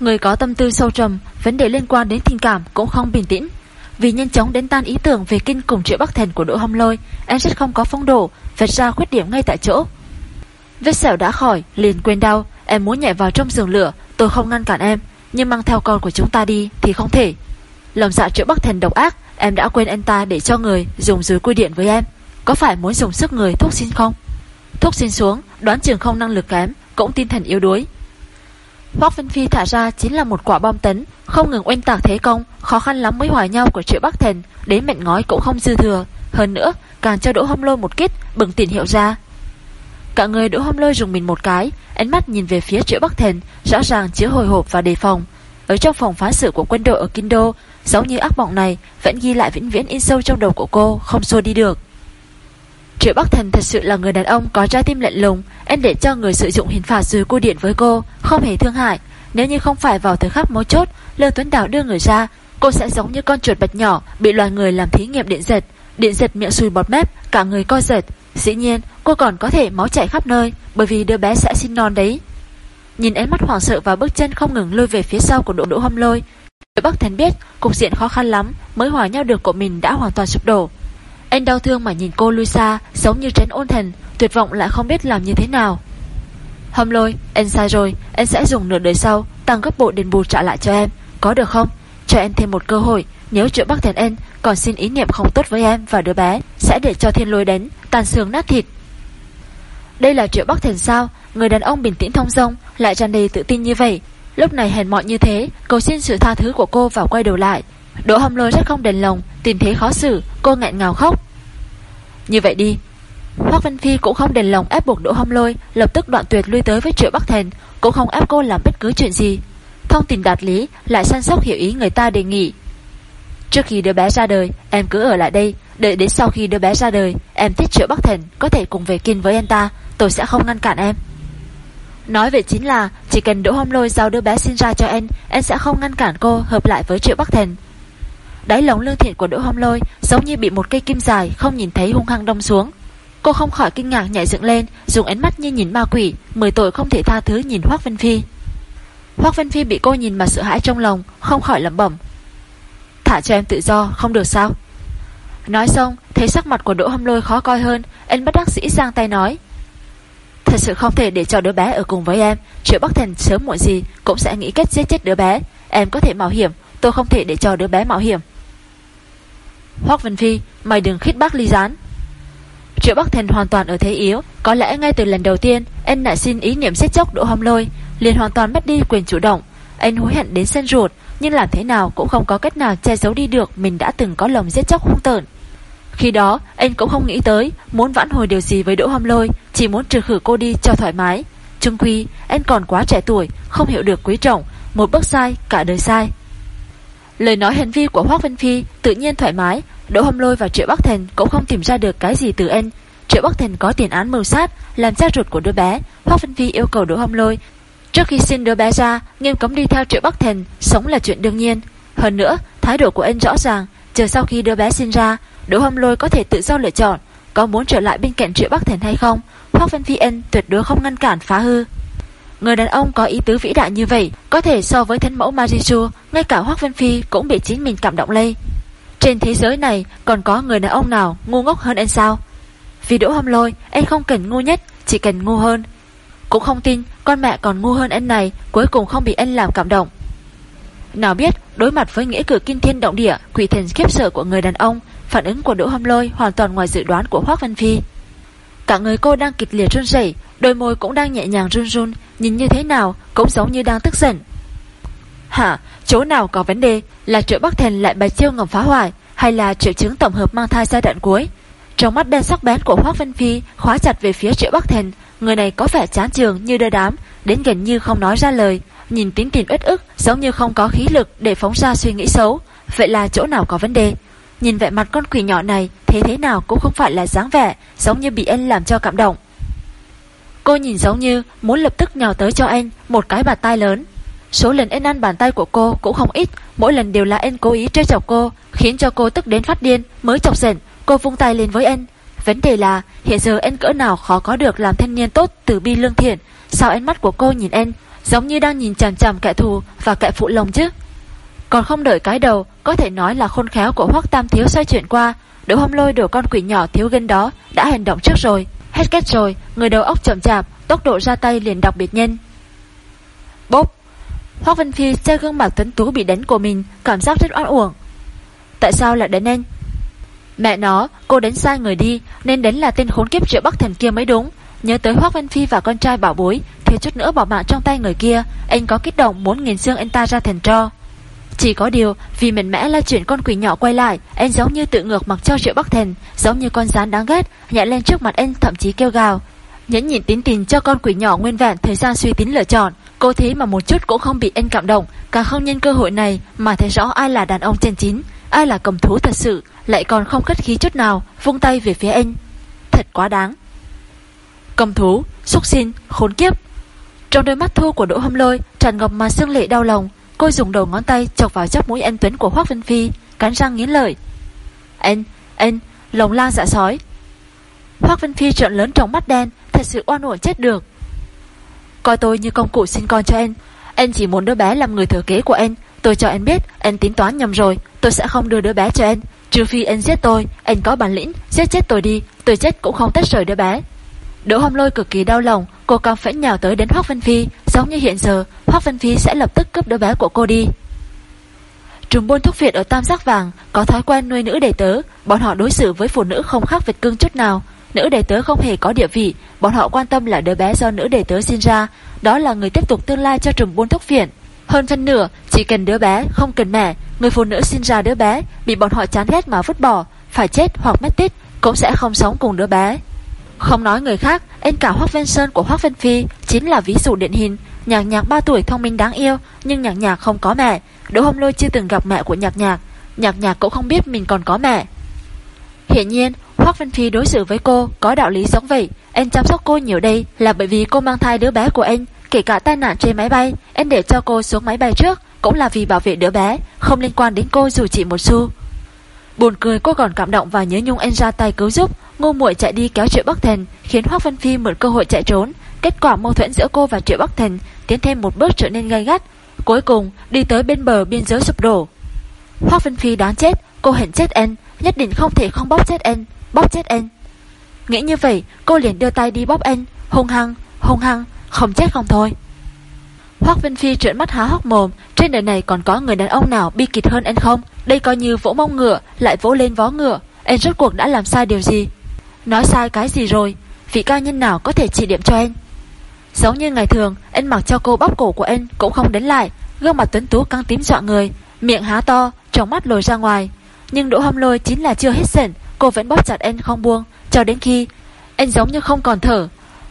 Người có tâm tư sâu trầm, vấn đề liên quan đến tình cảm cũng không bình tĩnh. Vì nhanh chóng đến tan ý tưởng về kinh cùng triệu bắc thần của Đỗ Hâm Lôi, em rất không có phong độ, vạch ra khuyết điểm ngay tại chỗ. Vết sẹo đã khỏi, liền quên đau, em muốn nhảy vào trong giường lửa, tôi không ngăn cản em, nhưng mang theo con của chúng ta đi thì không thể. Lòng dạ triệu bắc thần độc ác, em đã quên anh ta để cho người dùng dưới quy điện với em. Có phải muốn dùng sức người thuốc xin không? Thuốc xin xuống, đoán chừng không năng lực kém, cũng tinh thần yếu đuối. Hoác Vân Phi thả ra chính là một quả bom tấn, không ngừng oanh tạc thế công, khó khăn lắm mới hòa nhau của triệu Bắc Thần, đến mệnh ngói cũng không dư thừa. Hơn nữa, càng cho Đỗ Hâm Lôi một kích, bừng tiền hiệu ra. Cả người Đỗ Hâm Lôi dùng mình một cái, ánh mắt nhìn về phía triệu Bắc Thần, rõ ràng chứa hồi hộp và đề phòng. Ở trong phòng phá sự của quân đội ở Kinh Đô, giống như ác mộng này vẫn ghi lại vĩnh viễn in sâu trong đầu của cô, không xua đi được. Triệu Bắc Thần thật sự là người đàn ông có trái tim lạnh lùng, anh để cho người sử dụng hình phạt dưới cô điện với cô, không hề thương hại. Nếu như không phải vào thời khắc mấu chốt, Lương Tuấn Đào đưa người ra, cô sẽ giống như con chuột bạch nhỏ bị loài người làm thí nghiệm điện giật, điện giật miệng sùi bọt mép, cả người co giật. Dĩ nhiên, cô còn có thể máu chảy khắp nơi, bởi vì đứa bé sẽ sinh non đấy. Nhìn ánh mắt hoảng sợ và bước chân không ngừng lôi về phía sau của Đỗ Đỗ Hâm Lôi, Triệu Bắc Thần biết cục diện khó khăn lắm mới hòa nhau được của mình đã hoàn toàn sụp đổ. Anh đau thương mà nhìn cô lui xa Giống như trấn ôn thần Tuyệt vọng lại không biết làm như thế nào. Hâm lôi, anh sai rồi Anh sẽ dùng nửa đời sau Tăng gấp bộ đền bù trả lại cho em Có được không? Cho em thêm một cơ hội Nếu chuyện bắc thần em Còn xin ý niệm không tốt với em và đứa bé Sẽ để cho thiên lôi đến Tàn xương nát thịt. Đây là triệu bắc thần sao? Người đàn ông bình tĩnh thông dong Lại tràn đầy tự tin như vậy. Lúc này hèn mọn như thế Cầu xin sự tha thứ của cô và quay đầu lại. Đỗ hồng lôi rất không đền lòng Tình thế khó xử, Cô nghẹn ngào khóc. Như vậy đi. Hoác Văn Phi cũng không đền lòng ép buộc Đỗ hâm lôi, Lập tức đoạn tuyệt lui tới với Triệu Bắc Thành, Cũng không ép cô làm bất cứ chuyện gì. Thông tình đạt lý, Lại săn sóc hiểu ý người ta đề nghị. Trước khi đứa bé ra đời, Em cứ ở lại đây, Đợi đến sau khi đứa bé ra đời, Em thích Triệu Bắc Thành, Có thể cùng về kinh với anh ta, Tôi sẽ không ngăn cản em. Nói về chính là, Chỉ cần Đỗ Hâm Lôi giao đứa bé sinh ra cho em Em sẽ không ngăn cản cô hợp lại với Triệu Bắc Thành. Đáy lòng lương thiện của Đỗ Hâm Lôi giống như bị một cây kim dài không nhìn thấy hung hăng đâm xuống. Cô không khỏi kinh ngạc nhảy dựng lên, dùng ánh mắt như nhìn ma quỷ, mười tội không thể tha thứ nhìn Hoắc Vân Phi. Hoắc Vân Phi bị cô nhìn mà sợ hãi trong lòng, không khỏi lẩm bẩm. Thả cho em tự do, không được sao? Nói xong, thấy sắc mặt của Đỗ Hâm Lôi khó coi hơn, anh bất đắc dĩ giang tay nói. Thật sự không thể để cho đứa bé ở cùng với em, Triệu Bắc Thần sớm muộn gì cũng sẽ nghĩ cách giết chết đứa bé. Em có thể mạo hiểm, tôi không thể để cho đứa bé mạo hiểm. Hoác Vân Phi, Mày đừng khít bác ly gián. Triệu Bắc Thần hoàn toàn ở thế yếu, Có lẽ ngay từ lần đầu tiên, Anh đã xin ý niệm xét chốc Đỗ Hâm Lôi, liền hoàn toàn mất đi quyền chủ động. Anh hối hận đến sân ruột, Nhưng làm thế nào cũng không có cách nào che giấu đi được Mình đã từng có lòng giết chóc hung tợn. Khi đó, anh cũng không nghĩ tới, Muốn vãn hồi điều gì với Đỗ Hâm Lôi, Chỉ muốn trừ khử cô đi cho thoải mái. Trung quy, anh còn quá trẻ tuổi, Không hiểu được quý trọng, Một bước sai, cả đời sai. Lời nói hành vi của Hoác Vân Phi tự nhiên thoải mái, Đỗ Hâm Lôi và Triệu Bắc Thành cũng không tìm ra được cái gì từ anh. Triệu Bắc Thành có tiền án mưu sát, làm cha ruột của đứa bé, Hoác Vân Phi yêu cầu Đỗ Hâm Lôi trước khi xin đứa bé ra, nghiêm cấm đi theo Triệu Bắc Thành, sống là chuyện đương nhiên. Hơn nữa, thái độ của anh rõ ràng, chờ sau khi đứa bé sinh ra, Đỗ Hâm Lôi có thể tự do lựa chọn, có muốn trở lại bên cạnh Triệu Bắc Thành hay không, Hoác Vân Phi anh tuyệt đối không ngăn cản phá hư. Người đàn ông có ý tứ vĩ đại như vậy Có thể so với thân mẫu Marisu Ngay cả Hoác Vân Phi cũng bị chính mình cảm động lây. Trên thế giới này Còn có người đàn ông nào ngu ngốc hơn anh sao? Vì đỗ hâm lôi, Anh không cần ngu nhất, Chỉ cần ngu hơn. Cũng không tin, con mẹ còn ngu hơn anh này, Cuối cùng không bị anh làm cảm động. Nào biết, đối mặt với nghĩa cử kinh thiên động địa, Quỷ thần khiếp sợ của người đàn ông, Phản ứng của Đỗ Hâm Lôi hoàn toàn ngoài dự đoán của Hoác Vân Phi. Cả người cô đang kịch liệt run rẩy, đôi môi cũng đang nhẹ nhàng run run, nhìn như thế nào cũng giống như đang tức giận. Hả, chỗ nào có vấn đề, là triệu Bắc Thần lại bài chiêu ngầm phá hoại, hay là triệu chứng tổng hợp mang thai giai đoạn cuối? Trong mắt đen sắc bén của Hoác Vân Phi khóa chặt về phía triệu Bắc Thần, người này có vẻ chán trường như đơ đám, đến gần như không nói ra lời, nhìn tín tình uất ức giống như không có khí lực để phóng ra suy nghĩ xấu. Vậy là chỗ nào có vấn đề? Nhìn vẻ mặt con quỷ nhỏ này, Thế thế nào cũng không phải là dáng vẻ Giống như bị anh làm cho cảm động. Cô nhìn giống như muốn lập tức nhào tới cho anh Một cái bàn tay lớn. Số lần anh ăn bàn tay của cô cũng không ít, Mỗi lần đều là anh cố ý trêu chọc cô, Khiến cho cô tức đến phát điên, Mới chọc giận, cô vung tay lên với anh. Vấn đề là, hiện giờ anh cỡ nào khó có được Làm thanh niên tốt từ bi lương thiện. Sao ánh mắt của cô nhìn anh Giống như đang nhìn chằm chằm kẻ thù Và kẻ phụ lòng chứ? Còn không đợi cái đầu, Có thể nói là khôn khéo của Hoắc Tam Thiếu xoay chuyển qua. Đỗ hông lôi đổ con quỷ nhỏ thiếu gân đó, Đã hành động trước rồi. Hết kết rồi, Người đầu óc chậm chạp, Tốc độ ra tay liền đặc biệt nhanh. Bốp! Hoác Vân Phi che gương mặt tuấn tú bị đánh của mình, Cảm giác rất oan uổng. Tại sao lại đánh anh? Mẹ nó, cô đánh sai người đi, Nên đánh là tên khốn kiếp triệu bắc thần kia mới đúng. Nhớ tới Hoác Vân Phi và con trai bảo bối Thì chút nữa bỏ mạng trong tay người kia, Anh có kích động muốn nghiền xương anh ta ra thần tro. Chỉ có điều Vì mạnh mẽ là chuyển con quỷ nhỏ quay lại Anh giống như tự ngược mặc cho triệu bắc thần Giống như con rán đáng ghét Nhảy lên trước mặt anh thậm chí kêu gào. Nhẫn nhịn tín tình cho con quỷ nhỏ nguyên vẹn Thời gian suy tính lựa chọn Cô thế mà một chút cũng không bị anh cảm động Càng không nhân cơ hội này mà thấy rõ ai là đàn ông chân chín Ai là cầm thú thật sự Lại còn không khất khí chút nào Vung tay về phía anh Thật quá đáng. Cầm thú, xúc xin, khốn kiếp. Trong đôi mắt thu của Đỗ Hâm Lôi Tràn ngập mà xương lệ đau lòng Cô dùng đầu ngón tay chọc vào chóc mũi anh Tuấn của Hoác Vân Phi Cắn răng nghiến lợi. Anh, anh, lồng lang dạ sói. Hoác Vân Phi trợn lớn trong mắt đen Thật sự oan uổng chết được. Coi tôi như công cụ sinh con cho anh. Anh chỉ muốn đứa bé làm người thừa kế của anh. Tôi cho anh biết anh tính toán nhầm rồi. Tôi sẽ không đưa đứa bé cho anh. Trừ phi anh giết tôi Anh có bản lĩnh Giết chết tôi đi. Tôi chết cũng không tách rời đứa bé. Đỗ Hồng Lôi cực kỳ đau lòng Cô căng phẫn nhào tới đến Hoác Vân Phi Giống như hiện giờ, Hoác Vân Phi sẽ lập tức cướp đứa bé của cô đi. Trùng buôn thuốc Việt ở Tam Giác Vàng Có thói quen nuôi nữ đệ tớ. Bọn họ đối xử với phụ nữ không khác Việt cưng chút nào. Nữ đệ tớ không hề có địa vị. Bọn họ quan tâm là đứa bé do nữ đệ tớ sinh ra. Đó là người tiếp tục tương lai cho trùng buôn thuốc phiện. Hơn phân nửa, Chỉ cần đứa bé không cần mẹ, Người phụ nữ sinh ra đứa bé Bị bọn họ chán ghét mà vứt bỏ, Phải chết hoặc mất tích, Cũng sẽ không sống cùng đứa bé. Không nói người khác Anh cả Hoác Vân Sơn của Hoác Vân Phi Chính là ví dụ điển hình. Nhạc nhạc 3 tuổi thông minh đáng yêu, Nhưng nhạc nhạc không có mẹ. Đỗ Hồng Lôi chưa từng gặp mẹ của nhạc nhạc. Nhạc nhạc cũng không biết mình còn có mẹ. Hiện nhiên, Hoác Vân Phi đối xử với cô có đạo lý giống vậy. Anh chăm sóc cô nhiều đây là bởi vì cô mang thai đứa bé của anh. Kể cả tai nạn trên máy bay Anh để cho cô xuống máy bay trước Cũng là vì bảo vệ đứa bé, Không liên quan đến cô dù chỉ một xu. Buồn cười cô còn cảm động và nhớ nhung anh ra tay cứu giúp. Ngô muội chạy đi kéo Triệu Bắc Thần Khiến Hoắc Vân Phi mượn cơ hội chạy trốn. Kết quả mâu thuẫn giữa cô và Triệu Bắc Thần Tiến thêm một bước trở nên gay gắt. Cuối cùng đi tới bên bờ biên giới sụp đổ. Hoắc Vân Phi đáng chết Cô hẹn chết anh Nhất định không thể không bóp chết anh Bóp chết anh Nghĩ như vậy cô liền đưa tay đi bóp anh Hung hăng, hung hăng, không chết không thôi. Hoắc Vân Phi trợn mắt há hốc mồm Trên đời này còn có người đàn ông nào bi kịch hơn anh không? Đây coi như vỗ mông ngựa Lại vỗ lên vó ngựa. Anh rốt cuộc đã làm sai điều gì? Nói sai cái gì rồi? Vị ca nhân nào có thể chỉ điểm cho anh? Giống như ngày thường Anh mặc cho cô bóp cổ của anh cũng không đến lại. Gương mặt tuấn tú căng tím dọa người Miệng há to, trong mắt lồi ra ngoài. Nhưng Đỗ Hâm Lôi chính là chưa hết sẩn Cô vẫn bóp chặt anh không buông Cho đến khi anh giống như không còn thở.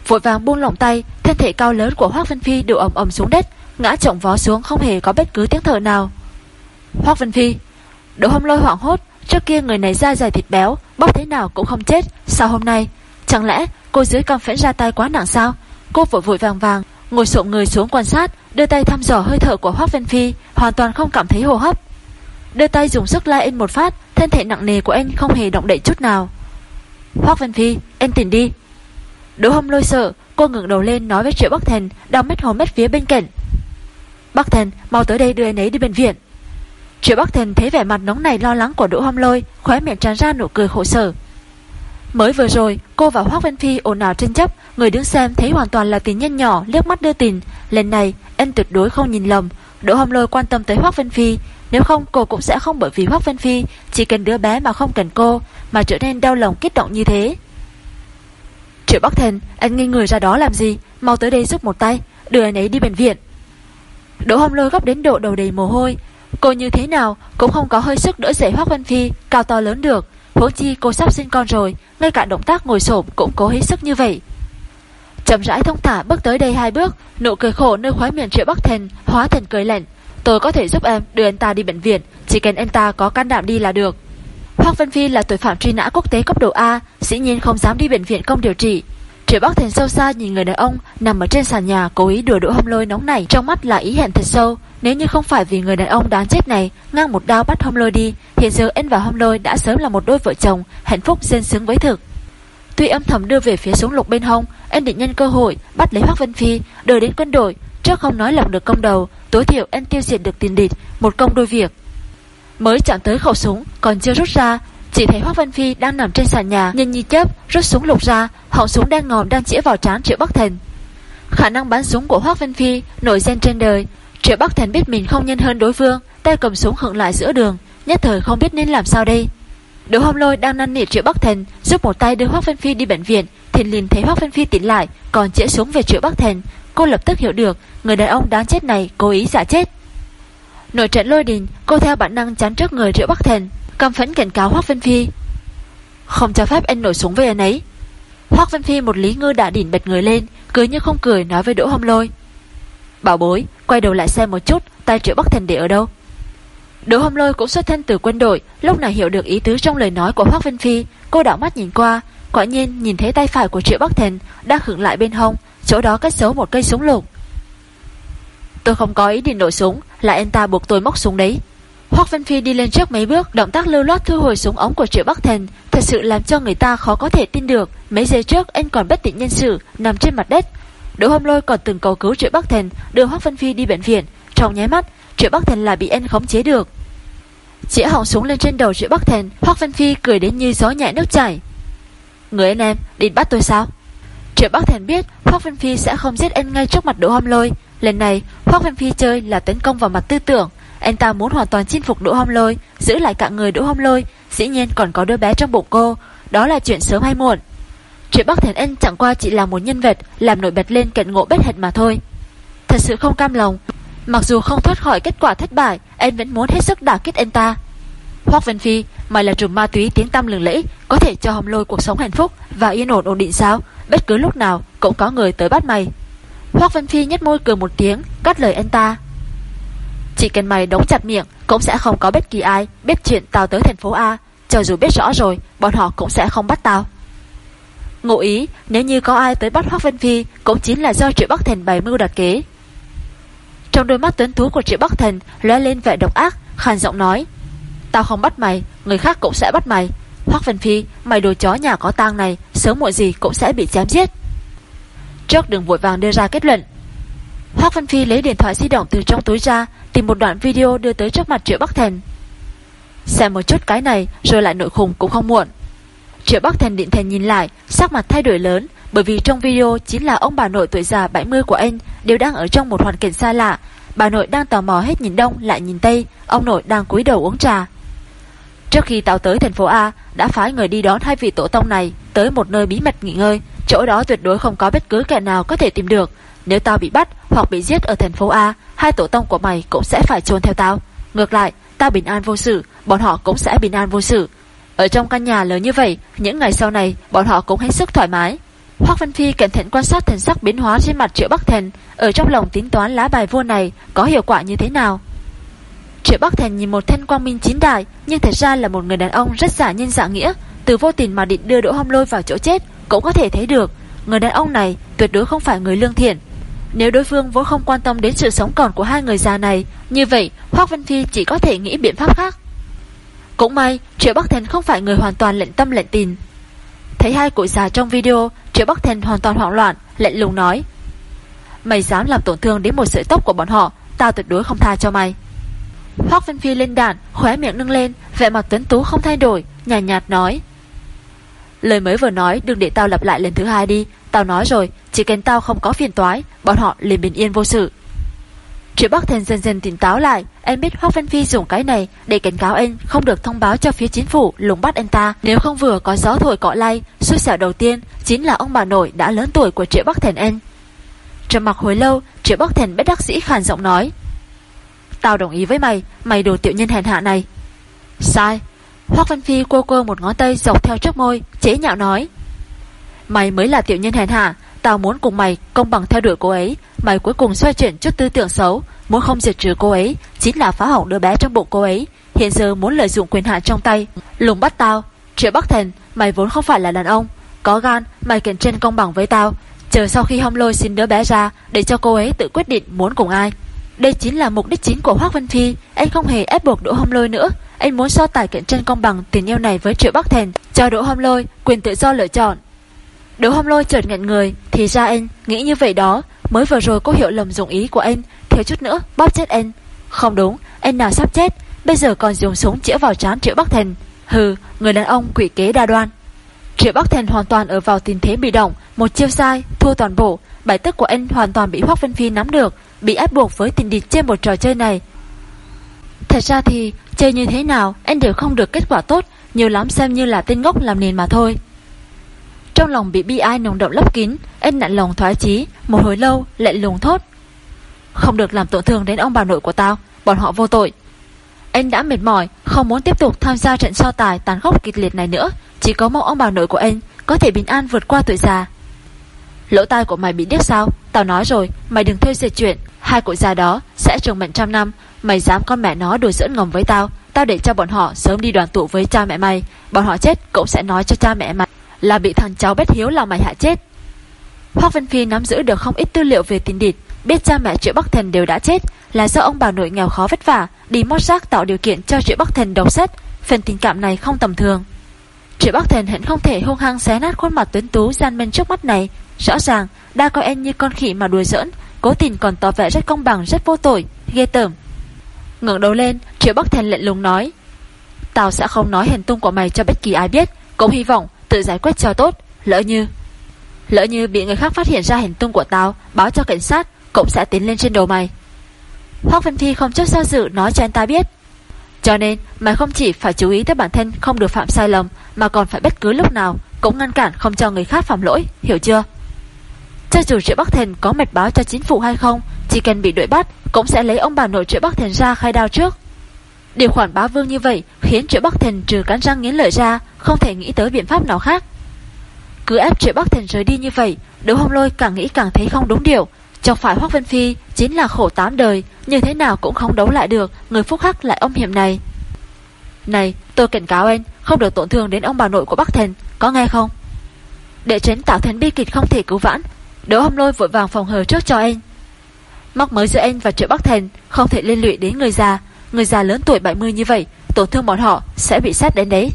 Vội vàng buông lỏng tay Thân thể cao lớn của Hoác Vân Phi đều ẩm ẩm xuống đất Ngã trọng vó xuống không hề có bất cứ tiếng thở nào. Hoác Vân Phi Đỗ hâm lôi hoảng hốt Trước kia người này da dày thịt béo Bóp thế nào cũng không chết. Sao hôm nay? Chẳng lẽ cô dưới cam phẫn ra tay quá nặng sao? Cô vội vội vàng vàng, Ngồi sộm người xuống quan sát, Đưa tay thăm dò hơi thở của Hoác Vân Phi, Hoàn toàn không cảm thấy hô hấp. Đưa tay dùng sức la in một phát, Thân thể nặng nề của anh không hề động đậy chút nào. Hoác Vân Phi, Em tỉnh đi. Đỗ hâm lôi sợ, Cô ngừng đầu lên nói với Triệu Bắc Thần Đang mất hồ mất phía bên cạnh. Bắc Thần, mau tới đây đưa anh ấy đi bệnh viện. Triệu Bắc Thần thấy vẻ mặt nóng này lo lắng của Đỗ hâm lôi, Khóe miệng tràn ra nụ cười khổ sở. Mới vừa rồi, cô và Hoác Vân Phi ồn ào tranh chấp, Người đứng xem thấy hoàn toàn là tình nhân nhỏ, liếc mắt đưa tình. Lần này, em tuyệt đối không nhìn lầm. Đỗ hâm lôi quan tâm tới Hoác Vân Phi. Nếu không, cô cũng sẽ không bởi vì Hoác Vân Phi, Chỉ cần đứa bé mà không cần cô, Mà trở nên đau lòng kích động như thế. Triệu Bắc Thần Anh nghi người ra đó làm gì? Mau tới đây giúp một tay, Đưa anh ấy đi bệnh viện. Đỗ Hồng Lôi gấp đến độ đầu đầy mồ hôi Cô như thế nào cũng không có hơi sức đỡ dậy Hoác Vân Phi, Cao to lớn được. Huống chi cô sắp sinh con rồi, Ngay cả động tác ngồi xổm cũng cố hết sức như vậy. Chậm rãi thông thả bước tới đây hai bước, Nụ cười khổ nơi khóe miệng Triệu Bắc Thần Hóa thành cười lạnh. Tôi có thể giúp em đưa anh ta đi bệnh viện, Chỉ cần anh ta có can đảm đi là được. Hoác Vân Phi là tội phạm truy nã quốc tế cấp độ A, Dĩ nhiên không dám đi bệnh viện công điều trị. Triệu Bắc Thành sâu xa nhìn người đàn ông Nằm ở trên sàn nhà, cố ý đùa đũa hâm lôi nóng này Trong mắt là ý hẹn thật sâu. Nếu như không phải vì người đàn ông đáng chết này Ngang một đao bắt Hôm lôi đi, Hiện giờ anh và Hôm lôi đã sớm là một đôi vợ chồng Hạnh phúc dân sướng với thực. Tuy âm thầm đưa về phía súng lục bên hông Anh định nhân cơ hội bắt lấy Hoác Vân Phi, Đưa đến quân đội, Trước không nói lọc được công đầu, Tối thiểu anh tiêu diệt được tiền địch, Một công đôi việc. Mới chạm tới khẩu súng, Còn chưa rút ra, Chỉ thấy Hoác Văn Phi đang nằm trên sàn nhà Nhìn như chớp, rút súng lục ra, Họng súng đen ngòm đang chĩa vào trán Triệu Bắc Thần Khả năng bắn súng của Hoác Văn Phi Nổi danh trên đời Triệu Bắc Thần biết mình không nhân hơn đối phương Tay cầm súng hưởng lại giữa đường Nhất thời không biết nên làm sao đây Đỗ Hồng Lôi đang năn nỉ Triệu Bắc Thần giúp một tay đưa Hoắc Vân Phi đi bệnh viện, thì liền thấy Hoắc Vân Phi tỉnh lại, còn chĩa xuống về Triệu Bắc Thần, cô lập tức hiểu được người đàn ông đáng chết này cố ý giả chết. Nổi trận lôi đình, cô theo bản năng chắn trước người Triệu Bắc Thần, căm phẫn cảnh cáo Hoắc Vân Phi. Không cho phép anh nổi súng với anh ấy. Hoắc Vân Phi một lý ngư đã đỉnh bật người lên, cười như không cười nói với Đỗ Hồng Lôi. Bảo bối, quay đầu lại xem một chút, tay Triệu Bắc Thần đệ ở đâu? Đỗ Hồng Lôi cũng xuất thân từ quân đội, lúc này hiểu được ý tứ trong lời nói của Hoắc Vân Phi, cô đảo mắt nhìn qua, quả nhiên nhìn thấy tay phải của Triệu Bắc Thần đang khựng lại bên hông, chỗ đó cất giấu một cây súng lục. Tôi không có ý định nổ súng, là anh ta buộc tôi móc súng đấy. Hoắc Vân Phi đi lên trước mấy bước, động tác lưu loát thu hồi súng ống của Triệu Bắc Thần, thật sự làm cho người ta khó có thể tin được. Mấy giây trước anh còn bất tỉnh nhân sự, nằm trên mặt đất. Đỗ Hồng Lôi còn từng cầu cứu Triệu Bắc Thần, đưa Hoắc Vân Phi đi bệnh viện. Trong nháy mắt, Triệu Bắc Thần là bị anh khống chế được. Chĩa họng súng lên trên đầu Triệu Bắc Thần, Hoắc Vân Phi cười đến như gió nhẹ nước chảy. Người anh em, định bắt tôi sao? Triệu Bắc Thần biết Hoắc Vân Phi sẽ không giết anh ngay trước mặt Đỗ Hom Lôi. Lần này, Hoắc Vân Phi chơi là tấn công vào mặt tư tưởng. Anh ta muốn hoàn toàn chinh phục Đỗ Hom Lôi, giữ lại cả người Đỗ Hom Lôi, dĩ nhiên còn có đứa bé trong bụng cô. Đó là chuyện sớm hay muộn chuyện Bắc Thần Ân chẳng qua chỉ là một nhân vật làm nổi bật lên cận ngộ bất hệt mà thôi. Thật sự không cam lòng, Mặc dù không thoát khỏi kết quả thất bại Anh vẫn muốn hết sức đả kích anh ta. Hoác Vân Phi Mày là trùm ma túy tiếng tăm lừng lẫy Có thể cho hồng lôi cuộc sống hạnh phúc Và yên ổn ổn định sao? Bất cứ lúc nào cũng có người tới bắt mày. Hoác Vân Phi nhếch môi cười một tiếng Cắt lời anh ta. Chỉ cần mày đóng chặt miệng Cũng sẽ không có bất kỳ ai biết chuyện tao tới thành phố A. Cho dù biết rõ rồi Bọn họ cũng sẽ không bắt tao. Ngụ ý nếu như có ai tới bắt Hoác Vân Phi Cũng chính là do triệu Bắc Thần bày mưu đặt kế trong đôi mắt tuấn tú của Triệu Bắc Thần lóe lên vẻ độc ác, khàn giọng nói: "Tao không bắt mày, người khác cũng sẽ bắt mày. Hoắc Vân Phi, mày đồ chó nhà có tang này, sớm muộn gì cũng sẽ bị chém giết." Trước đừng vội vàng đưa ra kết luận. Hoắc Vân Phi lấy điện thoại di động từ trong túi ra, tìm một đoạn video đưa tới trước mặt Triệu Bắc Thần. Xem một chút cái này rồi lại nội khùng cũng không muộn. Triệu Bắc thành định thần nhìn lại, sắc mặt thay đổi lớn, bởi vì trong video chính là ông bà nội tuổi già 70 của anh đều đang ở trong một hoàn cảnh xa lạ. Bà nội đang tò mò hết nhìn đông lại nhìn tây, ông nội đang cúi đầu uống trà. Trước khi tao tới thành phố A, đã phái người đi đón hai vị tổ tông này tới một nơi bí mật nghỉ ngơi, chỗ đó tuyệt đối không có bất cứ kẻ nào có thể tìm được. Nếu tao bị bắt hoặc bị giết ở thành phố A, hai tổ tông của mày cũng sẽ phải chôn theo tao. Ngược lại, tao bình an vô sự, bọn họ cũng sẽ bình an vô sự. Ở trong căn nhà lớn như vậy, những ngày sau này, bọn họ cũng hết sức thoải mái. Hoắc Văn Phi cẩn thận quan sát thần sắc biến hóa trên mặt Triệu Bắc Thần, ở trong lòng tính toán lá bài vua này có hiệu quả như thế nào. Triệu Bắc Thần nhìn một thân quang minh chín đại, nhưng thật ra là một người đàn ông rất giả nhân giả nghĩa, từ vô tình mà định đưa Đỗ Hồng Lôi vào chỗ chết, cũng có thể thấy được, người đàn ông này tuyệt đối không phải người lương thiện. Nếu đối phương vốn không quan tâm đến sự sống còn của hai người già này, như vậy Hoắc Văn Phi chỉ có thể nghĩ biện pháp khác. Cũng may, Triệu Bắc Thành không phải người hoàn toàn lệnh tâm lệnh tình. Thấy hai cụ già trong video, Triệu Bắc Thành hoàn toàn hoảng loạn, lệnh lùng nói: "Mày dám làm tổn thương đến một sợi tóc của bọn họ, tao tuyệt đối không tha cho mày." Hoắc Vân Phi lên đạn, khóe miệng nâng lên, vẻ mặt tuấn tú không thay đổi, nhàn nhạt, nhạt nói: "Lời mới vừa nói đừng để tao lặp lại lần thứ hai đi, tao nói rồi, chỉ cần tao không có phiền toái, bọn họ liền bình yên vô sự." Triệu Bắc Thần dần dần tỉnh táo lại, anh biết Hoắc Văn Phi dùng cái này để cảnh cáo anh không được thông báo cho phía chính phủ lùng bắt anh ta. Nếu không vừa có gió thổi cọ lay, xui xẻo đầu tiên chính là ông bà nội đã lớn tuổi của Triệu Bắc Thần anh. Trầm mặc hồi lâu, Triệu Bắc Thần bất đắc dĩ khàn giọng nói: "Tao đồng ý với mày, mày đồ tiểu nhân hèn hạ này." "Sai." Hoắc Văn Phi cô cô một ngón tay dọc theo trước môi, chế nhạo nói: "Mày mới là tiểu nhân hèn hạ, Tao muốn cùng mày công bằng theo đuổi cô ấy. Mày cuối cùng xoay chuyển chút tư tưởng xấu, Muốn không diệt trừ cô ấy, Chính là phá hỏng đứa bé trong bụng cô ấy. Hiện giờ muốn lợi dụng quyền hạn trong tay, Lùng bắt tao. Triệu Bắc Thần, Mày vốn không phải là đàn ông. Có gan, Mày cạnh trên công bằng với tao. Chờ sau khi hông lôi xin đứa bé ra, Để cho cô ấy tự quyết định muốn cùng ai. Đây chính là mục đích chính của Hoác Vân Phi. Anh không hề ép buộc Đỗ Hông Lôi nữa. Anh muốn so tài cạnh tranh công bằng tình yêu này với Triệu Bắc Thần. Cho Đỗ Hông Lôi quyền tự do lựa chọn. Đỗ Hồng Lôi chợt ngẩn người, thì ra anh nghĩ như vậy đó, Mới vừa rồi có hiểu lầm dụng ý của anh Thiếu chút nữa bóp chết anh Không đúng anh nào sắp chết Bây giờ còn dùng súng chĩa vào trán Triệu Bắc Thành. Hừ người đàn ông quỷ kế đa đoan. Triệu Bắc Thành hoàn toàn ở vào tình thế bị động Một chiêu sai thua toàn bộ. Bài tức của anh hoàn toàn bị hoắc Vân Phi nắm được Bị ép buộc với tình địch trên một trò chơi này. Thật ra thì Chơi như thế nào anh đều không được kết quả tốt Nhiều lắm xem như là tên ngốc làm nền mà thôi. Trong lòng bị bi ai nồng động lấp kín Anh nặn lòng thoái chí, Một hồi lâu lại lùng thốt. Không được làm tổn thương đến ông bà nội của tao, Bọn họ vô tội. Anh đã mệt mỏi, Không muốn tiếp tục tham gia trận so tài tàn khốc kịch liệt này nữa. Chỉ có mong ông bà nội của anh Có thể bình an vượt qua tuổi già. Lỗ tai của mày bị điếc sao? Tao nói rồi, mày đừng theo dệt chuyện. Hai cụ già đó sẽ trường mệnh trăm năm. Mày dám con mẹ nó đùa giỡn ngầm với tao. Tao để cho bọn họ sớm đi đoàn tụ với cha mẹ mày. Bọn họ chết cũng sẽ nói cho cha mẹ mày. Là bị thằng cháu bét hiếu là mày hạ chết. Hoác Vân Phi nắm giữ được không ít tư liệu về tình địch Biết cha mẹ Triệu Bắc Thần đều đã chết, Là do ông bà nội nghèo khó vất vả, Đi mót rác tạo điều kiện cho Triệu Bắc Thần độc sách, Phần tình cảm này không tầm thường. Triệu Bắc Thần hẳn không thể hung hăng xé nát khuôn mặt tuấn tú gian men trước mắt này, Rõ ràng đã coi em như con khỉ mà đùa giỡn, Cố tình còn tỏ vẻ rất công bằng, rất vô tội, Ghê tởm. Ngẩng đầu lên, Triệu Bắc Thần lệnh lùng nói, Tao sẽ không nói hành tung của mày cho bất kỳ ai biết, Cũng hy vọng tự giải quyết cho tốt. Lỡ như Lỡ như bị người khác phát hiện ra hành tung của tao, Báo cho cảnh sát Cũng sẽ tiến lên trên đầu mày. Hoác Vân Thi không chút do dự nói cho anh ta biết. Cho nên, mày không chỉ phải chú ý tới bản thân Không được phạm sai lầm, Mà còn phải bất cứ lúc nào Cũng ngăn cản không cho người khác phạm lỗi, Hiểu chưa? Cho dù Triệu Bắc Thần có mệt báo cho chính phủ hay không, Chỉ cần bị đuổi bắt, Cũng sẽ lấy ông bà nội Triệu Bắc Thần ra khai đao trước. Điều khoản bá vương như vậy Khiến Triệu Bắc Thần trừ cắn răng nghiến lợi ra, Không thể nghĩ tới biện pháp nào khác. Cứ ép Triệu Bắc Thần rời đi như vậy, Đỗ Hồng Lôi càng nghĩ càng thấy không đúng điều. Chọc phải Hoác Vân Phi, Chính là khổ tám đời, Như thế nào cũng không đấu lại được, Người phúc hắc lại ông hiểm này. Này, tôi cảnh cáo anh, Không được tổn thương đến ông bà nội của Bắc Thần, Có nghe không? Để tránh tạo thành bi kịch không thể cứu vãn, Đỗ hông lôi vội vàng phòng hờ trước cho anh. Móc mới giữa anh và triệu Bắc Thần, Không thể liên lụy đến người già Người già lớn tuổi 70 như vậy, Tổn thương bọn họ sẽ bị xét đến đấy.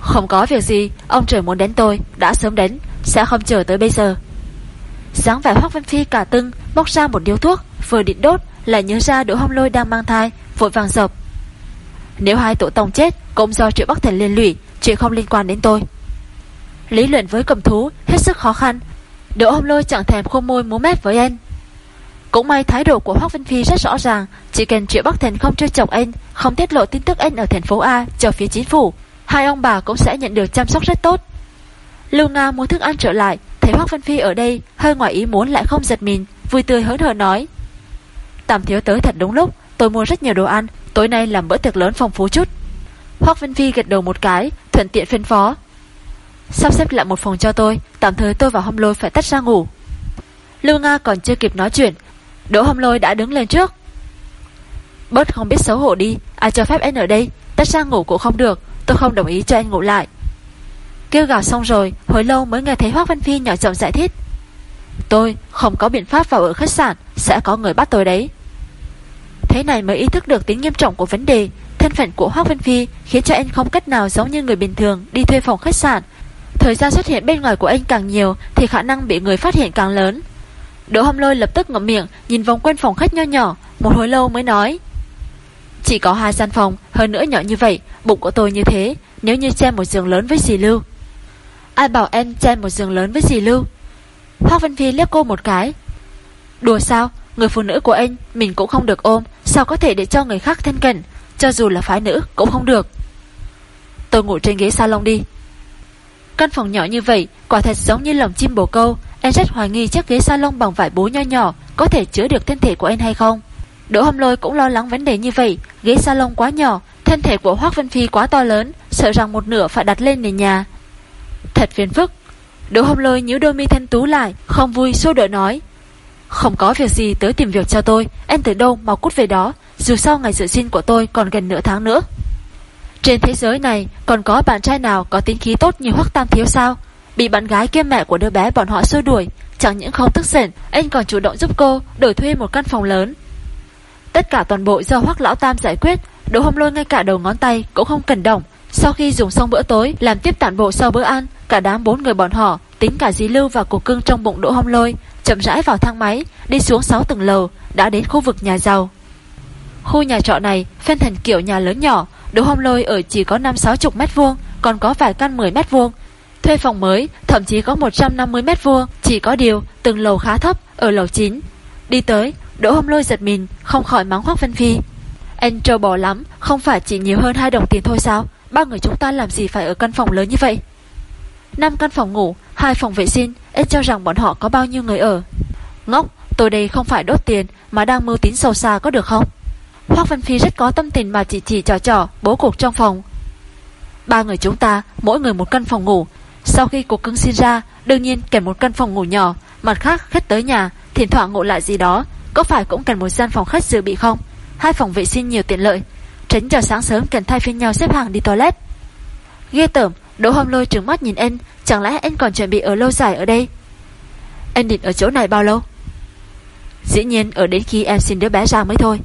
Không có việc gì, Ông trời muốn đến tôi, Đã sớm đến, Sẽ không chờ tới bây giờ. Dáng vẻ Hoác văn Phi cả tưng, Móc ra một điếu thuốc, Vừa định đốt, Lại nhớ ra Đỗ hông Lôi đang mang thai, Vội vàng dập. Nếu hai tổ tông chết, Cũng do triệu Bắc Thần liên lụy, Chuyện không liên quan đến tôi. Lý luận với cầm thú, Hết sức khó khăn. Đỗ hồng lôi chẳng thèm khô môi múa mép với anh. Cũng may thái độ của Hoác vinh Phi rất rõ ràng, Chỉ cần Triệu Bắc Thành không trêu chọc anh, Không tiết lộ tin tức anh ở thành phố A Cho phía chính phủ, Hai ông bà cũng sẽ nhận được chăm sóc rất tốt. Lưu Nga muốn thức ăn trở lại, Thấy Hoác vinh Phi ở đây, Hơi ngoài ý muốn lại không giật mình, Vui tươi hớn hở nói. Tạm thiếu tới thật đúng lúc, Tôi mua rất nhiều đồ ăn, Tối nay làm bữa tiệc lớn phong phú chút. Hoác vinh Phi gật đầu một cái, Thuận tiện phân phó. Sắp xếp lại một phòng cho tôi, Tạm thời tôi và hôm lôi phải tắt ra ngủ. Lưu Nga còn chưa kịp nói chuyện Đỗ hồng lôi đã đứng lên trước. Bớt không biết xấu hổ đi, Ai cho phép anh ở đây? Tắt ra ngủ cũng không được, Tôi không đồng ý cho anh ngủ lại. Kêu gào xong rồi, Hồi lâu mới nghe thấy Hoác Văn Phi nhỏ giọng giải thích. Tôi không có biện pháp vào ở khách sạn, Sẽ có người bắt tôi đấy. Thế này mới ý thức được tính nghiêm trọng của vấn đề, Thân phận của Hoác Văn Phi Khiến cho anh không cách nào giống như người bình thường Đi thuê phòng khách sạn. Thời gian xuất hiện bên ngoài của anh càng nhiều Thì khả năng bị người phát hiện càng lớn. Đỗ hâm lôi lập tức ngậm miệng, Nhìn vòng quanh phòng khách nho nhỏ, Một hồi lâu mới nói. Chỉ có hai gian phòng, Hơn nữa nhỏ như vậy, Bụng của tôi như thế, Nếu như che một giường lớn với dì Lưu. Ai bảo em che một giường lớn với dì Lưu? Hoác văn Phi liếc cô một cái. Đùa sao? Người phụ nữ của anh, Mình cũng không được ôm, Sao có thể để cho người khác thân cận? Cho dù là phái nữ, cũng không được. Tôi ngủ trên ghế salon đi. Căn phòng nhỏ như vậy, Quả thật giống như lồng chim bồ câu. Em rất hoài nghi chiếc ghế salon bằng vải bố nho nhỏ Có thể chứa được thân thể của anh hay không. Đỗ hâm lôi cũng lo lắng vấn đề như vậy. Ghế salon quá nhỏ, Thân thể của Hoác Vân Phi quá to lớn, Sợ rằng một nửa phải đặt lên nền nhà. Thật phiền phức. Đỗ hâm lôi nhíu đôi mi thanh tú lại, Không vui xô đỡ nói. Không có việc gì tới tìm việc cho tôi, Em từ đâu mau cút về đó, Dù sao ngày dự sinh của tôi còn gần nửa tháng nữa. Trên thế giới này, còn có bạn trai nào có tính khí tốt như Hoắc Tam Thiếu sao? Bị bạn gái kiêm mẹ của đứa bé bọn họ xua đuổi, chẳng những không tức giận, anh còn chủ động giúp cô đổi thuê một căn phòng lớn. Tất cả toàn bộ do Hoắc Lão Tam giải quyết, Đỗ Hồng Lôi ngay cả đầu ngón tay cũng không cần động. Sau khi dùng xong bữa tối, làm tiếp tản bộ sau bữa ăn, cả đám bốn người bọn họ, tính cả dí lưu và cục cưng trong bụng Đỗ Hồng Lôi, chậm rãi vào thang máy, đi xuống 6 tầng lầu, đã đến khu vực nhà giàu. Khu nhà trọ này phân thành kiểu nhà lớn nhỏ, Đỗ Hồng Lôi ở chỉ có 5-60 mét vuông, còn có vài căn 10 mét vuông. Thuê phòng mới, thậm chí có 150 mét vuông, chỉ có điều từng lầu khá thấp ở lầu 9. Đi tới, Đỗ Hồng Lôi giật mình, không khỏi mắng Hoắc Vân Phi. Anh trâu bò lắm, không phải chỉ nhiều hơn 2 đồng tiền thôi sao? Ba người chúng ta làm gì phải ở căn phòng lớn như vậy? năm căn phòng ngủ, hai phòng vệ sinh, anh cho rằng bọn họ có bao nhiêu người ở. Ngốc, tôi đây không phải đốt tiền mà đang mưu tín sâu xa có được không? Hoác Văn Phi rất có tâm tình mà chỉ chỉ trò trò bố cục trong phòng. Ba người chúng ta, mỗi người một căn phòng ngủ. Sau khi cuộc cưng sinh ra, đương nhiên kèm một căn phòng ngủ nhỏ, mặt khác khách tới nhà, thỉnh thoảng ngộ lại gì đó, có phải cũng cần một gian phòng khách dự bị không? Hai phòng vệ sinh nhiều tiện lợi, tránh giờ sáng sớm cần thay phiên nhau xếp hàng đi toilet. Ghê tởm, Đỗ Hồng Lôi trừng mắt nhìn anh, chẳng lẽ anh còn chuẩn bị ở lâu dài ở đây? Anh định ở chỗ này bao lâu? Dĩ nhiên ở đến khi em xin đứa bé ra mới thôi.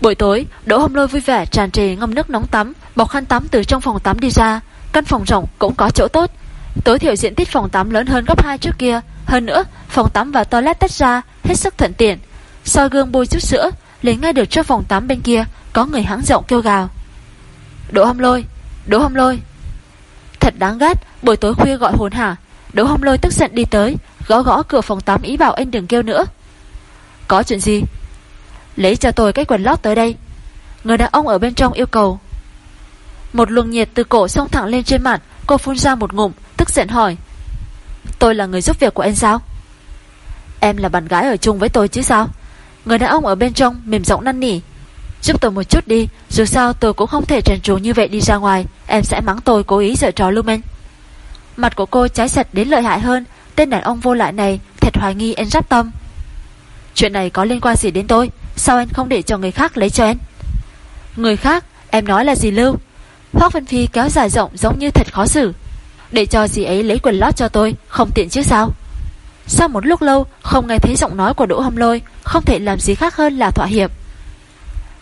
Buổi tối, Đỗ Hồng Lôi vui vẻ tràn trề ngâm nước nóng tắm, bọc khăn tắm từ trong phòng tắm đi ra. Căn phòng rộng cũng có chỗ tốt. Tối thiểu diện tích phòng tắm lớn hơn gấp 2 trước kia. Hơn nữa, phòng tắm và toilet tách ra, hết sức thuận tiện. soi gương bôi chút sữa, liền ngay được cho phòng tắm bên kia có người hãng rộng kêu gào. Đỗ hâm Lôi, Đỗ hâm Lôi. Thật đáng ghét, buổi tối khuya gọi hồn hả. Đỗ hâm Lôi tức giận đi tới, gõ gõ cửa phòng tắm ý bảo anh đừng kêu nữa. Có chuyện gì? Lấy cho tôi cái quần lót tới đây Người đàn ông ở bên trong yêu cầu một luồng nhiệt từ cổ xông thẳng lên trên mặt, Cô phun ra một ngụm, Tức giận hỏi. Tôi là người giúp việc của anh sao? Em là bạn gái ở chung với tôi chứ sao? Người đàn ông ở bên trong mềm giọng năn nỉ. Giúp tôi một chút đi, Dù sao tôi cũng không thể trần trù như vậy đi ra ngoài. Em sẽ mắng tôi cố ý dở trò lưu men Mặt của cô trái sạch đến lợi hại hơn, Tên đàn ông vô lại này Thật hoài nghi em rắp tâm. Chuyện này có liên quan gì đến tôi? Sao anh không để cho người khác lấy cho anh Người khác? Em nói là gì Lưu? Hoác Vân Phi kéo dài rộng giống như thật khó xử. Để cho dì ấy lấy quần lót cho tôi, Không tiện chứ sao? Sau một lúc lâu, không nghe thấy giọng nói của Đỗ Hâm Lôi, Không thể làm gì khác hơn là thỏa hiệp.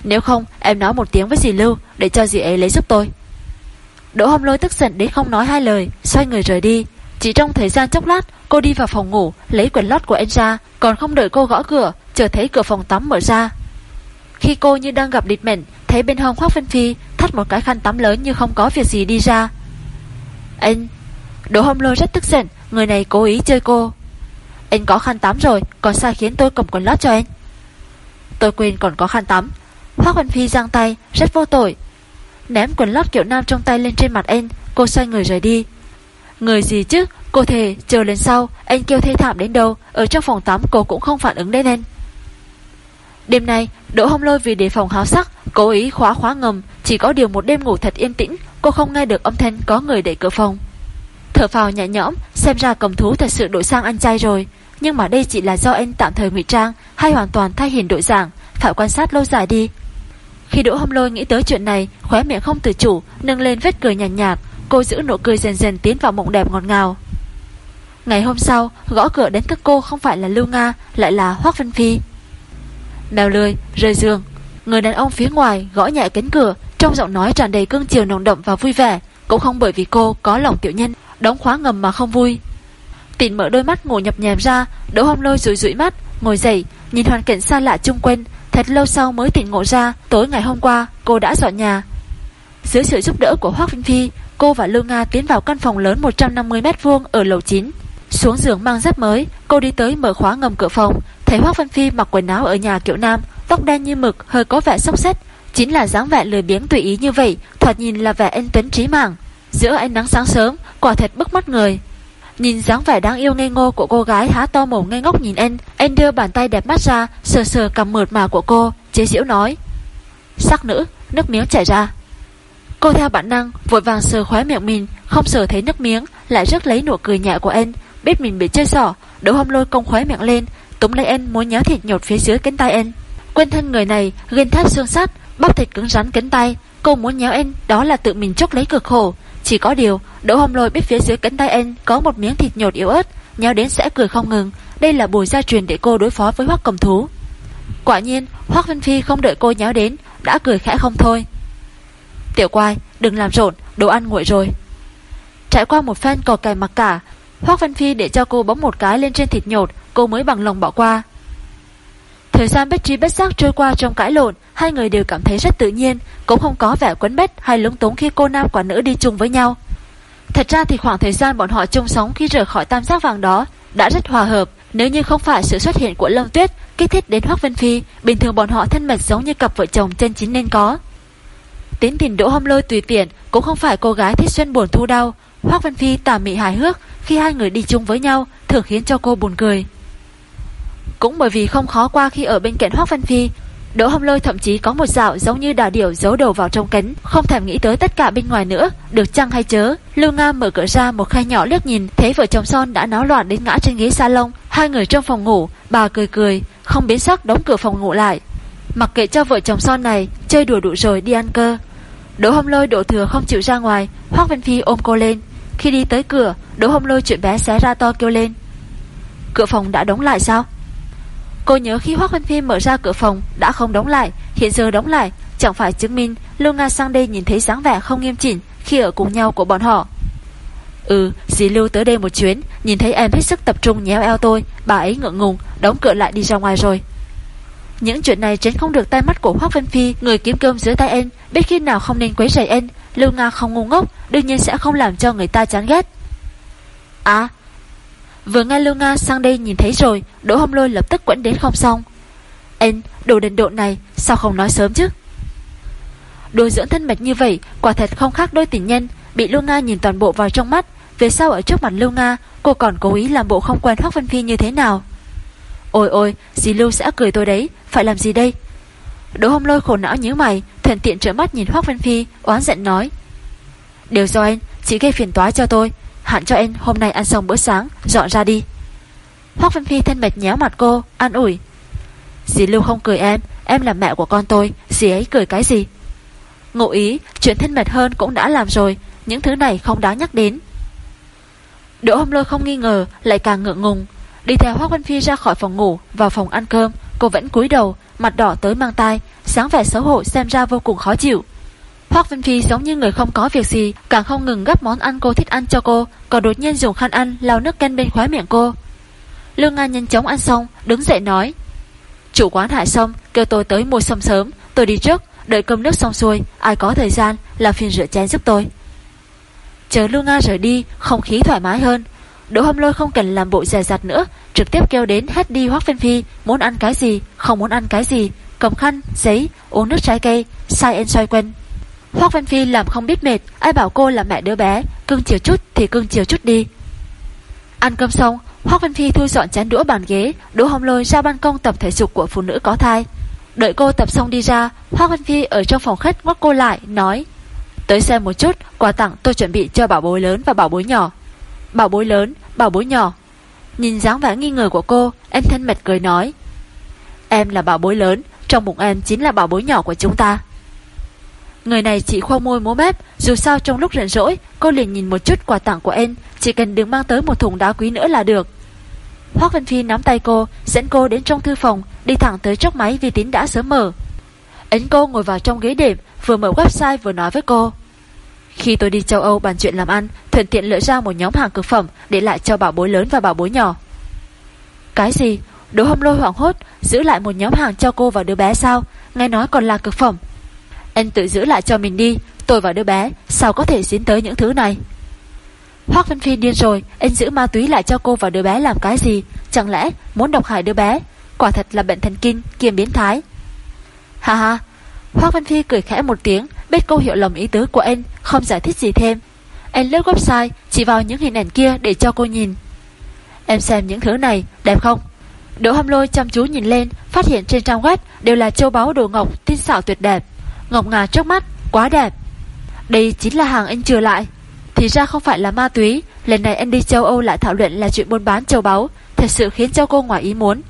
Nếu không, em nói một tiếng với dì Lưu, Để cho dì ấy lấy giúp tôi. Đỗ Hâm Lôi tức giận đến không nói hai lời, Xoay người rời đi. Chỉ trong thời gian chốc lát, Cô đi vào phòng ngủ, Lấy quần lót của em ra, Còn không đợi cô gõ cửa Chờ thấy cửa phòng tắm mở ra. Khi cô như đang gặp địch mệnh, Thấy bên hông Hoác Vân Phi Thắt một cái khăn tắm lớn như không có việc gì đi ra. Anh Đỗ Hồng Lôi rất tức giận, Người này cố ý chơi cô. Anh có khăn tắm rồi, Còn sao khiến tôi cầm quần lót cho anh. Tôi quên còn có khăn tắm. Hoác Vân Phi giang tay, rất vô tội. Ném quần lót kiểu nam trong tay lên trên mặt anh, Cô xoay người rời đi. Người gì chứ, Cô thề, chờ lên sau, Anh kêu thê thảm đến đâu, Ở trong phòng tắm cô cũng không phản ứng đến anh. Đêm nay, Đỗ Hồng Lôi vì đề phòng háo sắc, Cố ý khóa khóa ngầm chỉ có điều một đêm ngủ thật yên tĩnh Cô không nghe được âm thanh có người đẩy cửa phòng. Thở phào nhẹ nhõm Xem ra cầm thú thật sự đổi sang ăn chay rồi. Nhưng mà đây chỉ là do anh tạm thời ngụy trang Hay hoàn toàn thay hình đội giảng Phải quan sát lâu dài đi. Khi Đỗ Hồng Lôi nghĩ tới chuyện này Khóe miệng không tự chủ Nâng lên vết cười nhàn nhạt, nhạt Cô giữ nụ cười dần dần tiến vào mộng đẹp ngọt ngào. Ngày hôm sau Gõ cửa đến các cô không phải là Lưu Nga Lại là Hoác Vân Phi. Mèo lười, rơi giường. Người đàn ông phía ngoài gõ nhẹ cánh cửa trong giọng nói tràn đầy cương chiều nồng đậm và vui vẻ, Cũng không bởi vì cô có lòng tiểu nhân, Đóng khóa ngầm mà không vui. Tịnh mở đôi mắt ngủ nhập nhèm ra, Đỗ hông lôi rủi rủi mắt, Ngồi dậy, nhìn hoàn cảnh xa lạ chung quanh. Thật lâu sau mới tỉnh ngộ ra, Tối ngày hôm qua, cô đã dọn nhà. Dưới sự giúp đỡ của Hoác Vinh Phi, Cô và Lưu Nga tiến vào căn phòng lớn 150m2 ở lầu 9 Xuống giường mang dép mới, Cô đi tới mở khóa ngầm cửa phòng. Thấy Hoác Vinh Phi mặc quần áo ở nhà kiểu nam, Tóc đen như mực, hơi có vẻ sốc xét Chính là dáng vẻ lười biếng tùy ý như vậy Thoạt nhìn là vẻ anh tuấn trí mạng. Giữa ánh nắng sáng sớm Quả thật bức mắt người. Nhìn dáng vẻ đáng yêu ngây ngô của cô gái há to mồm ngây ngốc nhìn anh Anh đưa bàn tay đẹp mắt ra Sờ sờ cầm mượt mà của cô Chế diễu nói. Sắc nữ, nước miếng chảy ra. Cô theo bản năng vội vàng sờ khóe miệng mình Không sờ thấy nước miếng Lại rước lấy nụ cười nhẹ của anh Biết mình bị chơi xỏ Đỗ hông lôi công khóe miệng lên Túm lấy anh muốn nhéo thịt nhột phía dưới cánh tay anh Quên thân người này ghen thét xương sắt Bắp thịt cứng rắn cánh tay, Cô muốn nhéo anh đó là tự mình chốc lấy cực khổ. Chỉ có điều, Đỗ hồng lôi biết phía dưới cánh tay anh Có một miếng thịt nhột yếu ớt, Nhéo đến sẽ cười không ngừng. Đây là bùi gia truyền để cô đối phó với hoắc cầm thú. Quả nhiên, Hoắc Vân Phi không đợi cô nhéo đến, Đã cười khẽ không thôi. Tiểu quai, đừng làm rộn, Đồ ăn nguội rồi. Trải qua một phen cò cày mặc cả, hoắc Văn Phi để cho cô bấm một cái lên trên thịt nhột, Cô mới bằng lòng bỏ qua. Thời gian bất trí bất giác trôi qua trong cãi lộn, Hai người đều cảm thấy rất tự nhiên, Cũng không có vẻ quấn bách hay lúng túng khi cô nam quả nữ đi chung với nhau. Thật ra thì khoảng thời gian bọn họ chung sống khi rời khỏi tam giác vàng đó Đã rất hòa hợp, Nếu như không phải sự xuất hiện của Lâm Tuyết, Kích thích đến Hoác Vân Phi, Bình thường bọn họ thân mật giống như cặp vợ chồng chân chính nên có. Tính tình Đỗ Hâm Lôi tùy tiện, Cũng không phải cô gái thích xuân buồn thu đau, Hoác Vân Phi tà mị hài hước Khi hai người đi chung với nhau, Thường khiến cho cô buồn cười. Cũng bởi vì không khó qua khi ở bên cạnh Hoác văn Phi Đỗ hồng Lôi thậm chí có một dạo giống như đà điểu giấu đầu vào trong cánh, không thèm nghĩ tới tất cả bên ngoài nữa, được chăng hay chớ. Lưu Nga mở cửa ra một khay nhỏ liếc nhìn, thấy vợ chồng son đã náo loạn đến ngã trên ghế salon, hai người trong phòng ngủ, bà cười cười, không biến sắc đóng cửa phòng ngủ lại. Mặc kệ cho vợ chồng son này chơi đùa đủ rồi đi ăn cơ. Đỗ hồng Lôi đổ thừa không chịu ra ngoài, Hoắc văn Phi ôm cô lên. Khi đi tới cửa, Đỗ hồng Lôi chuyện bé xé ra to kêu lên. Cửa phòng đã đóng lại sao? Cô nhớ khi Hoác văn Phi mở ra cửa phòng đã không đóng lại, hiện giờ đóng lại, chẳng phải chứng minh Lưu Nga sang đây nhìn thấy dáng vẻ không nghiêm chỉnh khi ở cùng nhau của bọn họ. Ừ, dì Lưu tới đây một chuyến, nhìn thấy em hết sức tập trung nhéo eo tôi, bà ấy ngượng ngùng, đóng cửa lại đi ra ngoài rồi. Những chuyện này tránh không được tay mắt của Hoác văn Phi, người kiếm cơm dưới tay em, biết khi nào không nên quấy rầy em, Lưu Nga không ngu ngốc, đương nhiên sẽ không làm cho người ta chán ghét. À, Vừa nghe Lưu Nga sang đây nhìn thấy rồi Đỗ Hồng Lôi lập tức quẫn đến không xong. Anh, đồ đần độ này Sao không nói sớm chứ? Đồ dưỡng thân mật như vậy Quả thật không khác đôi tình nhân Bị Lưu Nga nhìn toàn bộ vào trong mắt. Về sau ở trước mặt Lưu Nga Cô còn cố ý làm bộ không quen Hoác Vân Phi như thế nào? Ôi ôi, dì Lưu sẽ cười tôi đấy Phải làm gì đây? Đỗ Hồng Lôi khổ não nhíu mày Thuận tiện trở mắt nhìn Hoác Vân Phi Oán giận nói. Đều do anh, chỉ gây phiền toái cho tôi Hạn cho em, hôm nay ăn xong bữa sáng, Dọn ra đi. Hoác Vân Phi thân mệt nhéo mặt cô, An ủi. Dì Lưu không cười em Em là mẹ của con tôi, Dì ấy cười cái gì? Ngộ ý, Chuyện thân mệt hơn cũng đã làm rồi, Những thứ này không đáng nhắc đến. Đỗ Hồng Lôi không nghi ngờ, Lại càng ngượng ngùng. Đi theo Hoác Vân Phi ra khỏi phòng ngủ, Vào phòng ăn cơm, Cô vẫn cúi đầu, Mặt đỏ tới mang tai Sáng vẻ xấu hổ xem ra vô cùng khó chịu. Hoác Vân Phi giống như người không có việc gì Càng không ngừng gấp món ăn cô thích ăn cho cô Còn đột nhiên dùng khăn ăn lau nước canh bên khóe miệng cô. Lương Nga nhanh chóng ăn xong Đứng dậy nói Chủ quán hại xong kêu tôi tới mua xong sớm Tôi đi trước Đợi cơm nước xong xuôi Ai có thời gian là phiền rửa chén giúp tôi. Chờ Lương Nga rời đi Không khí thoải mái hơn. Đỗ hâm lôi không cần làm bộ dè dặt nữa Trực tiếp kêu đến hết đi Hoác Vân Phi Muốn ăn cái gì Không muốn ăn cái gì Cầm khăn, giấy, uống nước trái cây Sai en xoay quanh. Hoác Văn Phi làm không biết mệt Ai bảo cô là mẹ đứa bé Cưng chiều chút thì cưng chiều chút đi. Ăn cơm xong Hoác Văn Phi thu dọn chén đũa bàn ghế Đỗ hồng lôi ra ban công tập thể dục của phụ nữ có thai. Đợi cô tập xong đi ra Hoác Văn Phi ở trong phòng khách ngoắc cô lại Nói Tới xem một chút quà tặng tôi chuẩn bị cho bảo bối lớn và bảo bối nhỏ. Bảo bối lớn, bảo bối nhỏ. Nhìn dáng vẻ nghi ngờ của cô Em thân mệt cười nói Em là bảo bối lớn Trong bụng em chính là bảo bối nhỏ của chúng ta. Người này chỉ khoa môi múa mép, Dù sao trong lúc rảnh rỗi, Cô liền nhìn một chút quà tặng của em, Chỉ cần đừng mang tới một thùng đá quý nữa là được. Hoác Vân Phi nắm tay cô, Dẫn cô đến trong thư phòng, Đi thẳng tới chốc máy vi tín đã sớm mở. Ấn cô ngồi vào trong ghế đệm, Vừa mở website vừa nói với cô. Khi tôi đi châu Âu bàn chuyện làm ăn, Thuận tiện lựa ra một nhóm hàng cực phẩm Để lại cho bảo bối lớn và bảo bối nhỏ. Cái gì? Đỗ hâm lôi hoảng hốt, Giữ lại một nhóm hàng cho cô và đứa bé sao? Nghe nói còn là cực phẩm anh tự giữ lại cho mình đi, Tôi và đứa bé, Sao có thể dính tới những thứ này? Hoác Vân Phi điên rồi, Anh giữ ma túy lại cho cô và đứa bé làm cái gì? Chẳng lẽ muốn độc hại đứa bé? Quả thật là bệnh thần kinh kiềm biến thái. Ha ha, Hoác Vân Phi cười khẽ một tiếng, Biết cô hiểu lầm ý tứ của anh, Không giải thích gì thêm. Anh lướt website, Chỉ vào những hình ảnh kia để cho cô nhìn. Em xem những thứ này, đẹp không? Đỗ hâm lôi chăm chú nhìn lên, Phát hiện trên trang web đều là châu báu đồ ngọc, Tinh xảo tuyệt đẹp. Ngọc ngà trước mắt, quá đẹp. Đây chính là hàng anh trừ lại. Thì ra không phải là ma túy Lần này anh đi châu Âu lại thảo luận là chuyện buôn bán châu báu Thật sự khiến cho cô ngoài ý muốn.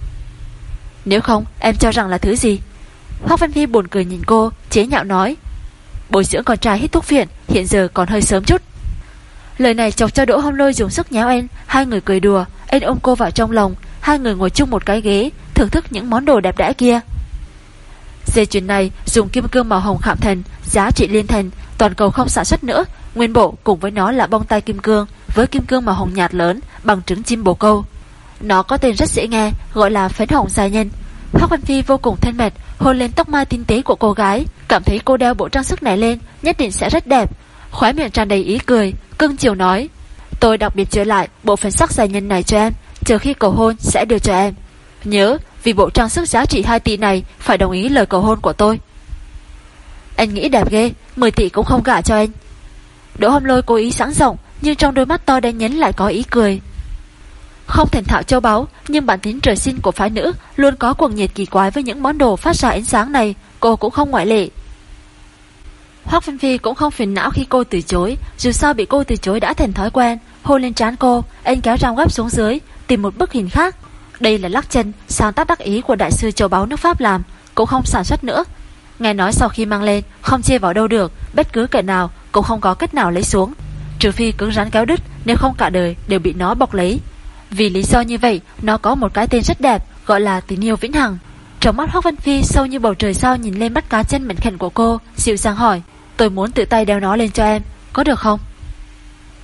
Nếu không em cho rằng là thứ gì? Hoác Văn Phi buồn cười nhìn cô Chế nhạo nói. Bồi dưỡng con trai hít thuốc phiện Hiện giờ còn hơi sớm chút. Lời này chọc cho Đỗ Hâm Lôi dùng sức nhéo anh Hai người cười đùa Anh ôm cô vào trong lòng Hai người ngồi chung một cái ghế Thưởng thức những món đồ đẹp đẽ kia. Dây chuyền này dùng kim cương màu hồng khảm thành, giá trị liên thành, toàn cầu không sản xuất nữa. Nguyên bộ cùng với nó là bông tai kim cương với kim cương màu hồng nhạt lớn, bằng trứng chim bồ câu. Nó có tên rất dễ nghe, gọi là phấn hồng dài nhân. Hoắc Văn Phi vô cùng thân mật, hôn lên tóc mai tinh tế của cô gái, cảm thấy cô đeo bộ trang sức này lên nhất định sẽ rất đẹp. Khóe miệng tràn đầy ý cười, cưng chiều nói: "Tôi đặc biệt chữa lại bộ phấn sắc dài nhân này cho em, chờ khi cầu hôn sẽ đưa cho em. Nhớ, vì bộ trang sức giá trị 2 tỷ này phải đồng ý lời cầu hôn của tôi." Anh nghĩ đẹp ghê, 10 tỷ cũng không gả cho anh. Đỗ Hâm Lôi cố ý sẵn rộng, nhưng trong đôi mắt to đen nhấn lại có ý cười. Không thành thạo châu báu, nhưng bản tính trời sinh của phái nữ luôn có cuồng nhiệt kỳ quái với những món đồ phát ra ánh sáng này, cô cũng không ngoại lệ. Hoắc Vân Phi cũng không phiền não khi cô từ chối, dù sao bị cô từ chối đã thành thói quen, hôn lên trán cô, anh kéo trang gấp xuống dưới, tìm một bức hình khác. Đây là lắc chân, sáng tác đắc ý của đại sư châu báu nước Pháp làm, cũng không sản xuất nữa. Nghe nói sau khi mang lên, không chia vào đâu được, bất cứ kẻ nào cũng không có cách nào lấy xuống. Trừ phi cứng rắn kéo đứt, nếu không cả đời đều bị nó bọc lấy. Vì lý do như vậy, nó có một cái tên rất đẹp, gọi là tình yêu vĩnh hằng. Trong mắt Hoác Văn Phi sâu như bầu trời sao nhìn lên mắt cá chân mảnh khảnh của cô, dịu dàng hỏi, tôi muốn tự tay đeo nó lên cho em, có được không?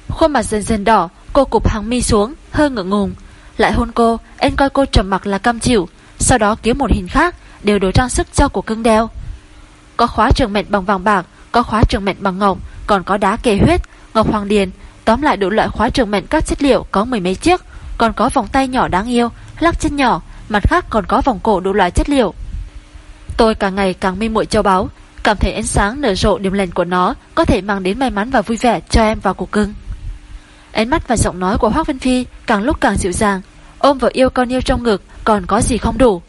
Khuôn mặt dần dần đỏ, cô cụp hàng mi xuống, hơi ngượng ngùng. Lại hôn cô, anh coi cô trầm mặc là cam chịu, sau đó kiếm một hình khác, đều đồ trang sức cho của cưng đeo. Có khóa trường mệnh bằng vàng bạc, có khóa trường mệnh bằng ngọc, còn có đá kề huyết, ngọc hoàng điền, tóm lại đủ loại khóa trường mệnh các chất liệu có mười mấy chiếc, còn có vòng tay nhỏ đáng yêu, lắc chân nhỏ, mặt khác còn có vòng cổ đủ loại chất liệu. Tôi càng ngày càng mê muội châu báu, cảm thấy ánh sáng nở rộ điểm lành của nó có thể mang đến may mắn và vui vẻ cho em và cuộc cưng. Ánh mắt và giọng nói của Hoác Vân Phi càng lúc càng dịu dàng, ôm vợ yêu con yêu trong ngực, còn có gì không đủ.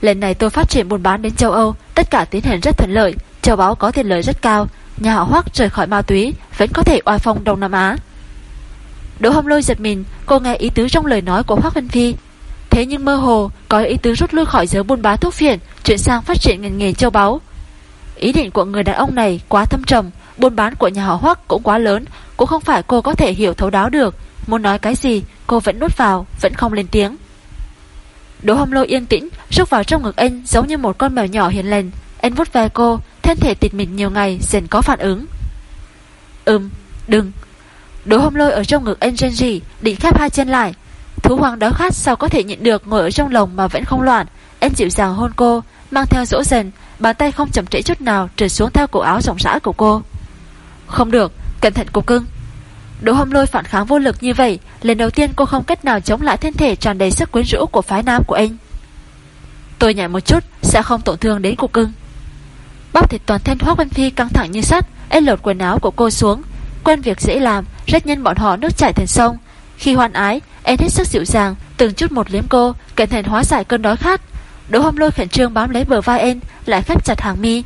Lần này tôi phát triển buôn bán đến châu Âu, tất cả tiến hành rất thuận lợi, châu báu có tiền lợi rất cao, nhà họ Hoác rời khỏi ma túy vẫn có thể oai phong Đông Nam Á. Đỗ Hồng Lôi giật mình, cô nghe ý tứ trong lời nói của Hoác Vân Phi. Thế nhưng mơ hồ có ý tứ rút lui khỏi giới buôn bán thuốc phiện, chuyển sang phát triển ngành nghề châu báu. Ý định của người đàn ông này quá thâm trầm, buôn bán của nhà họ Hoắc cũng quá lớn, cũng không phải cô có thể hiểu thấu đáo được. Muốn nói cái gì, cô vẫn nuốt vào, vẫn không lên tiếng. Đỗ Hồng Lôi yên tĩnh, rút vào trong ngực anh giống như một con mèo nhỏ hiền lành. Anh vuốt ve cô, thân thể tịt mịt nhiều ngày dần có phản ứng. Ừm, đừng, Đỗ Hồng lôi ở trong ngực anh rên rỉ Định khép hai chân lại Thú hoàng đói khát sao có thể nhịn được Ngồi ở trong lồng mà vẫn không loạn Anh dịu dàng hôn cô Mang theo dỗ dần Bàn tay không chậm trễ chút nào Trượt xuống theo cổ áo rộng rãi của cô không được, Cẩn thận cô cưng. Đỗ hâm lôi phản kháng vô lực như vậy, Lần đầu tiên cô không cách nào chống lại thân thể tràn đầy sức quyến rũ của phái nam của anh. Tôi nhảy một chút, Sẽ không tổn thương đến cô cưng. Bóc thịt toàn thân Hoác Văn Phi căng thẳng như sắt Anh lột quần áo của cô xuống. Quen việc dễ làm, Rất nhân bọn họ nước chảy thành sông. Khi hoan ái, Em hết sức dịu dàng, Từng chút một liếm cô, Cẩn thận hóa giải cơn đói khát. Đỗ hâm lôi khẩn trương bám lấy bờ vai em, Lại khép chặt hàng mi.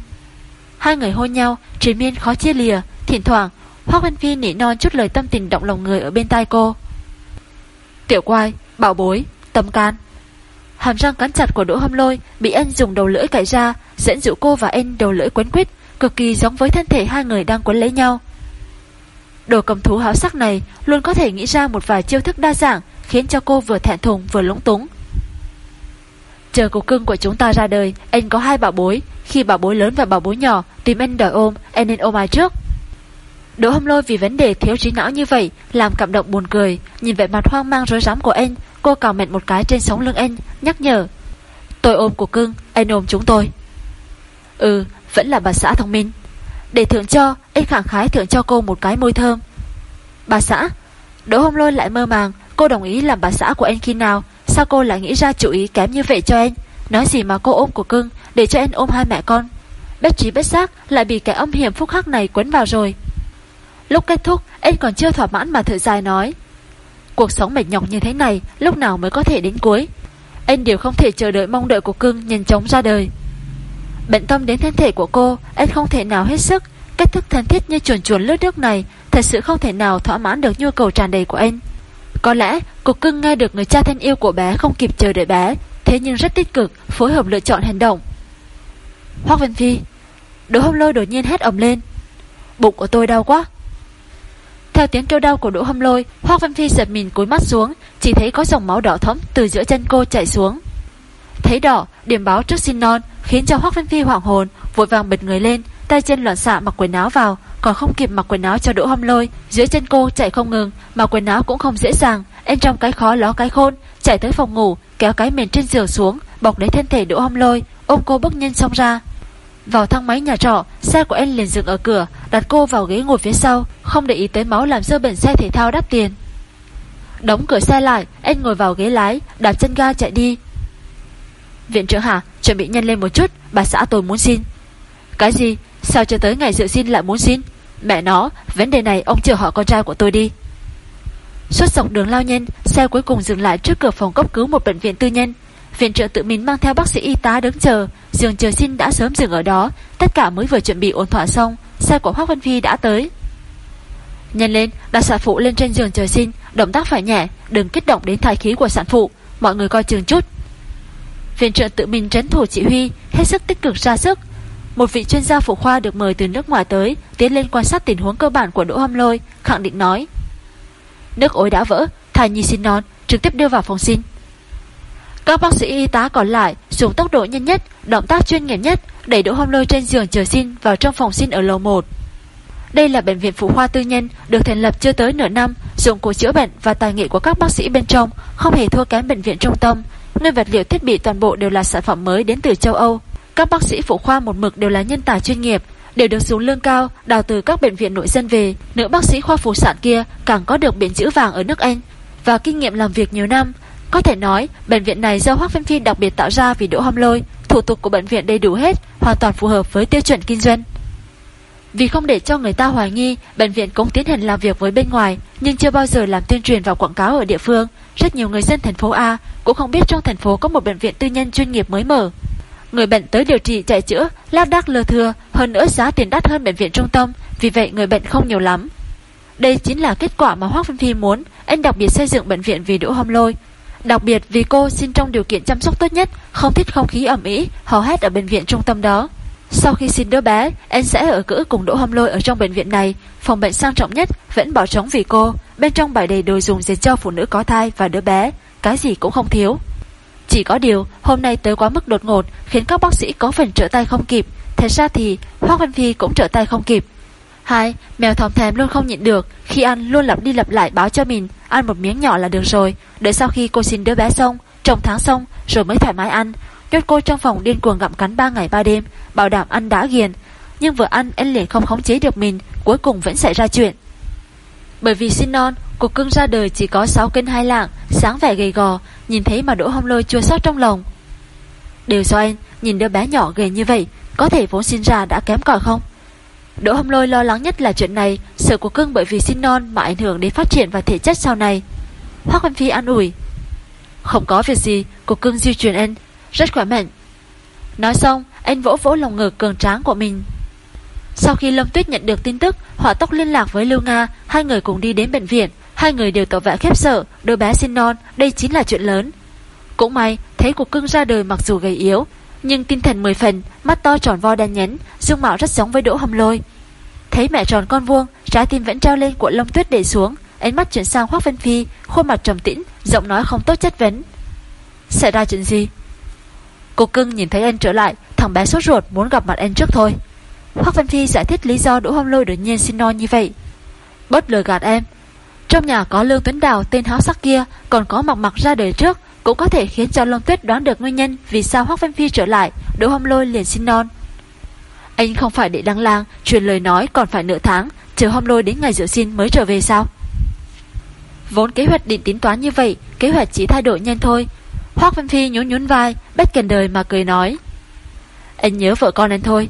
Hai người hôn nhau, Triền miên khó chia lìa. Thỉnh thoảng Hoác Văn Phi nỉ non chút lời tâm tình động lòng người ở bên tai cô Tiểu quai Bảo bối Tâm can Hàm răng cắn chặt của Đỗ Hâm Lôi bị anh dùng đầu lưỡi cạy ra, dẫn dụ cô và anh đầu lưỡi quấn quýt, cực kỳ giống với thân thể hai người đang quấn lấy nhau. Đồ cầm thú háo sắc này luôn có thể nghĩ ra một vài chiêu thức đa dạng khiến cho cô vừa thẹn thùng vừa lũng túng. Chờ cục cưng của chúng ta ra đời, anh có hai bảo bối. Khi bảo bối lớn và bảo bối nhỏ tìm anh đòi ôm, anh nên ôm ai trước. Đỗ hâm lôi vì vấn đề thiếu trí não như vậy làm cảm động buồn cười. Nhìn vẻ mặt hoang mang rối rắm của anh, cô cào mệt một cái trên sống lưng anh, nhắc nhở. Tôi ôm của cưng, anh ôm chúng tôi. Ừ, vẫn là bà xã thông minh. Để thưởng cho Anh khẳng khái thưởng cho cô một cái môi thơm Bà xã Đỗ hông lôi lại mơ màng Cô đồng ý làm bà xã của anh khi nào Sao cô lại nghĩ ra chủ ý kém như vậy cho anh Nói gì mà cô ôm của cưng Để cho anh ôm hai mẹ con Bất trí bất giác lại bị cái âm hiểm phúc khắc này quấn vào rồi Lúc kết thúc Anh còn chưa thỏa mãn mà thở dài nói, Cuộc sống mệt nhọc như thế này, Lúc nào mới có thể đến cuối? Anh đều không thể chờ đợi mong đợi của cưng nhanh chóng ra đời. Bận tâm đến thân thể của cô Anh không thể nào hết sức. Cách thức thân thiết như chuồn chuồn lướt nước này Thật sự không thể nào thỏa mãn được nhu cầu tràn đầy của anh Có lẽ cục cưng nghe được người cha thân yêu của bé Không kịp chờ đợi bé, Thế nhưng rất tích cực, phối hợp lựa chọn hành động. Hoác Vân Phi Đỗ hông lôi đột nhiên hét ầm lên. Bụng của tôi đau quá theo tiếng kêu đau của Đỗ hâm lôi Hoác Văn Phi giật mình cúi mắt xuống Chỉ thấy có dòng máu đỏ thấm từ giữa chân cô chảy xuống Thấy đỏ, điểm báo trước xin non khiến cho Hoắc Văn Phi hoảng hồn, vội vàng bật người lên, tay chân loạn xạ mặc quần áo vào, còn không kịp mặc quần áo cho Đỗ Hâm Lôi, dưới chân cô chạy không ngừng, mà quần áo cũng không dễ dàng, anh trong cái khó ló cái khôn, chạy tới phòng ngủ, kéo cái mền trên giường xuống, bọc lấy thân thể Đỗ Hâm Lôi, ôm cô bước nhanh xông ra. Vào thang máy nhà trọ, xe của anh liền dừng ở cửa, đặt cô vào ghế ngồi phía sau, không để ý tới máu làm dơ bẩn xe thể thao đắt tiền. Đóng cửa xe lại, anh ngồi vào ghế lái, đạp chân ga chạy đi. Viện trưởng Hà, chuẩn bị nhanh lên một chút, bà xã tôi muốn xin. Cái gì? Sao chưa tới ngày dự xin lại muốn xin? Mẹ nó, vấn đề này ông chưa hỏi con trai của tôi đi. Suốt dọc đường lao nhân, xe cuối cùng dừng lại trước cửa phòng cấp cứu một bệnh viện tư nhân. Viện trưởng tự mình mang theo bác sĩ y tá đứng chờ, giường chờ xin đã sớm dừng ở đó, tất cả mới vừa chuẩn bị ổn thỏa xong, xe của Hoác Văn Phi đã tới. Nhanh lên, đặt sản phụ lên trên giường chờ xin, động tác phải nhẹ, đừng kích động đến thai khí của sản phụ, mọi người coi chừng chút. Viện trưởng tự mình trấn thủ chỉ huy, hết sức tích cực ra sức. Một vị chuyên gia phụ khoa được mời từ nước ngoài tới, tiến lên quan sát tình huống cơ bản của Đỗ Hâm Lôi, khẳng định nói: Nước ối đã vỡ, thai nhi sinh non, trực tiếp đưa vào phòng sinh. Các bác sĩ y tá còn lại dùng tốc độ nhanh nhất, động tác chuyên nghiệp nhất đẩy Đỗ Hâm Lôi trên giường chờ xin vào trong phòng xin ở lầu 1. Đây là bệnh viện phụ khoa tư nhân được thành lập chưa tới nửa năm, dụng cụ chữa bệnh và tài nghệ của các bác sĩ bên trong không hề thua kém bệnh viện trung tâm. Nguyên vật liệu thiết bị toàn bộ đều là sản phẩm mới đến từ châu Âu. Các bác sĩ phụ khoa một mực đều là nhân tài chuyên nghiệp, đều được dùng lương cao đào từ các bệnh viện nội dân về. Nữ bác sĩ khoa phụ sản kia càng có được biển chữ vàng ở nước Anh và kinh nghiệm làm việc nhiều năm. Có thể nói, bệnh viện này do Hoắc Phen Phi đặc biệt tạo ra vì Đỗ Hâm Lôi, thủ tục của bệnh viện đầy đủ hết, hoàn toàn phù hợp với tiêu chuẩn kinh doanh. Vì không để cho người ta hoài nghi, bệnh viện cũng tiến hành làm việc với bên ngoài, nhưng chưa bao giờ làm tuyên truyền và quảng cáo ở địa phương. Rất nhiều người dân thành phố A cũng không biết trong thành phố có một bệnh viện tư nhân chuyên nghiệp mới mở. Người bệnh tới điều trị chạy chữa, lác đác lơ thưa, hơn nữa giá tiền đắt hơn bệnh viện trung tâm, vì vậy người bệnh không nhiều lắm. Đây chính là kết quả mà Hoác Vân Phi muốn, anh đặc biệt xây dựng bệnh viện vì Đỗ Hâm Lôi. Đặc biệt vì cô xin trong điều kiện chăm sóc tốt nhất, không thích không khí ẩm ý, hầu hết ở bệnh viện trung tâm đó. Sau khi sinh đứa bé, em sẽ ở cữ cùng Đỗ Hâm Lôi ở trong bệnh viện này, phòng bệnh sang trọng nhất vẫn bỏ trống vì cô, bên trong bày đầy đồ dùng dành cho phụ nữ có thai và đứa bé, cái gì cũng không thiếu. Chỉ có điều, hôm nay tới quá mức đột ngột, khiến các bác sĩ có phần trở tay không kịp, thật ra thì Hoác Văn Phi cũng trở tay không kịp. Hai, mèo thòm thèm luôn không nhịn được, khi ăn luôn lặp đi lặp lại báo cho mình, ăn một miếng nhỏ là được rồi, đợi sau khi cô xin đứa bé xong, trồng tháng xong, rồi mới thoải mái ăn. Nhốt cô trong phòng điên cuồng gặm cắn 3 ngày 3 đêm, bảo đảm ăn đã ghiền. Nhưng vừa ăn, anh liền không khống chế được mình, cuối cùng vẫn xảy ra chuyện. Bởi vì sinh non, cục cưng ra đời chỉ có 6 cân hai lạng, sáng vẻ gầy gò, nhìn thấy mà đỗ hông lôi chua xót trong lòng. Đều do anh, nhìn đứa bé nhỏ gầy như vậy, có thể vốn sinh ra đã kém cỏi không? Đỗ hồng lôi lo lắng nhất là chuyện này, sợ của cưng bởi vì sinh non mà ảnh hưởng đến phát triển và thể chất sau này. Hoác Văn Phi an ủi. Không có việc gì, của cưng di truyền anh, rất khỏe mạnh. Nói xong, anh vỗ vỗ lòng ngực cường tráng của mình. Sau khi Lâm Tuyết nhận được tin tức, hỏa tốc liên lạc với Lưu Nga, hai người cùng đi đến bệnh viện, hai người đều tỏ vẻ khép sợ, đứa bé sinh non, đây chính là chuyện lớn. Cũng may, thấy cuộc cưng ra đời mặc dù gầy yếu, nhưng tinh thần mười phần, mắt to tròn vo đen nhánh, dung mạo rất giống với Đỗ Hâm Lôi. Thấy mẹ tròn con vuông, trái tim vẫn treo lên của Lâm Tuyết để xuống, ánh mắt chuyển sang Hoắc Vân Phi, khuôn mặt trầm tĩnh, giọng nói không tốt chất vấn. Xảy ra chuyện gì? Cô cưng nhìn thấy anh trở lại, thằng bé sốt ruột muốn gặp mặt anh trước thôi. Hoắc Vân Phi giải thích lý do Đỗ Hâm Lôi đột nhiên xin non như vậy. Bớt lừa gạt em. Trong nhà có Lương Tuấn Đào tên háo sắc kia, còn có mặc mặc ra đời trước, cũng có thể khiến cho Long Tuyết đoán được nguyên nhân vì sao Hoắc Văn Phi trở lại, Đỗ Hâm Lôi liền xin non. Anh không phải để đăng lang, truyền lời nói còn phải nửa tháng, chờ Hâm Lôi đến ngày dự xin mới trở về sao? Vốn kế hoạch định tính toán như vậy, kế hoạch chỉ thay đổi nhanh thôi. Hoắc Văn Phi nhún nhún vai, bất cần đời mà cười nói. Anh nhớ vợ con anh thôi.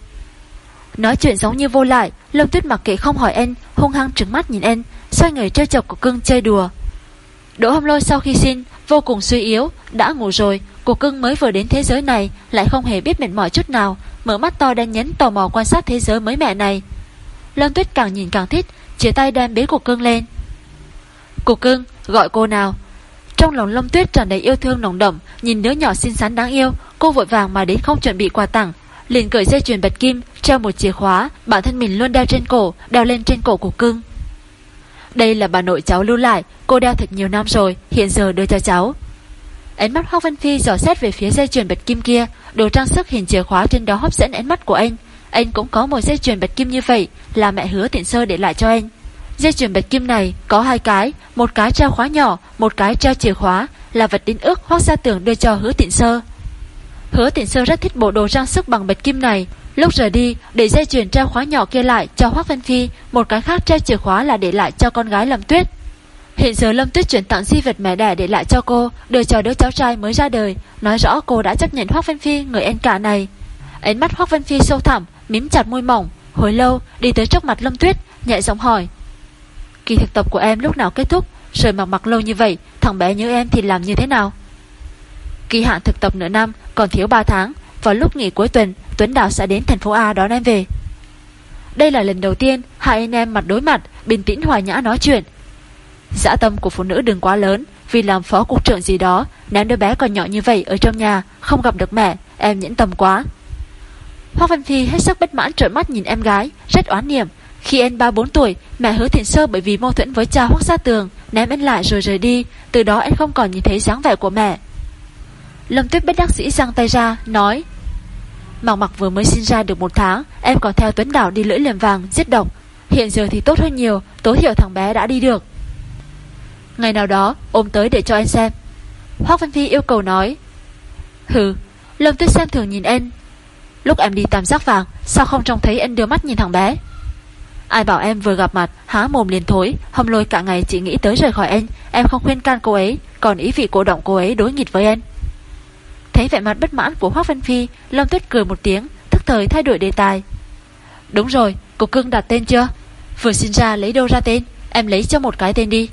Nói chuyện giống như vô lại, Lâm Tuyết mặc kệ không hỏi anh, hung hăng trừng mắt nhìn anh, xoay người chơi chọc của cưng chơi đùa. Đỗ Hồng Lôi sau khi sinh, vô cùng suy yếu, đã ngủ rồi, cô cưng mới vừa đến thế giới này, lại không hề biết mệt mỏi chút nào, mở mắt to đen nhấn tò mò quan sát thế giới mới mẹ này. Lâm Tuyết càng nhìn càng thích, chia tay đem bế Cục cưng lên. Cục cưng, gọi cô nào. Trong lòng Lâm Tuyết tràn đầy yêu thương nồng đậm, nhìn đứa nhỏ xinh xắn đáng yêu, cô vội vàng mà đến không chuẩn bị quà tặng, liền cởi dây chuyền bạch kim, treo một chìa khóa, bản thân mình luôn đeo trên cổ, đeo lên trên cổ của cưng. Đây là bà nội cháu lưu lại, cô đeo thật nhiều năm rồi, hiện giờ đưa cho cháu. Ánh mắt Hoác Văn Phi dò xét về phía dây chuyền bạch kim kia, đồ trang sức hình chìa khóa trên đó hấp dẫn ánh mắt của anh. Anh cũng có một dây chuyền bạch kim như vậy Là mẹ hứa tiện sơ để lại cho anh Dây chuyền bạch kim này có hai cái Một cái treo khóa nhỏ Một cái treo chìa khóa Là vật đính ước Hoác Gia Tường đưa cho hứa tiện sơ Hứa tiện sơ rất thích bộ đồ trang sức bằng bạch kim này Lúc rời đi, Để dây chuyền treo khóa nhỏ kia lại cho Hoác Văn Phi, Một cái khác treo chìa khóa là để lại cho con gái Lâm Tuyết. Hiện giờ Lâm Tuyết chuyển tặng di vật mẹ đẻ để lại cho cô, Đưa cho đứa cháu trai mới ra đời. Nói rõ cô đã chấp nhận Hoác Văn Phi, Người em cả này. Ánh mắt Hoác Văn Phi sâu thẳm, Mím chặt môi mỏng. Hồi lâu, đi tới trước mặt Lâm Tuyết, Nhẹ giọng hỏi, Kỳ thực tập của em lúc nào kết thúc? Rồi mặc mặc lâu như vậy, Thằng bé như em thì làm như thế nào? Kỳ hạn thực tập nửa năm, Còn thiếu 3 tháng. Vào lúc nghỉ cuối tuần, Tuấn Đào sẽ đến thành phố A đón em về. Đây là lần đầu tiên Hai anh em mặt đối mặt, Bình tĩnh hòa nhã nói chuyện. Dã tâm của phụ nữ đừng quá lớn, Vì làm phó cục trưởng gì đó, Ném đứa bé còn nhỏ như vậy ở trong nhà, Không gặp được mẹ, Em nhẫn tâm quá. Hoác Văn Phi hết sức bất mãn trợn mắt nhìn em gái, Rất oán niệm. Khi em 3-4 tuổi, Mẹ hứa thiện sơ bởi vì mâu thuẫn với cha Hoác Gia Tường, Ném em lại rồi rời đi, Từ đó em không còn nhìn thấy dáng vẻ của mẹ. Lâm Tuyết bất đắc sĩ giang tay ra, Nói Mạc mặc vừa mới sinh ra được một tháng, Em còn theo Tuấn Đảo đi lưỡi liềm vàng, giết độc. Hiện giờ thì tốt hơn nhiều Tối thiểu thằng bé đã đi được. Ngày nào đó, ôm tới để cho anh xem. Hoác Văn Phi yêu cầu nói, Hừ, Lâm Tuyết xem thường nhìn em. Lúc em đi tam giác vàng, Sao không trông thấy anh đưa mắt nhìn thằng bé? Ai bảo em vừa gặp mặt, Há mồm liền thối, Hâm lôi cả ngày chỉ nghĩ tới rời khỏi anh. Em không khuyên can cô ấy, Còn ý vị cổ động cô ấy đối nghịch với em. Thấy vẻ mặt bất mãn của Hoác Văn Phi, Lâm Tuyết cười một tiếng Thức thời thay đổi đề tài. Đúng rồi, Cô cưng đặt tên chưa? Vừa sinh ra lấy đâu ra tên? Em lấy cho một cái tên đi.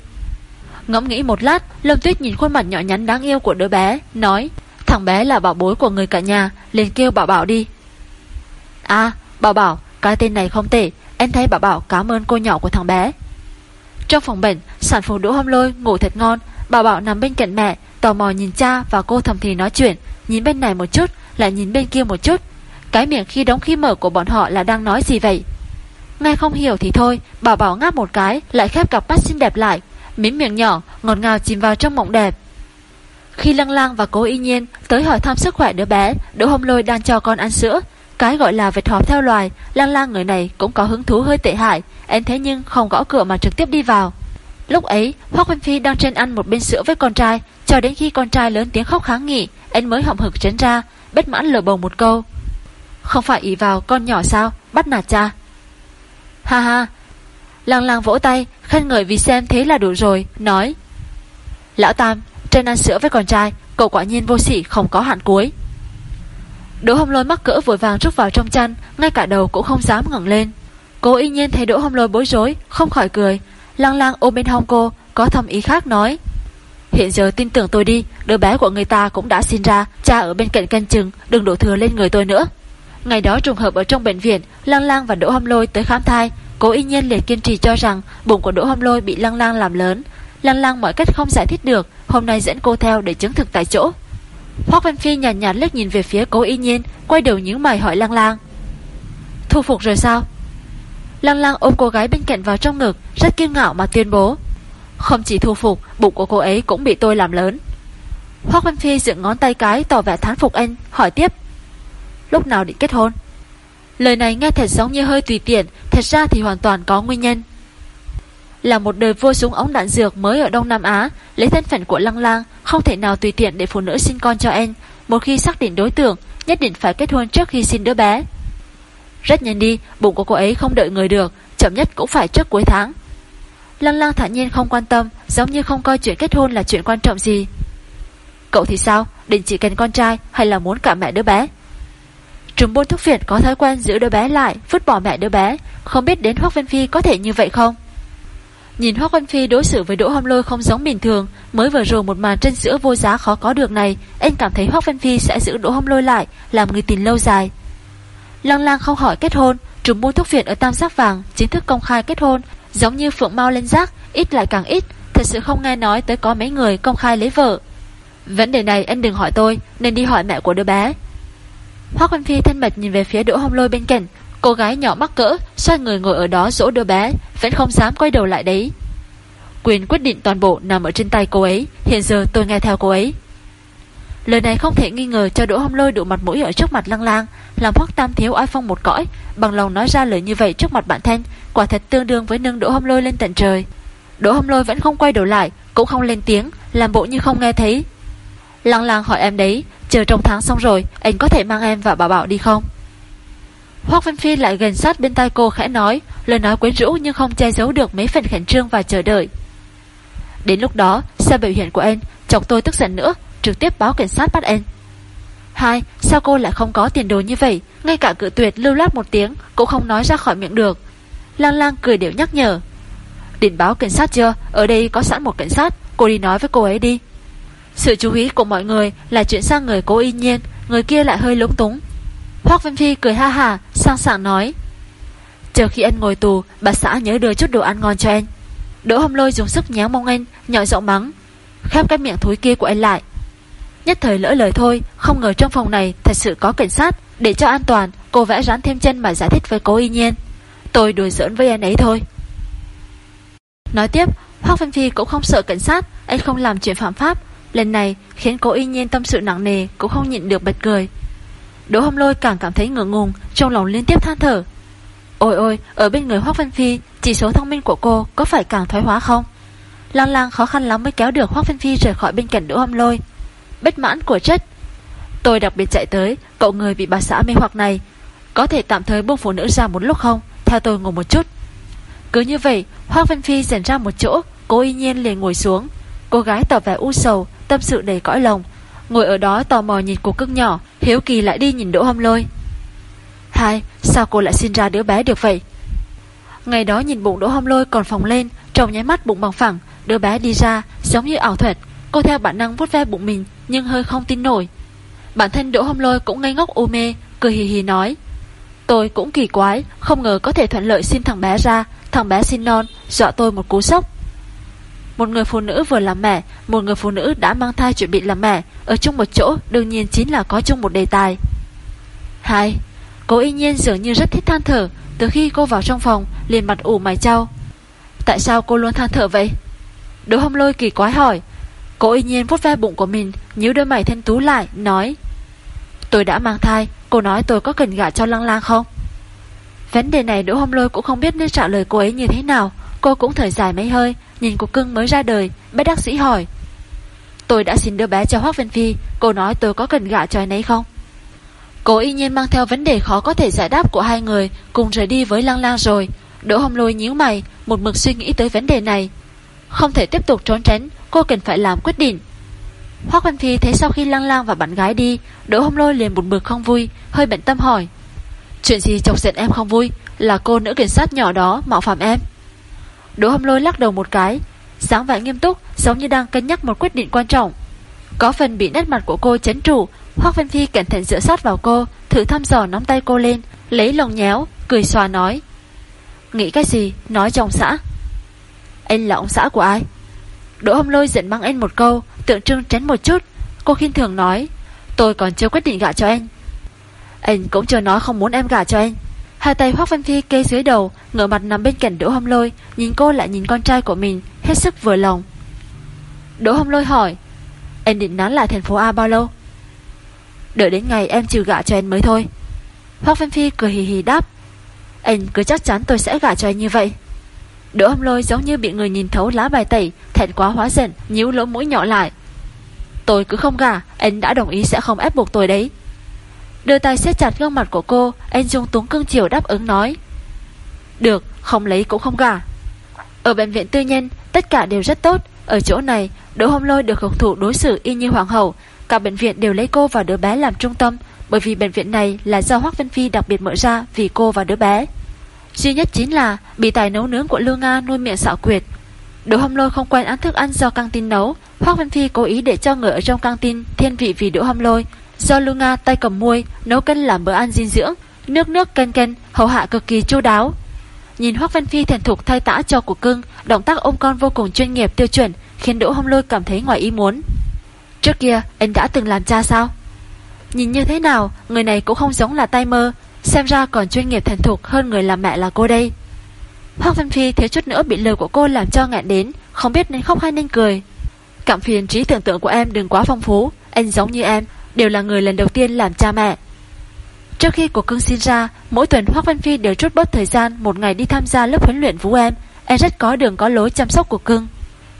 Ngẫm nghĩ một lát, Lâm Tuyết nhìn khuôn mặt nhỏ nhắn đáng yêu của đứa bé, Nói, Thằng bé là bảo bối của người cả nhà, liền kêu bảo bảo đi. À bảo bảo, Cái tên này không tệ, Em thấy bảo bảo cảm ơn cô nhỏ của thằng bé. Trong phòng bệnh, Sản phụ đỗ hôm lôi ngủ thật ngon Bảo bảo nằm bên cạnh mẹ, Tò mò nhìn cha và cô thầm thì nói chuyện, Nhìn bên này một chút, Lại nhìn bên kia một chút. Cái miệng khi đóng khi mở của bọn họ là đang nói gì vậy? Nghe không hiểu thì thôi, Bảo bảo ngáp một cái, Lại khép cặp mắt xinh đẹp lại, Mím miệng nhỏ, ngọt ngào chìm vào trong mộng đẹp. Khi Lăng Lang và cố y nhiên Tới hỏi thăm sức khỏe đứa bé, Đỗ Hồng Lôi đang cho con ăn sữa. Cái gọi là vệt họp theo loài, Lăng Lang người này cũng có hứng thú hơi tệ hại Em thế nhưng không gõ cửa mà trực tiếp đi vào. Lúc ấy, Hoác Văn Phi đang trên ăn một bên sữa với con trai, Cho đến khi con trai lớn tiếng khóc kháng nghị, Anh mới hậm hực trấn ra, Bất mãn lờ bầu một câu. Không phải ý vào con nhỏ sao? Bắt nạt cha. Ha ha. Làng làng vỗ tay, Khen ngợi vì xem thế là đủ rồi, Nói. Lão Tam, Trên ăn sữa với con trai, Cậu quả nhiên vô sỉ, không có hạn cuối. Đỗ Hồng lôi mắc cỡ vội vàng rút vào trong chăn, Ngay cả đầu cũng không dám ngẩng lên. Cô y nhiên thấy đỗ Hồng lôi bối rối, Không khỏi cười. Lăng lăng ôm bên hông cô Có thầm ý khác nói. Hiện giờ tin tưởng tôi đi Đứa bé của người ta cũng đã sinh ra Cha ở bên cạnh canh chừng Đừng đổ thừa lên người tôi nữa. Ngày đó trùng hợp ở trong bệnh viện Lăng Lang và Đỗ Hâm Lôi tới khám thai Cố y nhiên liệt kiên trì cho rằng Bụng của Đỗ Hâm Lôi bị Lăng Lang làm lớn. Lăng Lang mọi cách không giải thích được Hôm nay dẫn cô theo để chứng thực tại chỗ. Hoác Văn Phi nhàn nhạt, nhạt liếc nhìn về phía cố y nhiên Quay đầu những mày hỏi Lăng Lang. Thu phục rồi sao? Lăng Lang ôm cô gái bên cạnh vào trong ngực, Rất kiêu ngạo mà tuyên bố. Không chỉ thu phục, Bụng của cô ấy cũng bị tôi làm lớn. Hoác Văn Phi dựng ngón tay cái tỏ vẻ thán phục anh, Hỏi tiếp. Lúc nào định kết hôn? Lời này nghe thật giống như hơi tùy tiện, Thật ra thì hoàn toàn có nguyên nhân. Là một đời vua súng ống đạn dược mới ở Đông Nam Á, Lấy thân phận của Lăng Lang Không thể nào tùy tiện để phụ nữ sinh con cho anh. Một khi xác định đối tượng, Nhất định phải kết hôn trước khi sinh đứa bé. Rất nhanh đi, Bụng của cô ấy không đợi người được, Chậm nhất cũng phải trước cuối tháng. Lăng Lăng thản nhiên không quan tâm, Giống như không coi chuyện kết hôn là chuyện quan trọng gì. Cậu thì sao? Định chỉ cần con trai hay là muốn cả mẹ đứa bé? Trùm buôn thuốc Việt có thói quen giữ đứa bé lại, Vứt bỏ mẹ đứa bé, Không biết đến Hoác Vân Phi có thể như vậy không? Nhìn Hoác Vân Phi đối xử với Đỗ Hâm Lôi không giống bình thường, Mới vừa rồi một màn trên giữa vô giá khó có được này, Anh cảm thấy Hoác Vân Phi sẽ giữ Đỗ Hâm Lôi lại, Làm người tình lâu dài. Lăng lang không hỏi kết hôn trùng buôn thuốc viện ở Tam Giác Vàng, Chính thức công khai kết hôn. Giống như phượng mau lên rác Ít lại càng ít, Thật sự không nghe nói tới có mấy người công khai lấy vợ. Vấn đề này anh đừng hỏi tôi, Nên đi hỏi mẹ của đứa bé. Hoác Văn Phi thân mật nhìn về phía Đỗ Hồng Lôi bên cạnh. Cô gái nhỏ mắc cỡ, Xoay người ngồi ở đó dỗ đứa bé, Vẫn không dám quay đầu lại đấy. Quyền quyết định toàn bộ nằm ở trên tay cô ấy, Hiện giờ tôi nghe theo cô ấy. Lời này không thể nghi ngờ cho Đỗ Hồng Lôi đủ mặt mũi ở trước mặt Lăng Lang, làm Hoắc Tam thiếu ai phong một cõi, bằng lòng nói ra lời như vậy trước mặt bạn thân, quả thật tương đương với nâng Đỗ Hồng Lôi lên tận trời. Đỗ Hồng Lôi vẫn không quay đầu lại, cũng không lên tiếng, làm bộ như không nghe thấy. Lăng Lang hỏi em đấy, chờ trong tháng xong rồi, anh có thể mang em và bảo bảo đi không? Hoắc Vân Phi lại gần sát bên tai cô khẽ nói, lời nói quyến rũ nhưng không che giấu được mấy phần khẩn trương và chờ đợi. Đến lúc đó, xem biểu hiện của em chồng tôi tức giận nữa, trực tiếp báo cảnh sát bắt anh. Hai, sao cô lại không có tiền đồ như vậy, ngay cả cự tuyệt lưu loát một tiếng cũng không nói ra khỏi miệng được. Lang lang cười đều nhắc nhở. điện báo cảnh sát chưa? Ở đây có sẵn một cảnh sát, cô đi nói với cô ấy đi. Sự chú ý của mọi người là chuyện sang người cố y nhiên, người kia lại hơi lúng túng. Hoác Vân Phi cười ha hà, sang sảng nói. Chờ khi anh ngồi tù, bà xã nhớ đưa chút đồ ăn ngon cho anh. Đỗ hâm lôi dùng sức nhéo mông anh, nhỏ giọng mắng. Khép cái miệng thúi kia của anh lại. Nhất thời lỡ lời thôi, không ngờ trong phòng này thật sự có cảnh sát. Để cho an toàn, cô vẽ rán thêm chân mà giải thích với cố y nhiên. Tôi đùa giỡn với anh ấy thôi. Nói tiếp, Hoác văn Phi cũng không sợ cảnh sát, anh không làm chuyện phạm pháp. Lần này khiến cố y nhiên tâm sự nặng nề, cũng không nhịn được bật cười. Đỗ hâm lôi càng cảm thấy ngượng ngùng, trong lòng liên tiếp than thở. Ôi ôi, ở bên người Hoác văn Phi, chỉ số thông minh của cô có phải càng thoái hóa không? Lang lang khó khăn lắm mới kéo được Hoác văn Phi rời khỏi bên cạnh Đỗ hâm lôi. Bất mãn của chất. Tôi đặc biệt chạy tới, cậu người bị bà xã mê hoặc này. Có thể tạm thời buông phụ nữ ra một lúc không? Theo tôi ngồi một chút. Cứ như vậy, Hoác văn Phi dần ra một chỗ, cô y nhiên liền ngồi xuống. Cô gái tỏ vẻ u sầu, tâm sự đầy cõi lòng. Ngồi ở đó tò mò nhìn cuộc cưng nhỏ, hiếu kỳ lại đi nhìn Đỗ Hâm Lôi. Hai, sao cô lại sinh ra đứa bé được vậy? Ngày đó nhìn bụng Đỗ Hâm Lôi còn phồng lên, trong nháy mắt bụng bằng phẳng, đứa bé đi ra, giống như ảo thuật. Cô theo bản năng vuốt ve bụng mình, nhưng hơi không tin nổi. Bản thân Đỗ Hâm Lôi cũng ngây ngốc u mê, cười hì hì nói. Tôi cũng kỳ quái, không ngờ có thể thuận lợi xin thằng bé ra, thằng bé xin non, dọa tôi một cú sốc. Một người phụ nữ vừa làm mẹ, một người phụ nữ đã mang thai chuẩn bị làm mẹ, ở chung một chỗ đương nhiên chính là có chung một đề tài. Hai, cô y nhiên dường như rất thích than thở, từ khi cô vào trong phòng, liền mặt ủ mày trao. Tại sao cô luôn than thở vậy? Đỗ hâm lôi kỳ quái hỏi. Cô y nhiên vuốt ve bụng của mình, nhíu đôi mày thanh tú lại, nói. Tôi đã mang thai, cô nói tôi có cần gả cho lăng lang không? Vấn đề này Đỗ hồng lôi cũng không biết nên trả lời cô ấy như thế nào. Cô cũng thở dài mấy hơi, nhìn cục cưng mới ra đời, bác đắc sĩ hỏi. Tôi đã xin đứa bé cho Hoác Vân Phi, cô nói tôi có cần gả cho anh ấy không? Cô y nhiên mang theo vấn đề khó có thể giải đáp của hai người, cùng rời đi với Lang Lang rồi. Đỗ Hồng Lôi nhíu mày, một mực suy nghĩ tới vấn đề này. Không thể tiếp tục trốn tránh, cô cần phải làm quyết định. Hoác Văn Phi thấy sau khi Lang Lang và bạn gái đi, Đỗ Hồng Lôi liền một mực không vui, hơi bận tâm hỏi. Chuyện gì chọc giận em không vui, là cô nữ cảnh sát nhỏ đó mạo phạm em. Đỗ Hồng Lôi lắc đầu một cái, sáng vẻ nghiêm túc, giống như đang cân nhắc một quyết định quan trọng. Có phần bị nét mặt của cô chấn trụ, Hoác Văn Phi cẩn thận dựa sát vào cô, thử thăm dò nắm tay cô lên, lấy lòng nhéo, cười xòa nói. Nghĩ cái gì? Nói cho ông xã. Anh là ông xã của ai? Đỗ Hồng Lôi giận mắng anh một câu, tượng trưng tránh một chút. Cô khinh thường nói, tôi còn chưa quyết định gả cho anh. Anh cũng chưa nói không muốn em gả cho anh. Hai tay Hoác Văn Phi kê dưới đầu, ngửa mặt nằm bên cạnh Đỗ Hồng Lôi, nhìn cô lại nhìn con trai của mình, hết sức vừa lòng. Đỗ Hồng Lôi hỏi, anh định nán lại thành phố A bao lâu? Đợi đến ngày em chịu gả cho anh mới thôi. Hoác Văn Phi cười hì hì đáp, anh cứ chắc chắn tôi sẽ gả cho anh như vậy. Đỗ Hồng Lôi giống như bị người nhìn thấu lá bài tẩy, thẹn quá hóa giận, nhíu lỗ mũi nhỏ lại. Tôi cứ không gả, anh đã đồng ý sẽ không ép buộc tôi đấy. Đưa tay siết chặt gương mặt của cô Anh Dung túng cưng chiều đáp ứng nói. Được, không lấy cũng không gả. Ở bệnh viện tư nhân Tất cả đều rất tốt. Ở chỗ này, Đỗ Hồng Lôi được hưởng thụ đối xử y như hoàng hậu. Cả bệnh viện đều lấy cô và đứa bé làm trung tâm Bởi vì bệnh viện này là do Hoác Vân Phi đặc biệt mở ra Vì cô và đứa bé. Duy nhất chính là bị tài nấu nướng của Lưu Nga nuôi miệng xạo quyệt. Đỗ Hâm Lôi không quen ăn thức ăn do căng tin nấu. Hoác Văn Phi cố ý để cho người ở trong căng tin Thiên vị vì Đỗ Hâm Lôi. Do Luna tay cầm muôi, Nấu cân làm bữa ăn dinh dưỡng, Nước nước cân cân hầu hạ cực kỳ chu đáo. Nhìn Hoác Văn Phi thần thục thay tã cho của cưng, Động tác ôm con vô cùng chuyên nghiệp tiêu chuẩn, Khiến Đỗ Hâm Lôi cảm thấy ngoài ý muốn. Trước kia, anh đã từng làm cha sao? Nhìn như thế nào, Người này cũng không giống là tay mơ Xem ra còn chuyên nghiệp thần thục hơn người làm mẹ là cô đây. Hoác Văn Phi thấy chút nữa bị lời của cô làm cho ngạn đến, Không biết nên khóc hay nên cười. Cảm phiền trí tưởng tượng của em đừng quá phong phú, Anh giống như em, Đều là người lần đầu tiên làm cha mẹ. Trước khi cuộc cưng sinh ra, Mỗi tuần Hoác Văn Phi đều chút bớt thời gian Một ngày đi tham gia lớp huấn luyện vũ em. Em rất có đường có lối chăm sóc của cưng.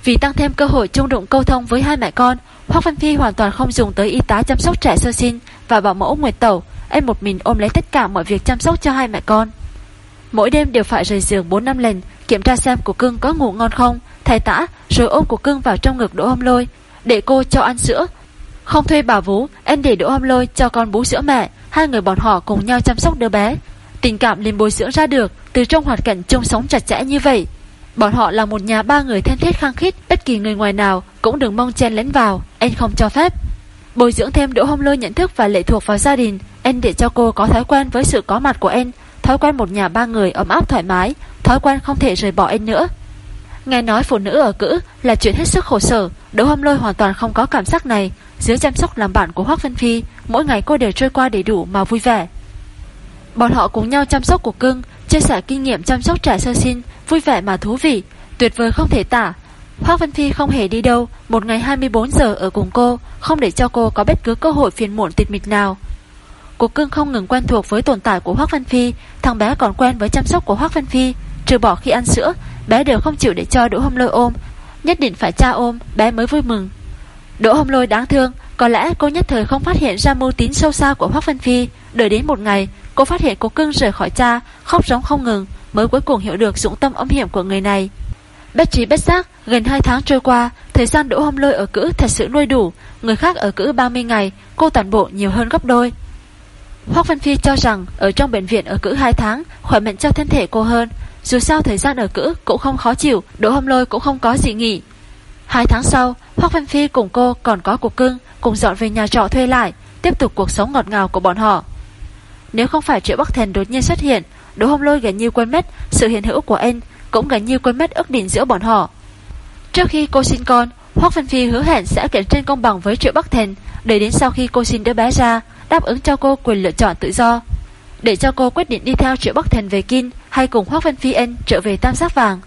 Vì tăng thêm cơ hội chung đụng câu thông với hai mẹ con, Hoác Văn Phi hoàn toàn không dùng tới y tá chăm sóc trẻ sơ sinh Và bảo mẫu Nguyệt Tẩu. Em một mình ôm lấy tất cả mọi việc chăm sóc cho hai mẹ con. Mỗi đêm đều phải rời giường 4 năm lần, Kiểm tra xem của cưng có ngủ ngon không, Thay tã, rồi ôm của cưng vào trong ngực đỗ hôm lôi, Để cô cho ăn sữa. Không thuê bà vú, Em để đỗ hôm lôi cho con bú sữa mẹ, Hai người bọn họ cùng nhau chăm sóc đứa bé. Tình cảm liền bồi dưỡng ra được Từ trong hoàn cảnh chung sống chặt chẽ như vậy. Bọn họ là một nhà ba người thân thiết khăng khít, Bất kỳ người ngoài nào cũng đừng mong chen lấn vào Anh không cho phép. Bồi dưỡng thêm Đỗ Hồng Lôi nhận thức và lệ thuộc vào gia đình em để cho cô có thói quen với sự có mặt của em, Thói quen một nhà ba người ấm áp thoải mái Thói quen không thể rời bỏ em nữa. Nghe nói phụ nữ ở cữ là chuyện hết sức khổ sở Đỗ Hồng Lôi hoàn toàn không có cảm giác này. Dưới chăm sóc làm bạn của Hoác Vân Phi Mỗi ngày cô đều trôi qua đầy đủ mà vui vẻ. Bọn họ cùng nhau chăm sóc của cưng Chia sẻ kinh nghiệm chăm sóc trẻ sơ sinh Vui vẻ mà thú vị Tuyệt vời không thể tả. Hoác Vân Phi không hề đi đâu. Một ngày 24 giờ ở cùng cô, Không để cho cô có bất cứ cơ hội phiền muộn tịt mịt nào. Cô cưng không ngừng quen thuộc với tồn tại của Hoác Vân Phi Thằng bé còn quen với chăm sóc của Hoác Vân Phi Trừ bỏ khi ăn sữa, Bé đều không chịu để cho Đỗ Hồng Lôi ôm. Nhất định phải cha ôm, Bé mới vui mừng. Đỗ Hồng Lôi đáng thương, Có lẽ cô nhất thời không phát hiện ra mưu tín sâu xa của Hoác Vân Phi Đợi đến một ngày, Cô phát hiện cô cưng rời khỏi cha, Khóc giống không ngừng, Mới cuối cùng hiểu được dũng tâm âm hiểm của người này. Bất trí bất giác, Gần 2 tháng trôi qua, Thời gian Đỗ Hồng Lôi ở cữ thật sự nuôi đủ, Người khác ở cữ 30 ngày, Cô toàn bộ nhiều hơn gấp đôi. Hoác văn Phi cho rằng Ở trong bệnh viện ở cữ 2 tháng, Khỏe mạnh cho thân thể cô hơn. Dù sao thời gian ở cữ cũng không khó chịu, Đỗ Hồng Lôi cũng không có gì nghỉ. Hai tháng sau, Hoác văn Phi cùng cô còn có cuộc cưng, Cùng dọn về nhà trọ thuê lại, Tiếp tục cuộc sống ngọt ngào của bọn họ. Nếu không phải Triệu Bắc Thần đột nhiên xuất hiện, Đỗ Hồng Lôi gần như quên mất Sự hiện hữu của anh cũng gần như quên mất ước định giữa bọn họ. Trước khi cô sinh con, Hoác văn Phi hứa hẹn sẽ cạnh tranh công bằng với Triệu Bắc Thành, Để đến sau khi cô sinh đứa bé ra, Đáp ứng cho cô quyền lựa chọn tự do. Để cho cô quyết định đi theo Triệu Bắc Thành về Kinh Hay cùng Hoác văn Phi anh trở về Tam Giác Vàng.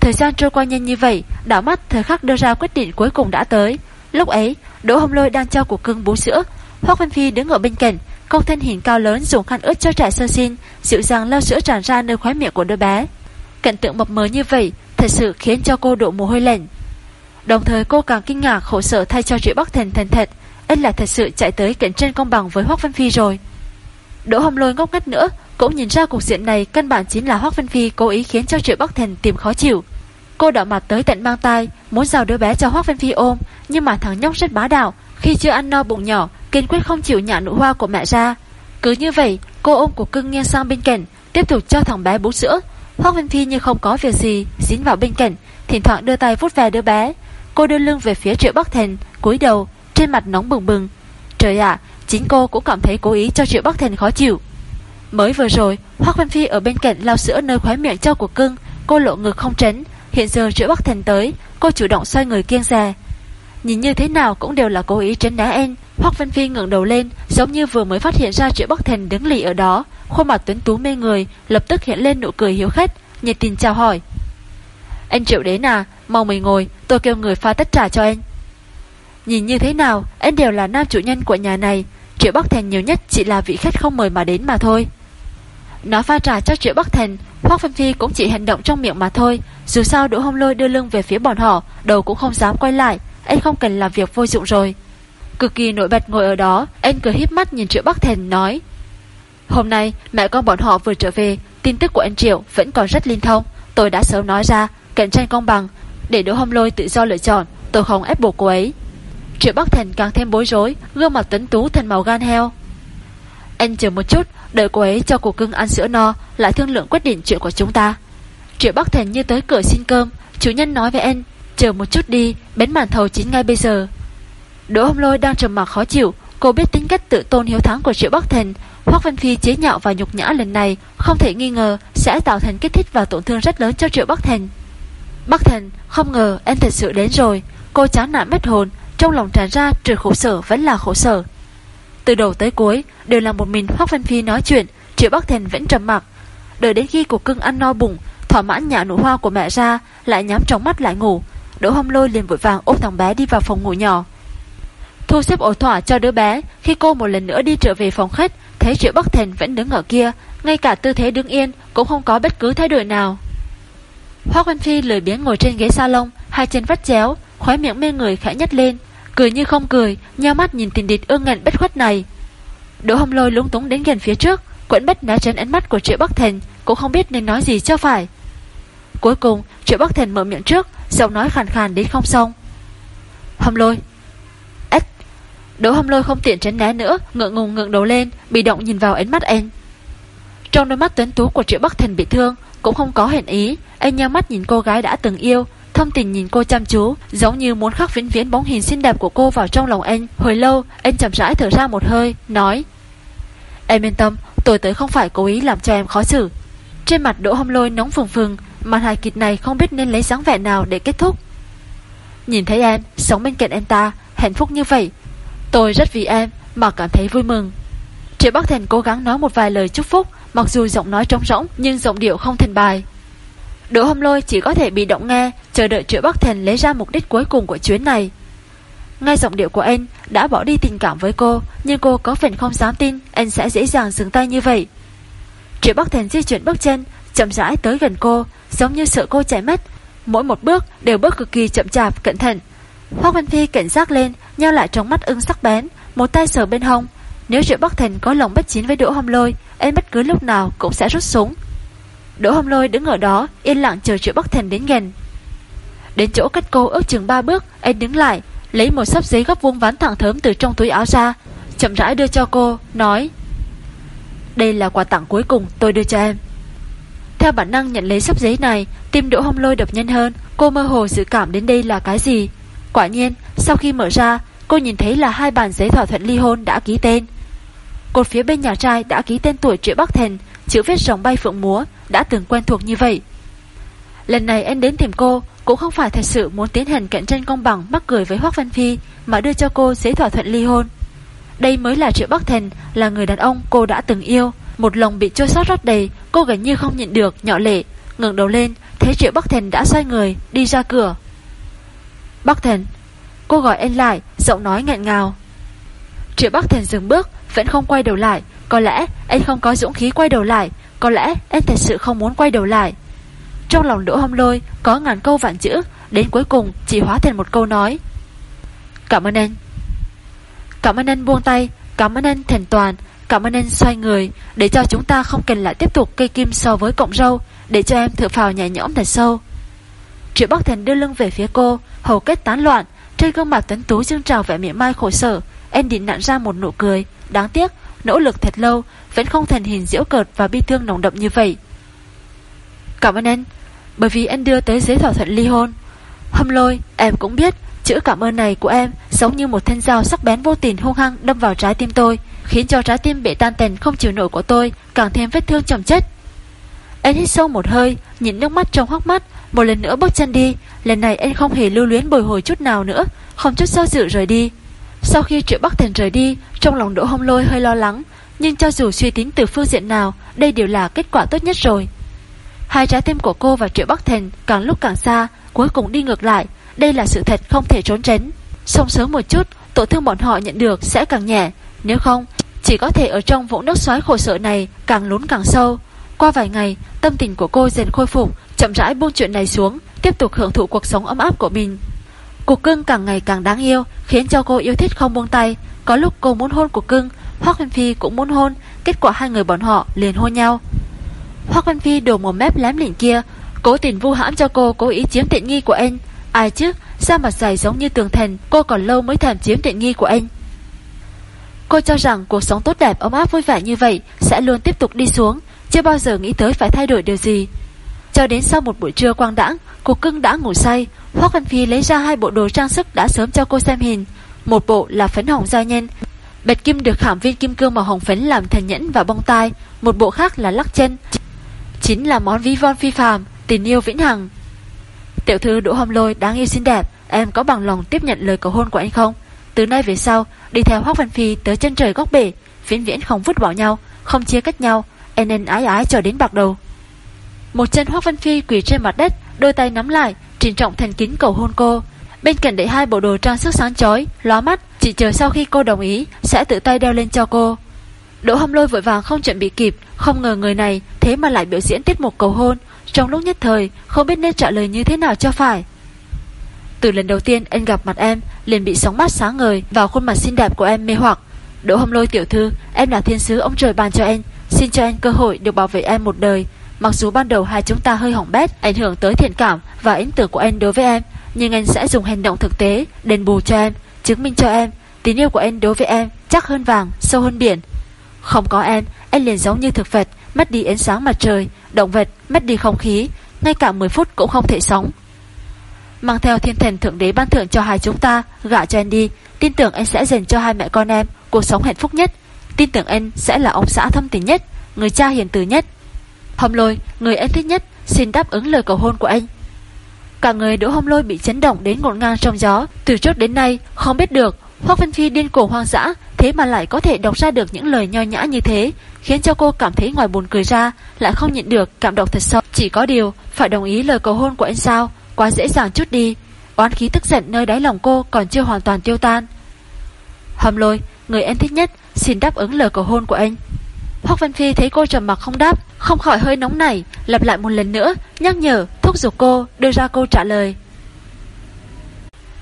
Thời gian trôi qua nhanh như vậy, Đảo mắt thời khắc đưa ra quyết định cuối cùng đã tới. Lúc ấy, Đỗ Hồng Lôi đang cho cuộc cưng bú sữa. Hoác văn Phi đứng ở bên cạnh Công thân hình cao lớn dùng khăn ướt cho trẻ sơ sinh, Dịu dàng lau sữa tràn ra nơi khóe miệng của đứa bé. Cảnh tượng mập mờ như vậy Thật sự khiến cho cô độ mồ hôi lạnh. Đồng thời cô càng kinh ngạc khổ sở thay cho Triệu Bắc Thần thần thật ít là thật sự chạy tới cạnh tranh công bằng với Hoác Vân Phi rồi. Đỗ Hồng Lôi ngốc ngất nữa, Cũng nhìn ra cuộc diện này căn bản chính là Hoác Vân Phi cố ý khiến cho Triệu Bắc Thần tìm khó chịu. Cô đỏ mặt tới tận mang tay Muốn rào đứa bé cho Hoác Vân Phi ôm, Nhưng mà thằng nhóc rất bá đạo, Khi chưa ăn no bụng nhỏ, Kiên quyết không chịu nhả nụ hoa của mẹ ra. Cứ như vậy, cô ôm của cưng nghiêng sang bên cạnh, Tiếp tục cho thằng bé bú sữa Hoác Vân Phi như không có việc gì Dính vào bên cạnh, Thỉnh thoảng đưa tay vút về đứa bé. Cô đưa lưng về phía triệu Bắc Thành, cúi đầu, Trên mặt nóng bừng bừng. Trời ạ, Chính cô cũng cảm thấy cố ý cho triệu Bắc Thành khó chịu. Mới vừa rồi, Hoác Vân Phi ở bên cạnh lau sữa nơi khóe miệng cho của cưng, Cô lộ ngực không tránh. Hiện giờ triệu Bắc Thành tới, Cô chủ động xoay người kiêng rè Nhìn như thế nào cũng đều là cố ý tránh đá em Hoác Vân Phi ngẩng đầu lên, Giống như vừa mới phát hiện ra triệu Bắc Thành đứng lì ở đó. Khuôn mặt tuấn tú mê người, Lập tức hiện lên nụ cười hiếu khách, Nhiệt tình chào hỏi. Anh triệu đến à? Mau mời ngồi, tôi kêu người pha tất trà cho anh. Nhìn như thế nào, Anh đều là nam chủ nhân của nhà này. Triệu Bắc Thành nhiều nhất chỉ là vị khách không mời mà đến mà thôi. Nói pha trà cho Triệu Bắc Thành, Hoác phan Phi cũng chỉ hành động trong miệng mà thôi. Dù sao Đỗ Hông Lôi đưa lưng về phía bọn họ, Đầu cũng không dám quay lại. Anh không cần làm việc vô dụng rồi. Cực kỳ nổi bật ngồi ở đó, Anh cười híp mắt nhìn Triệu Bắc Thành, nói Hôm nay, mẹ con bọn họ vừa trở về, Tin tức của anh Triệu vẫn còn rất linh thông. Tôi đã sớm nói ra, Cạnh tranh công bằng, Để Đỗ Hâm Lôi tự do lựa chọn, Tôi không ép buộc cô ấy. Triệu Bắc Thành càng thêm bối rối, Gương mặt tuấn tú thành màu gan heo. Anh chờ một chút, Đợi cô ấy cho cuộc cưng ăn sữa no, Lại thương lượng quyết định chuyện của chúng ta. Triệu Bắc Thành như tới cửa xin cơm, Chủ nhân nói với anh, Chờ một chút đi, Bến màn thầu chín ngay bây giờ. Đỗ Hâm Lôi đang trầm mặc khó chịu Cô biết tính cách tự tôn hiếu thắng của Triệu Bắc Thành Hoác Văn Phi chế nhạo và nhục nhã lần này, Không thể nghi ngờ sẽ tạo thành kích thích và tổn thương rất lớn cho Triệu Bắc Thành Bắc Thành không ngờ em thật sự đến rồi. Cô chán nản mất hồn, Trong lòng tràn ra trừ khổ sở vẫn là khổ sở. Từ đầu tới cuối, Đều là một mình Hoác Văn Phi nói chuyện, Triệu Bắc Thành vẫn trầm mặc. Đợi đến khi cuộc cưng ăn no bụng, Thỏa mãn nhả nụ hoa của mẹ ra, Lại nhắm trong mắt lại ngủ. Đỗ hông lôi liền vội vàng ôm thằng bé đi vào phòng ngủ nhỏ. Thu xếp ổ thỏa cho đứa bé. Khi cô một lần nữa đi trở về phòng khách, Thấy Triệu Bắc Thành vẫn đứng ở kia. Ngay cả tư thế đứng yên Cũng không có bất cứ thay đổi nào. Hoa Văn Phi lười biếng ngồi trên ghế salon, Hai chân vắt chéo, Khóe miệng mê người khẽ nhất lên, Cười như không cười Nhao mắt nhìn tình địch ương ngạnh bất khuất này. Đỗ hồng lôi lúng túng đến gần phía trước, Quẫn bất né tránh ánh mắt của Triệu Bắc Thành, Cũng không biết nên nói gì cho phải. Cuối cùng, Triệu Bắc Thành mở miệng trước, Giọng nói khàn khàn đến không xong. Hồng lôi Đỗ hồng lôi không tiện tránh né nữa, Ngượng ngùng ngượng đầu lên, Bị động nhìn vào ánh mắt anh. Trong đôi mắt tuấn tú của Triệu Bắc Thần bị thương, Cũng không có hẹn ý, Anh nhau mắt nhìn cô gái đã từng yêu, Thâm tình nhìn cô chăm chú, Giống như muốn khắc vĩnh viễn bóng hình xinh đẹp của cô vào trong lòng anh. Hồi lâu, anh chậm rãi thở ra một hơi, Nói, Em yên tâm, tôi tới không phải cố ý làm cho em khó xử. Trên mặt đỗ hâm lôi nóng phừng phừng, Màn hài kịch này không biết nên lấy dáng vẻ nào để kết thúc. Nhìn thấy em, Sống bên cạnh em ta, Hạnh phúc như vậy Tôi rất vì em, mà cảm thấy vui mừng. Triệu Bắc Thành cố gắng nói một vài lời chúc phúc, Mặc dù giọng nói trống rỗng, Nhưng giọng điệu không thành bài. Đỗ hâm lôi chỉ có thể bị động nghe, Chờ đợi Triệu Bắc Thành lấy ra mục đích cuối cùng của chuyến này. Ngay giọng điệu của anh Đã bỏ đi tình cảm với cô, Nhưng cô có phần không dám tin Anh sẽ dễ dàng dừng tay như vậy. Triệu Bắc Thành di chuyển bước chân, Chậm rãi tới gần cô, Giống như sợ cô chạy mất. Mỗi một bước đều bước cực kỳ chậm chạp, cẩn thận. Hoác Văn Phi cảnh giác lên Nhao lại trong mắt ưng sắc bén, Một tay sờ bên hông. Nếu Triệu Bắc Thành có lòng bất chín với Đỗ Hồng Lôi em bất cứ lúc nào cũng sẽ rút súng. Đỗ Hồng Lôi đứng ở đó, Yên lặng chờ Triệu Bắc Thành đến gần. Đến chỗ cách cô ước chừng 3 bước Anh đứng lại, Lấy một sắp giấy gấp vuông ván thẳng thớm từ trong túi áo ra, Chậm rãi đưa cho cô, Nói, Đây là quà tặng cuối cùng tôi đưa cho em. Theo bản năng nhận lấy sắp giấy này, Tim Đỗ Hồng Lôi đập nhanh hơn, Cô mơ hồ dự cảm đến đây là cái gì. Quả nhiên, sau khi mở ra, Cô nhìn thấy là hai bản giấy thỏa thuận ly hôn đã ký tên. Cột phía bên nhà trai đã ký tên tuổi Triệu Bắc Thành Chữ viết rồng bay phượng múa, Đã từng quen thuộc như vậy. Lần này anh đến tìm cô, Cũng không phải thật sự muốn tiến hành cạnh tranh công bằng, Mắc cười với Hoác Văn Phi, Mà đưa cho cô giấy thỏa thuận ly hôn. Đây mới là Triệu Bắc Thành Là người đàn ông cô đã từng yêu. Một lòng bị trôi sót rót đầy, Cô gần như không nhịn được, nhỏ lệ, ngẩng đầu lên, Thấy Triệu Bắc Thành đã xoay người, đi ra cửa. Bắc Thần, Cô gọi anh lại Giọng nói nghẹn ngào. Triệu Bắc Thần dừng bước Vẫn không quay đầu lại. Có lẽ anh không có dũng khí quay đầu lại. Có lẽ anh thật sự không muốn quay đầu lại. Trong lòng Đỗ Hâm Lôi Có ngàn câu vạn chữ Đến cuối cùng chỉ hóa thành một câu nói. Cảm ơn anh. Cảm ơn anh buông tay Cảm ơn anh thành toàn Cảm ơn anh xoay người Để cho chúng ta không cần lại tiếp tục cây kim so với cọng râu Để cho em thử phào nhẹ nhõm thật sâu. Triệu Bắc thần đưa lưng về phía cô, Hầu kết tán loạn, Trên gương mặt tấn tú dương trào vẻ miệng mai khổ sở, Em định nặn ra một nụ cười. Đáng tiếc, nỗ lực thật lâu, Vẫn không thành hình diễu cợt và bi thương nồng đậm như vậy. Cảm ơn anh, Bởi vì anh đưa tới giấy thỏa thuận ly hôn. Hâm lôi, em cũng biết, Chữ cảm ơn này của em giống như một thanh dao sắc bén vô tình hung hăng đâm vào trái tim tôi, Khiến cho trái tim bị tan tành không chịu nổi của tôi Càng thêm vết thương chồng chết Anh hít sâu một hơi, Nhìn nước mắt trong hốc mắt một lần nữa bước chân đi, Lần này anh không hề lưu luyến bồi hồi chút nào nữa, Không chút do dự rời đi. Sau khi Triệu Bắc Thành rời đi, Trong lòng Đỗ Hông Lôi hơi lo lắng, Nhưng cho dù suy tính từ phương diện nào, Đây đều là kết quả tốt nhất rồi. Hai trái tim của cô và Triệu Bắc Thành Càng lúc càng xa, Cuối cùng đi ngược lại, Đây là sự thật không thể trốn tránh. Xong sớm một chút, Tổn thương bọn họ nhận được sẽ càng nhẹ, Nếu không, Chỉ có thể ở trong vũng nước xoáy khổ sở này Càng lún càng sâu. Qua vài ngày, Tâm tình của cô dần khôi phục Chậm rãi buông chuyện này xuống, Tiếp tục hưởng thụ cuộc sống ấm áp của mình. Cục cưng càng ngày càng đáng yêu, Khiến cho cô yêu thích không buông tay. Có lúc cô muốn hôn cục cưng, Hoác Văn Phi cũng muốn hôn, Kết quả hai người bọn họ liền hôn nhau. Hoác Văn Phi đổ một mép lém lỉnh kia, Cố tình vu hãm cho cô cố ý chiếm tiện nghi của anh. Ai chứ da mặt dày giống như tường thành, Cô còn lâu mới thèm chiếm tiện nghi của anh? Cô cho rằng cuộc sống tốt đẹp, ấm áp, vui vẻ như vậy Sẽ luôn tiếp tục đi xuống, Chưa bao giờ nghĩ tới phải thay đổi điều gì. Cho đến sau một buổi trưa quang đãng Cục cưng đã ngủ say. Hoác Văn Phi lấy ra hai bộ đồ trang sức đã sớm cho cô xem hình. Một bộ là phấn hồng da nhân Bạch kim được khảm viên kim cương màu hồng phấn làm thành nhẫn và bông tai. Một bộ khác là lắc chân, Chính là món ví von phi phàm, Tình yêu vĩnh hằng. Tiểu thư Đỗ Hồng Lôi đáng yêu xinh đẹp, Em có bằng lòng tiếp nhận lời cầu hôn của anh không? Từ nay về sau, Đi theo Hoác Văn Phi tới chân trời góc bể Viễn viễn không vứt bỏ nhau, Không chia cách nhau En en ái ái cho đến bạc đầu. Một chân Hoác Văn Phi quỳ trên mặt đất, Đôi tay nắm lại Trình trọng thành kính cầu hôn cô. Bên cạnh để hai bộ đồ trang sức sáng chói, Lóa mắt, Chỉ chờ sau khi cô đồng ý, Sẽ tự tay đeo lên cho cô. Đỗ hâm lôi vội vàng không chuẩn bị kịp, Không ngờ người này thế mà lại biểu diễn tiết mục cầu hôn. Trong lúc nhất thời, Không biết nên trả lời như thế nào cho phải. Từ lần đầu tiên anh gặp mặt em, liền bị sóng mắt sáng ngời Vào khuôn mặt xinh đẹp của em mê hoặc. Đỗ hâm lôi tiểu thư, Em là thiên sứ ông trời ban cho em Xin cho anh cơ hội được bảo vệ em một đời. Mặc dù ban đầu hai chúng ta hơi hỏng bét Ảnh hưởng tới thiện cảm và ấn tượng của anh đối với em Nhưng anh sẽ dùng hành động thực tế Đền bù cho em, chứng minh cho em. Tình yêu của anh đối với em chắc hơn vàng, sâu hơn biển. Không có em Anh liền giống như thực vật Mất đi ánh sáng mặt trời, động vật, mất đi không khí Ngay cả 10 phút cũng không thể sống. Mang theo thiên thần thượng đế ban thưởng cho hai chúng ta Gạ cho anh đi. Tin tưởng anh sẽ dành cho hai mẹ con em Cuộc sống hạnh phúc nhất. Tin tưởng anh sẽ là ông xã thâm tình nhất Người cha hiền từ nhất. Hồng lôi, người anh thích nhất Xin đáp ứng lời cầu hôn của anh. Cả người đỗ hồng lôi bị chấn động đến ngột ngang trong gió. Từ trước đến nay không biết được Hoác Vân Phi điên cổ hoang dã Thế mà lại có thể đọc ra được những lời nho nhã như thế Khiến cho cô cảm thấy ngoài buồn cười ra Lại không nhịn được cảm động thật sâu. Chỉ có điều phải đồng ý lời cầu hôn của anh sao? Quá dễ dàng chút đi. Oán khí tức giận nơi đáy lòng cô còn chưa hoàn toàn tiêu tan. Hầm lôi Người em thích nhất Xin đáp ứng lời cầu hôn của anh. Hoác Văn Phi thấy cô trầm mặc không đáp, Không khỏi hơi nóng nảy, Lặp lại một lần nữa, Nhắc nhở, thúc giục cô, Đưa ra câu trả lời.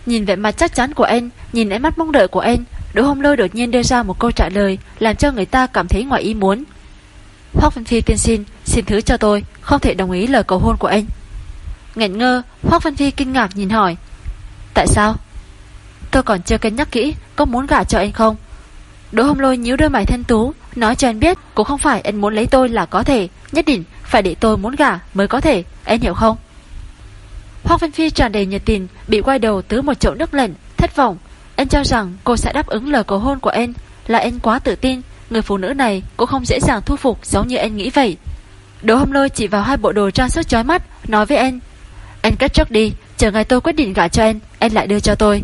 Nhìn vẻ mặt chắc chắn của anh, Nhìn ánh mắt mong đợi của anh, Đỗ Hồng Lôi đột nhiên đưa ra một câu trả lời, Làm cho người ta cảm thấy ngoài ý muốn. Hoác Văn Phi tiên xin Xin thứ cho tôi, Không thể đồng ý lời cầu hôn của anh. Ngẹn ngơ, Hoác Văn Phi kinh ngạc nhìn hỏi, Tại sao? Tôi còn chưa cân nhắc kỹ, Có muốn gả cho anh không? Đỗ Hồng Lôi nhíu đôi mày thanh tú Nói cho anh biết, Cũng không phải anh muốn lấy tôi là có thể. Nhất định phải để tôi muốn gả mới có thể. Anh hiểu không? Hoác Văn Phi tràn đầy nhiệt tình, Bị quay đầu tứ một chậu nước lạnh, Thất vọng. Anh cho rằng cô sẽ đáp ứng lời cầu hôn của anh Là anh quá tự tin. Người phụ nữ này cũng không dễ dàng thu phục giống như anh nghĩ vậy. Đỗ Hâm Lôi chỉ vào hai bộ đồ trang sức chói mắt, Nói với anh Anh cất chốc đi, Chờ ngày tôi quyết định gả cho anh Anh lại đưa cho tôi.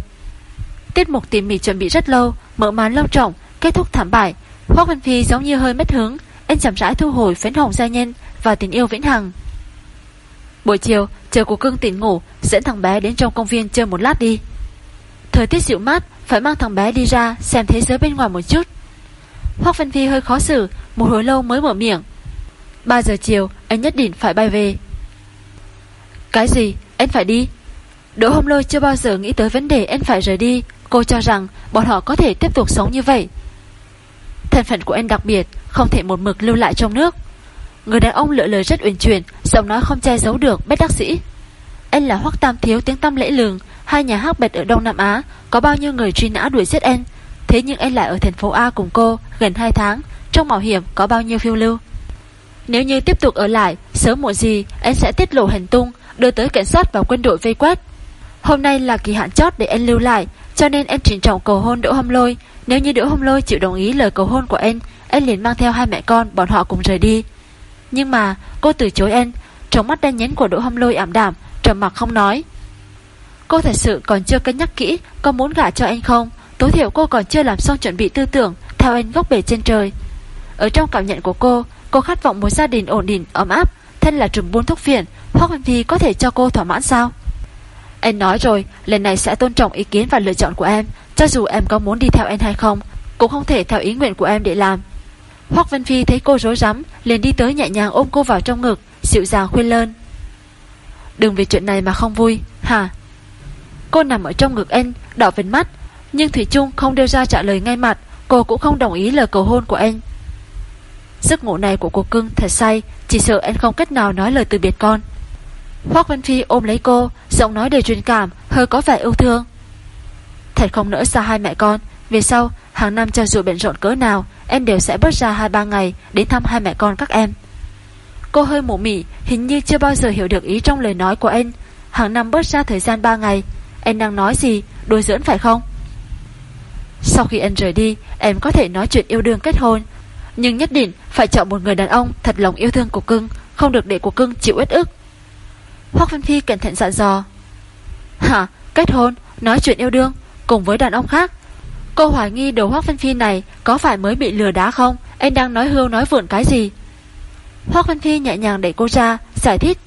Tiết mục tỉ mỉ chuẩn bị rất lâu, Mở màn lâu trọng, Kết thúc thảm bại. Hoác Văn Phi giống như hơi mất hướng Anh chậm rãi thu hồi phấn hồng gia nhân Và tình yêu vĩnh hằng. Buổi chiều, chờ cô cưng tỉnh ngủ, Dẫn thằng bé đến trong công viên chơi một lát đi. Thời tiết dịu mát, Phải mang thằng bé đi ra xem thế giới bên ngoài một chút. Hoác Văn Phi hơi khó xử, Một hồi lâu mới mở miệng. 3 giờ chiều, anh nhất định phải bay về. Cái gì? Anh phải đi. Đỗ Hồng Lôi chưa bao giờ nghĩ tới vấn đề anh phải rời đi. Cô cho rằng bọn họ có thể tiếp tục sống như vậy. Thân phận của em đặc biệt, Không thể một mực lưu lại trong nước. Người đàn ông lựa lời rất uyển chuyển, Giọng nói không che giấu được bất đắc sĩ. Anh là Hoắc Tam Thiếu tiếng tâm lễ lường Hai nhà hát bệt ở Đông Nam Á, Có bao nhiêu người truy nã đuổi giết anh Thế nhưng anh lại ở thành phố A cùng cô, Gần 2 tháng, Trong mạo hiểm có bao nhiêu phiêu lưu? Nếu như tiếp tục ở lại, Sớm muộn gì anh sẽ tiết lộ hành tung, Đưa tới cảnh sát và quân đội vây quét. Hôm nay là kỳ hạn chót để anh lưu lại cho nên em trịnh trọng cầu hôn Đỗ Hâm Lôi. Nếu như Đỗ Hâm Lôi chịu đồng ý lời cầu hôn của em, em liền mang theo hai mẹ con Bọn họ cùng rời đi. Nhưng mà cô từ chối em. Trong mắt đen nhánh của Đỗ Hâm Lôi ảm đạm Trầm mặc không nói. Cô thật sự còn chưa cân nhắc kỹ Có muốn gả cho anh không. Tối thiểu cô còn chưa làm xong chuẩn bị tư tưởng Theo anh góc bể trên trời. Ở trong cảm nhận của cô Cô khát vọng một gia đình ổn định, ấm áp Thân là trùm buôn thuốc phiện. Hoặc vì có thể cho cô thỏa mãn sao? Anh nói rồi, Lần này sẽ tôn trọng ý kiến và lựa chọn của em. Cho dù em có muốn đi theo anh hay không, Cũng không thể theo ý nguyện của em để làm. Hoác Vân Phi thấy cô rối rắm, liền đi tới nhẹ nhàng ôm cô vào trong ngực, Dịu dàng khuyên lơn Đừng vì chuyện này mà không vui, Hả? Cô nằm ở trong ngực anh Đỏ vinh mắt, Nhưng Thủy Trung không đưa ra trả lời ngay mặt, Cô cũng không đồng ý lời cầu hôn của anh. Giấc ngủ này của cô cưng, thật say, Chỉ sợ anh không cách nào nói lời từ biệt con. Hoác Vân Phi ôm lấy cô Giọng nói đầy truyền cảm Hơi có vẻ yêu thương. Thật không nỡ xa hai mẹ con Về sau hàng năm cho dù bận rộn cỡ nào Em đều sẽ bớt ra hai ba ngày Đến thăm hai mẹ con các em. Cô hơi mụ mỉ, Hình như chưa bao giờ hiểu được ý trong lời nói của anh. Hàng năm bớt ra thời gian ba ngày em đang nói gì Đùa giỡn phải không? Sau khi anh rời đi Em có thể nói chuyện yêu đương kết hôn. Nhưng nhất định phải chọn một người đàn ông Thật lòng yêu thương của cưng Không được để của cưng chịu ít ức. Hoác Vân Phi cẩn thận dặn dò. Hả? Kết hôn? Nói chuyện yêu đương? Cùng với đàn ông khác? Cô hoài nghi đầu Hoác Vân Phi này Có phải mới bị lừa đá không? Anh đang nói hưu nói vượn cái gì? Hoác Vân Phi nhẹ nhàng đẩy cô ra, Giải thích.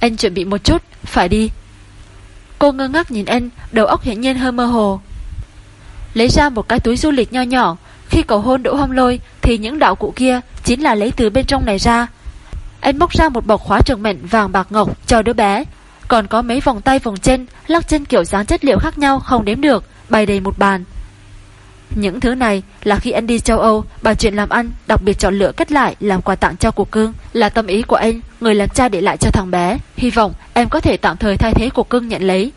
Anh chuẩn bị một chút, Phải đi. Cô ngơ ngác nhìn anh, Đầu óc hiển nhiên hơi mơ hồ. Lấy ra một cái túi du lịch nho nhỏ, Khi cầu hôn Đỗ hông Lôi, Thì những đạo cụ kia chính là lấy từ bên trong này ra. Anh móc ra một bọc khóa trường mệnh vàng bạc ngọc cho đứa bé. Còn có mấy vòng tay vòng chân, Lắc chân kiểu dáng chất liệu khác nhau không đếm được Bày đầy một bàn. Những thứ này là khi anh đi châu Âu Bà chuyện làm ăn, đặc biệt chọn lựa kết lại Làm quà tặng cho cuộc cưng Là tâm ý của anh, Người làm cha để lại cho thằng bé. Hy vọng em có thể tạm thời thay thế cuộc cưng nhận lấy.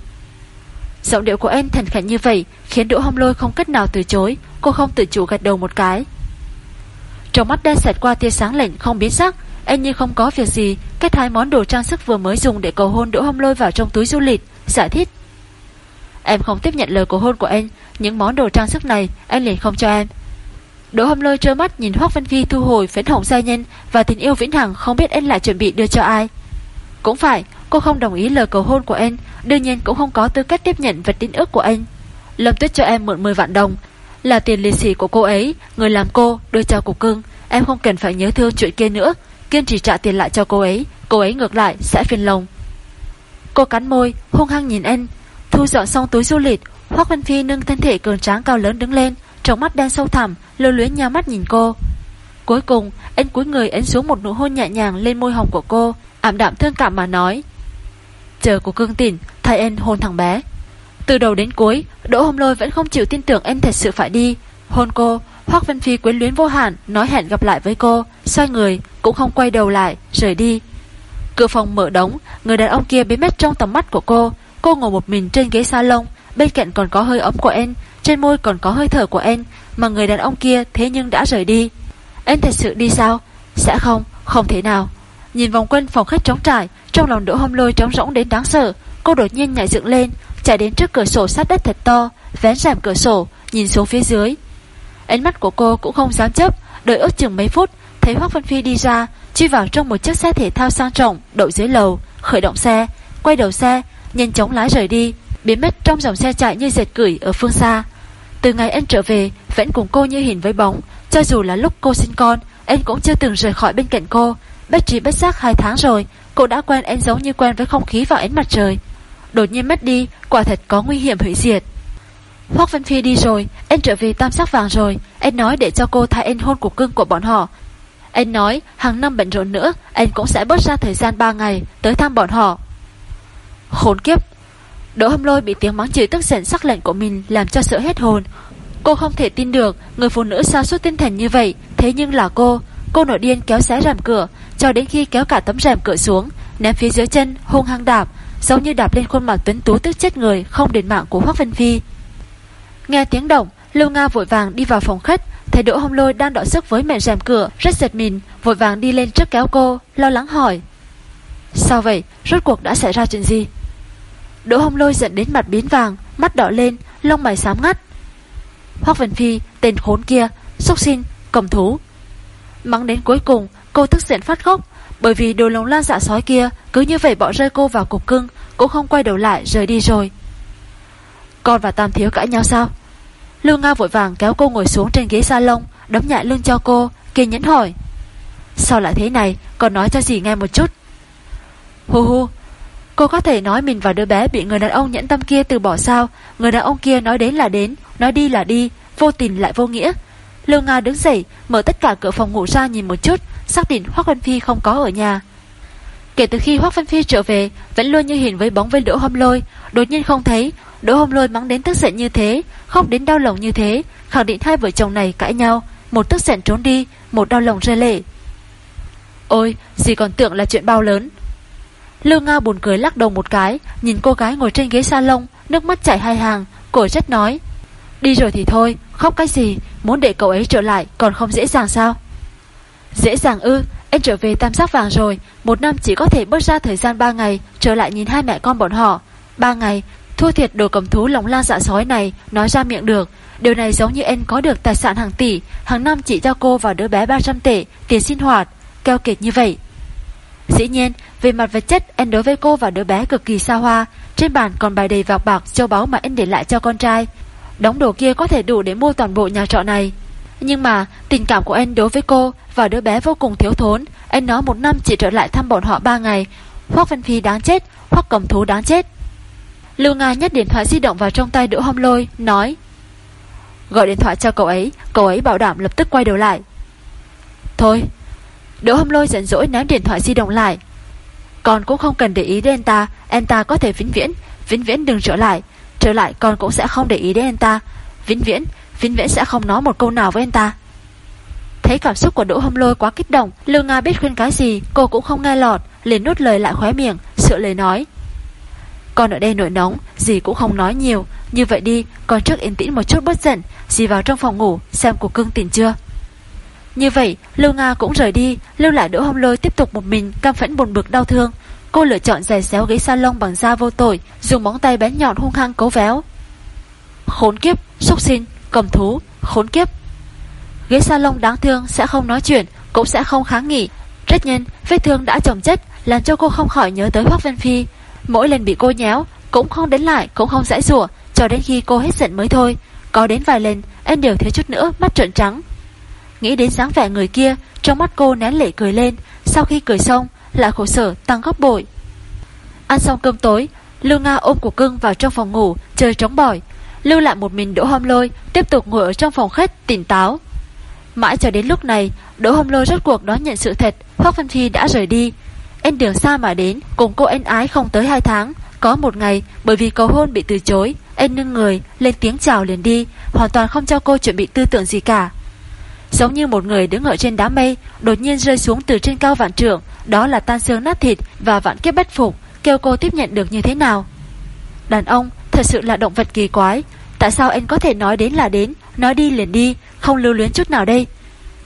Giọng điệu của anh thành khẩn như vậy, Khiến Đỗ Hồng Lôi không cách nào từ chối. Cô không tự chủ gật đầu một cái. Trong mắt đen sệt qua tia sáng lạnh không biến sắc anh như không có việc gì Kết hai món đồ trang sức vừa mới dùng để cầu hôn Đỗ Hồng Lôi vào trong túi du lịch. Dạ Giải thích Em không tiếp nhận lời cầu hôn của anh, Những món đồ trang sức này anh liền không cho em. Đỗ hâm lôi trơ mắt nhìn Hoác văn Phi thu hồi phấn hồng gia nhân Và tình yêu vĩnh hằng không biết anh lại chuẩn bị đưa cho ai. Cũng phải, Cô không đồng ý lời cầu hôn của anh, Đương nhiên cũng không có tư cách tiếp nhận vật tín ước của anh. Lâm Tuyết cho em mượn 10 vạn đồng. Là tiền lì xì của cô ấy, Người làm cô đưa cho cục cưng, Em không cần phải nhớ thương chuyện kia nữa. Kiên trì trả tiền lại cho cô ấy Cô ấy ngược lại sẽ phiền lòng. Cô cắn môi hung hăng nhìn anh Thu dọn xong túi du lịch Hoác Văn Phi nâng thân thể cường tráng cao lớn đứng lên Trong mắt đen sâu thẳm Lưu luyến nhau mắt nhìn cô. Cuối cùng anh cúi người ấn xuống một nụ hôn nhẹ nhàng Lên môi hồng của cô Ảm đạm thương cảm mà nói Chờ của cương tỉnh, thay anh hôn thằng bé. Từ đầu đến cuối Đỗ Hồng Lôi vẫn không chịu tin tưởng anh thật sự phải đi. Hôn cô Hoác Văn Phi quyến luyến vô hạn Nói hẹn gặp lại với cô Xoay người cũng không quay đầu lại Rời đi. Cửa phòng mở đóng Người đàn ông kia biến mất trong tầm mắt của cô. Cô ngồi một mình trên ghế salon Bên cạnh còn có hơi ấm của em Trên môi còn có hơi thở của em Mà người đàn ông kia thế nhưng đã rời đi. Em thật sự đi sao? Sẽ không, không thể nào. Nhìn vòng quanh phòng khách trống trải Trong lòng đỗ hâm lôi trống rỗng đến đáng sợ. Cô đột nhiên nhảy dựng lên Chạy đến trước cửa sổ sát đất thật to Vén rèm cửa sổ, nhìn xuống phía dưới. Ánh mắt của cô cũng không dám chấp Đợi ước chừng mấy phút Thấy Hoác Văn Phi đi ra chui vào trong một chiếc xe thể thao sang trọng Đậu dưới lầu, khởi động xe Quay đầu xe, nhanh chóng lái rời đi, biến mất trong dòng xe chạy như dệt cửi ở phương xa. Từ ngày anh trở về, vẫn cùng cô như hình với bóng, cho dù là lúc cô sinh con, anh cũng chưa từng rời khỏi bên cạnh cô. Bất trí bất giác hai tháng rồi, cô đã quen anh giống như quen với không khí vào ánh mặt trời. Đột nhiên mất đi, quả thật có nguy hiểm hủy diệt. Hoác Văn Phi đi rồi, em trở về tam sắc vàng rồi, Em nói để cho cô thay em hôn của cưng của bọn họ. Em nói hàng năm bận rộn nữa, em cũng sẽ bớt ra thời gian 3 ngày tới thăm bọn họ. Khốn kiếp! Đỗ hâm lôi bị tiếng mắng chửi tức giận sắc lệnh của mình Làm cho sợ hết hồn. Cô không thể tin được Người phụ nữ sao suốt tinh thần như vậy. Thế nhưng là cô Cô nổi điên kéo xé rèm cửa Cho đến khi kéo cả tấm rèm cửa xuống Ném phía dưới chân hung hăng đạp Giống như đạp lên khuôn mặt tuấn tú tức chết người Không đến mạng của Hoác Vân Phi. Nghe tiếng động Lưu Nga vội vàng đi vào phòng khách. Thấy Đỗ Hồng Lôi đang đọ sức với mẹ rèm cửa Rất giật mình Vội vàng đi lên trước kéo cô Lo lắng hỏi. Sao vậy? Rốt cuộc đã xảy ra chuyện gì? Đỗ Hồng lôi giận đến mặt biến vàng Mắt đỏ lên, lông mày xám ngắt. Hoác Vân Phi, tên khốn kia Xúc xin, cầm thú. Mắng đến cuối cùng, cô tức giận phát khóc Bởi vì đồ lồng lan dạ sói kia Cứ như vậy bỏ rơi cô vào cục cưng Cũng không quay đầu lại rời đi rồi. Con và Tam Thiếu cãi nhau sao? Lưu Nga vội vàng kéo cô ngồi xuống trên ghế salon, Đấm nhại lưng cho cô, Kiên nhẫn hỏi. Sao lại thế này? Còn nói cho gì nghe một chút. Hu hu Cô có thể nói mình và đứa bé bị người đàn ông nhẫn tâm kia từ bỏ sao? Người đàn ông kia nói đến là đến, Nói đi là đi, Vô tình lại vô nghĩa. Lương Nga đứng dậy, Mở tất cả cửa phòng ngủ ra nhìn một chút, Xác định Hoác Văn Phi không có ở nhà. Kể từ khi Hoác Văn Phi trở về, Vẫn luôn như hình với bóng với Đỗ Hâm Lôi, Đột nhiên không thấy Đỗ hôm Lôi mắng đến tức giận như thế, khóc đến đau lòng như thế, Khẳng định hai vợ chồng này cãi nhau, Một tức giận trốn đi, Một đau lòng rơi lệ. Ôi, gì còn tưởng là chuyện bao lớn. Lưu Nga buồn cười lắc đầu một cái, Nhìn cô gái ngồi trên ghế salon, Nước mắt chảy hai hàng Cổ rất nói, Đi rồi thì thôi, Khóc cái gì, Muốn để cậu ấy trở lại Còn không dễ dàng sao? Dễ dàng ư, Em trở về tam sắc vàng rồi, Một năm chỉ có thể bớt ra thời gian 3 ngày, Trở lại nhìn hai mẹ con bọn họ. 3 ngày Thua thiệt đồ cầm thú lồng la dạ sói này Nói ra miệng được Điều này giống như em có được tài sản hàng tỷ Hàng năm chỉ cho cô và đứa bé 300 tệ Tiền sinh hoạt Keo kiệt như vậy Dĩ nhiên, về mặt vật chất, em đối với cô và đứa bé cực kỳ xa hoa. Trên bàn còn bài đầy vạc bạc, châu báu mà em để lại cho con trai. Đóng đồ kia có thể đủ để mua toàn bộ nhà trọ này. Nhưng mà, tình cảm của em đối với cô và đứa bé vô cùng thiếu thốn. Em nói một năm chỉ trở lại thăm bọn họ ba ngày. Hoác Văn Phi đáng chết, Hoác cầm thú đáng chết. Lưu Nga nhét điện thoại di động vào trong tay Đỗ Hâm Lôi, nói Gọi điện thoại cho cậu ấy Cậu ấy bảo đảm lập tức quay đầu lại. Thôi. Đỗ hâm lôi giận dỗi ném điện thoại di động lại. Con cũng không cần để ý đến anh ta Anh ta có thể vĩnh viễn Vĩnh viễn đừng trở lại. Trở lại con cũng sẽ không để ý đến anh ta. Vĩnh viễn Vĩnh viễn sẽ không nói một câu nào với anh ta. Thấy cảm xúc của Đỗ Hâm Lôi quá kích động Lưu Nga biết khuyên cái gì Cô cũng không nghe lọt liền nuốt lời lại khóe miệng sợ lời nói. Con ở đây nổi nóng Dì cũng không nói nhiều. Như vậy đi Con trước yên tĩnh một chút bất giận. Dì vào trong phòng ngủ Xem của cưng tỉnh chưa? Như vậy Lưu Nga cũng rời đi. Lưu lại Đỗ hông Lôi tiếp tục một mình Cam phẫn buồn bực đau thương. Cô lựa chọn giày xéo ghế salon bằng da vô tội Dùng móng tay bén nhọn hung hăng cấu véo. Khốn kiếp, xúc sinh, cầm thú, khốn kiếp. Ghế salon đáng thương sẽ không nói chuyện Cũng sẽ không kháng nghị. Rất nhanh vết thương đã chồng chất Làm cho cô không khỏi nhớ tới Hoác Vân Phi. Mỗi lần bị cô nhéo, Cũng không đến lại, cũng không giải rủa, Cho đến khi cô hết giận mới thôi. Có đến vài lần, em đều thiếu chút nữa, mắt trợn trắng. Nghĩ đến dáng vẻ người kia, Trong mắt cô nén lệ cười lên, Sau khi cười xong, lại khổ sở tăng gấp bội. Ăn xong cơm tối, Lưu Nga ôm của cưng vào trong phòng ngủ, Chơi trống bỏi. Lưu lại một mình Đỗ Hom Lôi, Tiếp tục ngồi ở trong phòng khách, tỉnh táo. Mãi cho đến lúc này, Đỗ Hom Lôi rốt cuộc đón nhận sự thật, Hoác Văn Phi đã rời đi. Em đường xa mà đến, cùng cô em ái không tới 2 tháng. Có một ngày, bởi vì cầu hôn bị từ chối, Em nâng người, lên tiếng chào liền đi, Hoàn toàn không cho cô chuẩn bị tư tưởng gì cả. Giống như một người đứng ở trên đám mây, Đột nhiên rơi xuống từ trên cao vạn trượng, Đó là tan xương nát thịt Và vạn kiếp bất phục, Kêu cô tiếp nhận được như thế nào? Đàn ông, thật sự là động vật kỳ quái, Tại sao em có thể nói đến là đến, Nói đi liền đi, Không lưu luyến chút nào đây?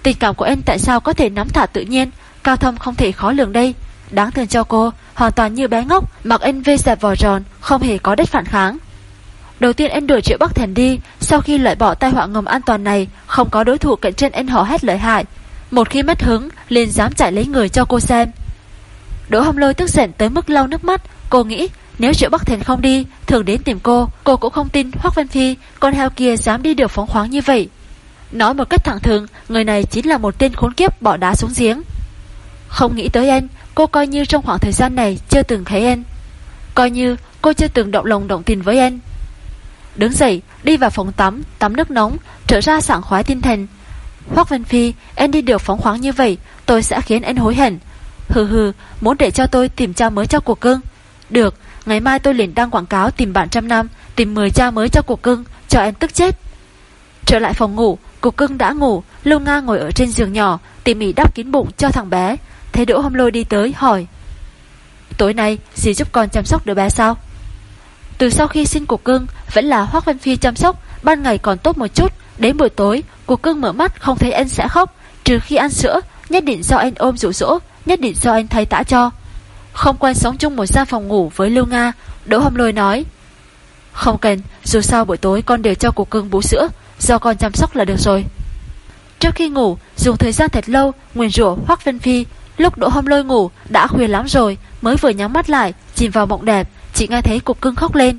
Tình cảm của em tại sao có thể nắm thả tự nhiên, Cao thâm không thể khó lường đây? Đáng thương cho cô, Hoàn toàn như bé ngốc, Mặc anh vê dẹp vò tròn, Không hề có đất phản kháng. Đầu tiên anh đuổi triệu Bắc Thần đi, Sau khi loại bỏ tai họa ngầm an toàn này, Không có đối thủ cạnh tranh anh họ hết lợi hại. Một khi mất hứng, liền dám chạy lấy người cho cô xem. Đỗ Hồng Lôi tức giận tới mức lau nước mắt, Cô nghĩ nếu triệu Bắc Thần không đi, Thường đến tìm cô Cô cũng không tin Hoác Văn Phi, Con heo kia dám đi được phóng khoáng như vậy. Nói một cách thẳng thường Người này chính là một tên khốn kiếp bỏ đá xuống giếng. Không nghĩ tới anh Cô coi như trong khoảng thời gian này chưa từng thấy anh Coi như cô chưa từng động lòng động tình với anh Đứng dậy, đi vào phòng tắm Tắm nước nóng, Trở ra sảng khoái tinh thần. Hoác Văn Phi, em đi được phóng khoáng như vậy, Tôi sẽ khiến anh hối hận. Hừ hừ, Muốn để cho tôi tìm cha mới cho cuộc cưng. Được, Ngày mai tôi liền đăng quảng cáo tìm bạn trăm năm, Tìm 10 cha mới cho cuộc cưng, Cho em tức chết. Trở lại phòng ngủ Cục cưng đã ngủ, Lưu Nga ngồi ở trên giường nhỏ, Tỉ mỉ đắp kín bụng cho thằng bé. Thấy Đỗ Hồng Lôi đi tới, hỏi. Tối nay, dì giúp con chăm sóc đứa bé sao? Từ sau khi sinh cục cưng, Vẫn là Hoác Văn Phi chăm sóc, Ban ngày còn tốt một chút. Đến buổi tối cục cưng mở mắt, không thấy anh sẽ khóc. Trừ khi ăn sữa, Nhất định do anh ôm rủ rỗ Nhất định do anh thay tã cho. Không quen sống chung một gian phòng ngủ với Lưu Nga, Đỗ Hồng Lôi nói. Không cần, Dù sao buổi tối con đều cho cục cưng bú sữa, Do con chăm sóc là được rồi. Trước khi ngủ, Dùng thời gian thật lâu, Nguyền rủa Hoác Vân Phi Lúc Đỗ Hâm Lôi ngủ, đã khuya lắm rồi, Mới vừa nhắm mắt lại, Chìm vào mộng đẹp, Chỉ nghe thấy cục cưng khóc lên.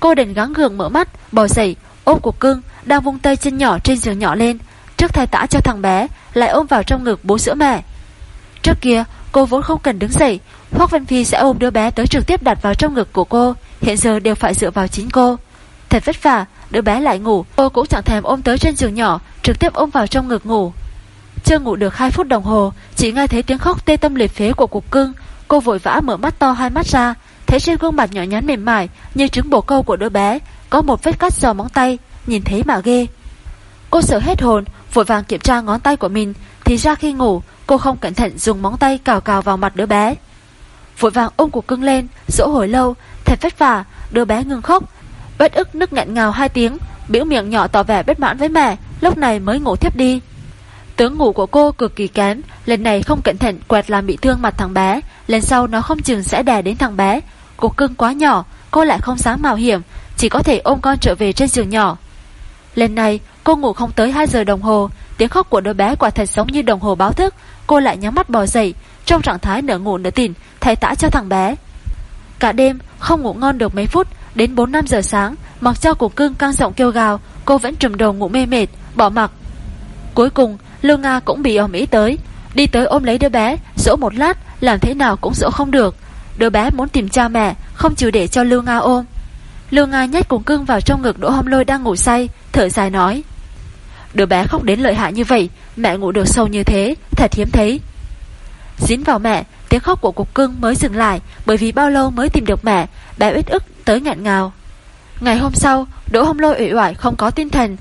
Cô đành gắng gượng mở mắt, Bò dậy, ôm cục cưng Đang vung tay chân nhỏ trên giường nhỏ lên, Trước thay tã cho thằng bé, Lại ôm vào trong ngực bố sữa mẹ. Trước kia, cô vốn không cần đứng dậy, Hoác Văn Phi sẽ ôm đứa bé tới trực tiếp đặt vào trong ngực của cô, Hiện giờ đều phải dựa vào chính cô. Thật vất vả, Đứa bé lại ngủ, Cô cũng chẳng thèm ôm tới trên giường nhỏ, Trực tiếp ôm vào trong ngực ngủ. Chưa ngủ được 2 phút đồng hồ, Chỉ nghe thấy tiếng khóc tê tâm liệt phế của cục cưng. Cô vội vã mở mắt to hai mắt ra, Thấy trên gương mặt nhỏ nhắn mềm mại Như trứng bồ câu của đứa bé, Có một vết cắt giò móng tay, Nhìn thấy mà ghê. Cô sợ hết hồn, Vội vàng kiểm tra ngón tay của mình, Thì ra khi ngủ, Cô không cẩn thận dùng móng tay cào cào vào mặt đứa bé. Vội vàng ôm cục cưng lên, Dỗ hồi lâu, Thật vất vả, Đứa bé ngừng khóc. Bất ức nức nghẹn ngào hai tiếng Biểu miệng nhỏ tỏ vẻ bất mãn với mẹ, Lúc này mới ngủ thiếp đi. Tướng ngủ của cô cực kỳ kém, Lần này không cẩn thận quẹt làm bị thương mặt thằng bé, Lần sau nó không chừng sẽ đè đến thằng bé. Cục cưng quá nhỏ, Cô lại không dám mạo hiểm, Chỉ có thể ôm con trở về trên giường nhỏ. Lần này, cô ngủ không tới 2 giờ đồng hồ, Tiếng khóc của đứa bé quả thật giống như đồng hồ báo thức, Cô lại nhắm mắt bò dậy, Trong trạng thái nửa ngủ nửa tỉnh, Thay tã cho thằng bé. Cả đêm, không ngủ ngon được mấy phút, Đến 4-5 giờ sáng, Mặc cho cục cưng căng rộng kêu gào, Cô vẫn trùm đầu ngủ mê mệt, Bỏ mặc. Cuối cùng Lưu Nga cũng bị ôm ý tới Đi tới ôm lấy đứa bé Dỗ một lát Làm thế nào cũng dỗ không được Đứa bé muốn tìm cha mẹ Không chịu để cho Lưu Nga ôm Lưu Nga nhét cục cưng vào trong ngực Đỗ Hâm Lôi đang ngủ say thở dài nói. Đứa bé khóc đến lợi hại như vậy, mẹ ngủ được sâu như thế, thật hiếm thấy. Dính vào mẹ, tiếng khóc của cục cưng mới dừng lại bởi vì bao lâu mới tìm được mẹ, bé ít ức tới ngạn ngào. Ngày hôm sau, Đỗ Hâm Lôi ủy oải không có tinh thần.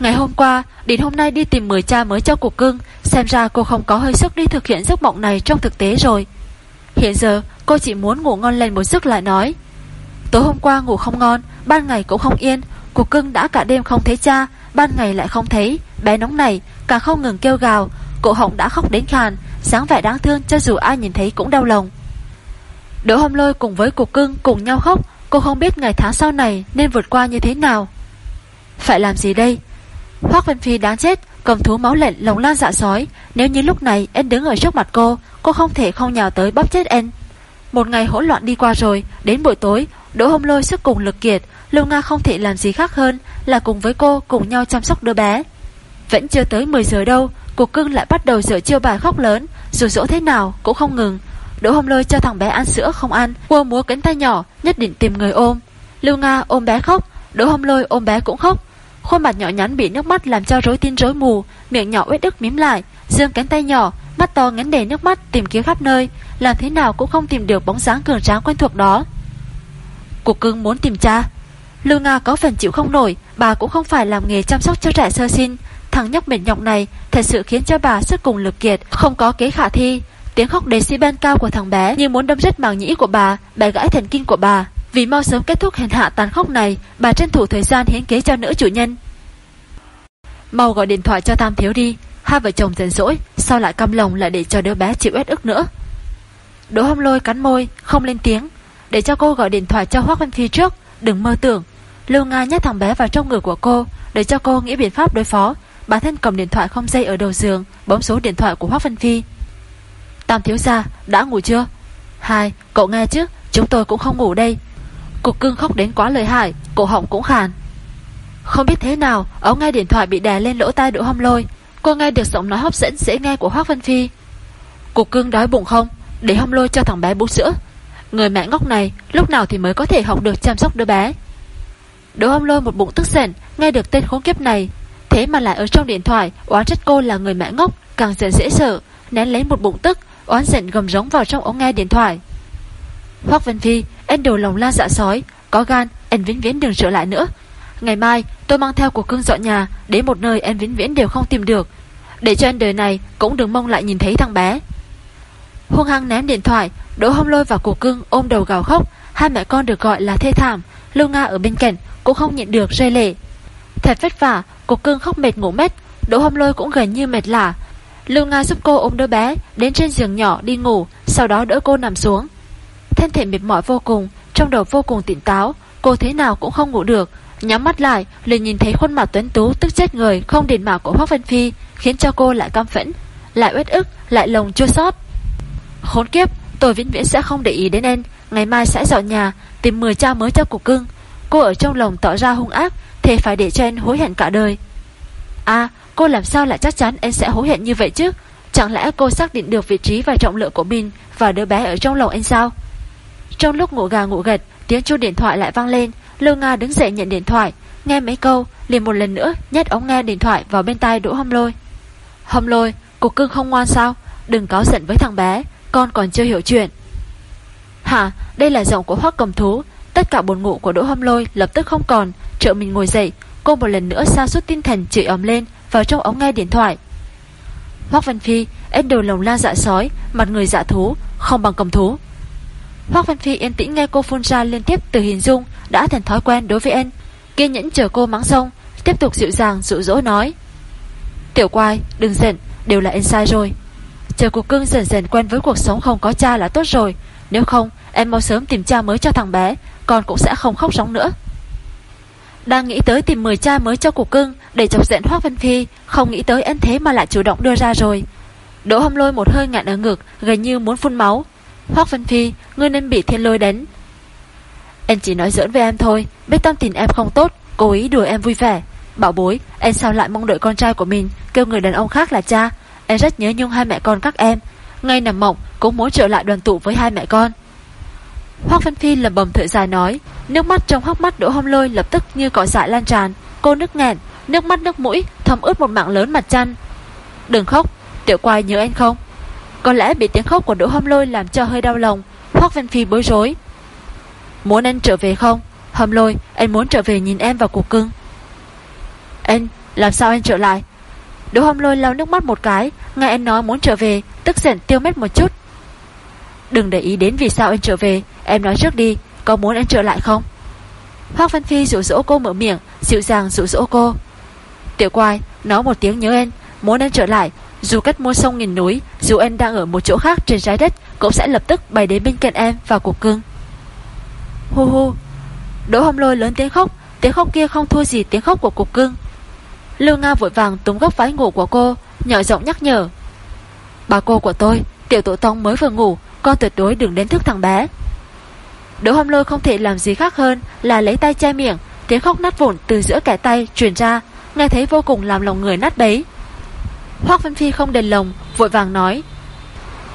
Ngày hôm qua, đến hôm nay đi tìm 10 cha mới cho cục cưng, xem ra cô không có hơi sức đi thực hiện giấc mộng này trong thực tế rồi. Hiện giờ, cô chỉ muốn ngủ ngon lên một giấc lại nói. Tối hôm qua ngủ không ngon, ban ngày cũng không yên, cục cưng đã cả đêm không thấy cha, ban ngày lại không thấy, bé nóng này, cả không ngừng kêu gào, cổ họng đã khóc đến khàn, sáng vẻ đáng thương cho dù ai nhìn thấy cũng đau lòng. Đỗ Hồng Lôi cùng với cục cưng cùng nhau khóc, cô không biết ngày tháng sau này nên vượt qua như thế nào. Phải làm gì đây? Hoác Vân Phi đáng chết, cầm thú máu lệnh lồng lan dạ sói, nếu như lúc này em đứng ở trước mặt cô, cô không thể không nhào tới bóp chết em. Một ngày hỗn loạn đi qua rồi, đến buổi tối, Đỗ Hồng Lôi sức cùng lực kiệt, Lưu Nga không thể làm gì khác hơn là cùng với cô cùng nhau chăm sóc đứa bé. Vẫn chưa tới 10 giờ đâu, Cục cưng lại bắt đầu dở chiêu bài khóc lớn Dù dỗ thế nào cũng không ngừng Đỗ hồng lôi cho thằng bé ăn sữa không ăn Cua múa cánh tay nhỏ nhất định tìm người ôm Lưu Nga ôm bé khóc Đỗ hồng lôi ôm bé cũng khóc Khuôn mặt nhỏ nhắn bị nước mắt làm cho rối tin rối mù Miệng nhỏ uết ức mím lại Dương cánh tay nhỏ Mắt to ngấn đầy nước mắt tìm kiếm khắp nơi Làm thế nào cũng không tìm được bóng dáng cường tráng quen thuộc đó Cục cưng muốn tìm cha Lưu Nga có phần chịu không nổi Bà cũng không phải làm nghề chăm sóc cho trẻ sơ sinh Thằng nhóc mệt nhọc này thật sự khiến cho bà sức cùng lực kiệt, không có kế khả thi. Tiếng khóc decibel cao của thằng bé như muốn đâm rách màng nhĩ của bà, bẻ gãy thần kinh của bà. Vì mau sớm kết thúc hèn hạ tàn khốc này, bà tranh thủ thời gian hiến kế cho nữ chủ nhân. Mau gọi điện thoại cho Tam Thiếu đi, hai vợ chồng giận dỗi, sao lại căm lòng lại để cho đứa bé chịu ép ức nữa. Đỗ hông lôi cắn môi, không lên tiếng, để cho cô gọi điện thoại cho Hoác Văn Phi trước, đừng mơ tưởng. Lưu Nga nhét thằng bé vào trong người của cô, để cho cô nghĩ biện pháp đối phó, Bản thân cầm điện thoại không dây ở đầu giường Bấm số điện thoại của Hoác văn Phi Tam thiếu gia đã ngủ chưa Hai cậu nghe chứ Chúng tôi cũng không ngủ đây Cục cưng khóc đến quá lời hại, Cổ họng cũng khàn. Không biết thế nào Ống nghe điện thoại bị đè lên lỗ tai đỗ hâm lôi. Cô nghe được giọng nói hấp dẫn dễ nghe của Hoác Vân Phi. Cục cưng đói bụng không? Để hâm lôi cho thằng bé bú sữa. Người mẹ ngốc này, lúc nào thì mới có thể học được chăm sóc đứa bé? Đỗ hâm lôi một bụng tức giận, Nghe được tên khốn kiếp này. Thế mà lại ở trong điện thoại, Oán trách cô là người mẹ ngốc, Càng dần dễ sợ. Nén lấy một bụng tức, Oán giận gầm rống vào trong ống nghe điện thoại. Hoác Vân Phi Em đầu lòng la dạ sói, Có gan Em vĩnh viễn đừng trở lại nữa. Ngày mai, tôi mang theo cuộc cưng dọn nhà Đến một nơi em vĩnh viễn đều không tìm được. Để cho em đời này Cũng đừng mong lại nhìn thấy thằng bé. Hung hăng ném điện thoại, Đỗ hông lôi vào cuộc cưng, ôm đầu gào khóc. Hai mẹ con được gọi là thê thảm, Lưu Nga ở bên cạnh cũng không nhịn được rơi lệ. Thật vất vả Cục cưng khóc mệt ngủ mét, Đỗ hông lôi cũng gần như mệt lả. Lưu Nga giúp cô ôm đứa bé Đến trên giường nhỏ đi ngủ, Sau đó đỡ cô nằm xuống. Thân thể mệt mỏi vô cùng, Trong đầu vô cùng tỉnh táo, Cô thế nào cũng không ngủ được. Nhắm mắt lại, liền nhìn thấy khuôn mặt tuấn tú, Tức chết người, không đền mạo của Hoác Vân Phi, Khiến cho cô lại căm phẫn, Lại uất ức, lại lồng chua sót Khốn kiếp, tôi vĩnh viễn sẽ không để ý đến em, Ngày mai sẽ dọn nhà, Tìm 10 cha mới cho cục cưng. Cô ở trong lòng tỏ ra hung ác, thề phải để cho em hối hận cả đời. À cô làm sao lại chắc chắn em sẽ hối hận như vậy chứ? Chẳng lẽ cô xác định được vị trí và trọng lượng của mình Và đứa bé ở trong lòng anh sao? Trong lúc ngủ gà ngủ gật, Tiếng chuông điện thoại lại vang lên. Lưu Nga đứng dậy nhận điện thoại, Nghe mấy câu, liền một lần nữa nhét ống nghe điện thoại vào bên tai Đỗ Hâm Lôi. Hâm Lôi, Cục cưng không ngoan sao? Đừng cáo giận với thằng bé, Con còn chưa hiểu chuyện. Hả? Đây là giọng của Hoắc cầm thú. Tất cả buồn ngủ của Đỗ Hâm Lôi lập tức không còn, Trợ mình ngồi dậy. Cô một lần nữa sa sút tinh thần chửi ấm lên Vào trong ống nghe điện thoại. Hoắc Văn Phi, em đầu lồng la dạ sói, Mặt người dạ thú, Không bằng cầm thú. Hoác Văn Phi yên tĩnh nghe cô phun ra liên tiếp từ hình dung, Đã thành thói quen đối với anh Kiên nhẫn chờ cô mắng xong, Tiếp tục dịu dàng dụ dỗ nói. Tiểu quai đừng giận, Đều là anh sai rồi. Chờ cuộc cưng dần dần quen với cuộc sống không có cha là tốt rồi. Nếu không, em mau sớm tìm cha mới cho thằng bé, Con cũng sẽ không khóc sóng nữa. Đang nghĩ tới tìm 10 cha mới cho cục cưng, Để chọc giận Hoác Văn Phi, Không nghĩ tới anh thế mà lại chủ động đưa ra rồi. Đỗ hâm lôi một hơi ngạn ở ngực, Gần như muốn phun máu. Hoác Vân Phi Ngươi nên bị thiên lôi đánh. Em chỉ nói giỡn với em thôi, Biết tâm tình em không tốt, Cố ý đùa em vui vẻ. Bảo bối, Em sao lại mong đợi con trai của mình, Kêu người đàn ông khác là cha? Em rất nhớ nhung hai mẹ con các em. Ngay nằm mộng, cũng muốn trở lại đoàn tụ với hai mẹ con. Hoác Văn Phi lầm bầm thở dài nói, Nước mắt trong hốc mắt Đỗ Hông Lôi lập tức như cỏ dại lan tràn. Cô nước nghẹn, Nước mắt nước mũi, thấm ướt một mảng lớn mặt chăn Đừng khóc, Tiểu quay nhớ anh không? Có lẽ bị tiếng khóc của Đỗ Hâm Lôi làm cho hơi đau lòng, Hoác Văn Phi bối rối. Muốn anh trở về không? Hâm Lôi, anh muốn trở về nhìn em vào cuộc cưng. Anh, làm sao anh trở lại? Đỗ Hâm Lôi lau nước mắt một cái, Nghe anh nói muốn trở về, Tức giận tiêu mét một chút. Đừng để ý đến vì sao anh trở về, Em nói trước đi, Có muốn anh trở lại không? Hoác Văn Phi rủ rỗ cô mở miệng, Dịu dàng rủ rỗ cô. Tiểu quai nói một tiếng nhớ anh, Muốn anh trở lại dù cách mua sông nghìn núi, Dù em đang ở một chỗ khác trên trái đất, Cũng sẽ lập tức bay đến bên cạnh em vào cuộc cưng Hu hu Đỗ hồng lôi lớn tiếng khóc Tiếng khóc kia không thua gì tiếng khóc của cục cưng Lưu Nga vội vàng túm góc váy ngủ của cô, Nhỏ giọng nhắc nhở. Bà cô của tôi, Tiểu tổ tông mới vừa ngủ, Con tuyệt đối đừng đến thức thằng bé. Đỗ hồng lôi không thể làm gì khác hơn Là lấy tay che miệng, Tiếng khóc nát vụn từ giữa kẻ tay truyền ra, Nghe thấy vô cùng làm lòng người nát bấy. Hoác Vân Phi không đền lòng, Vội vàng nói.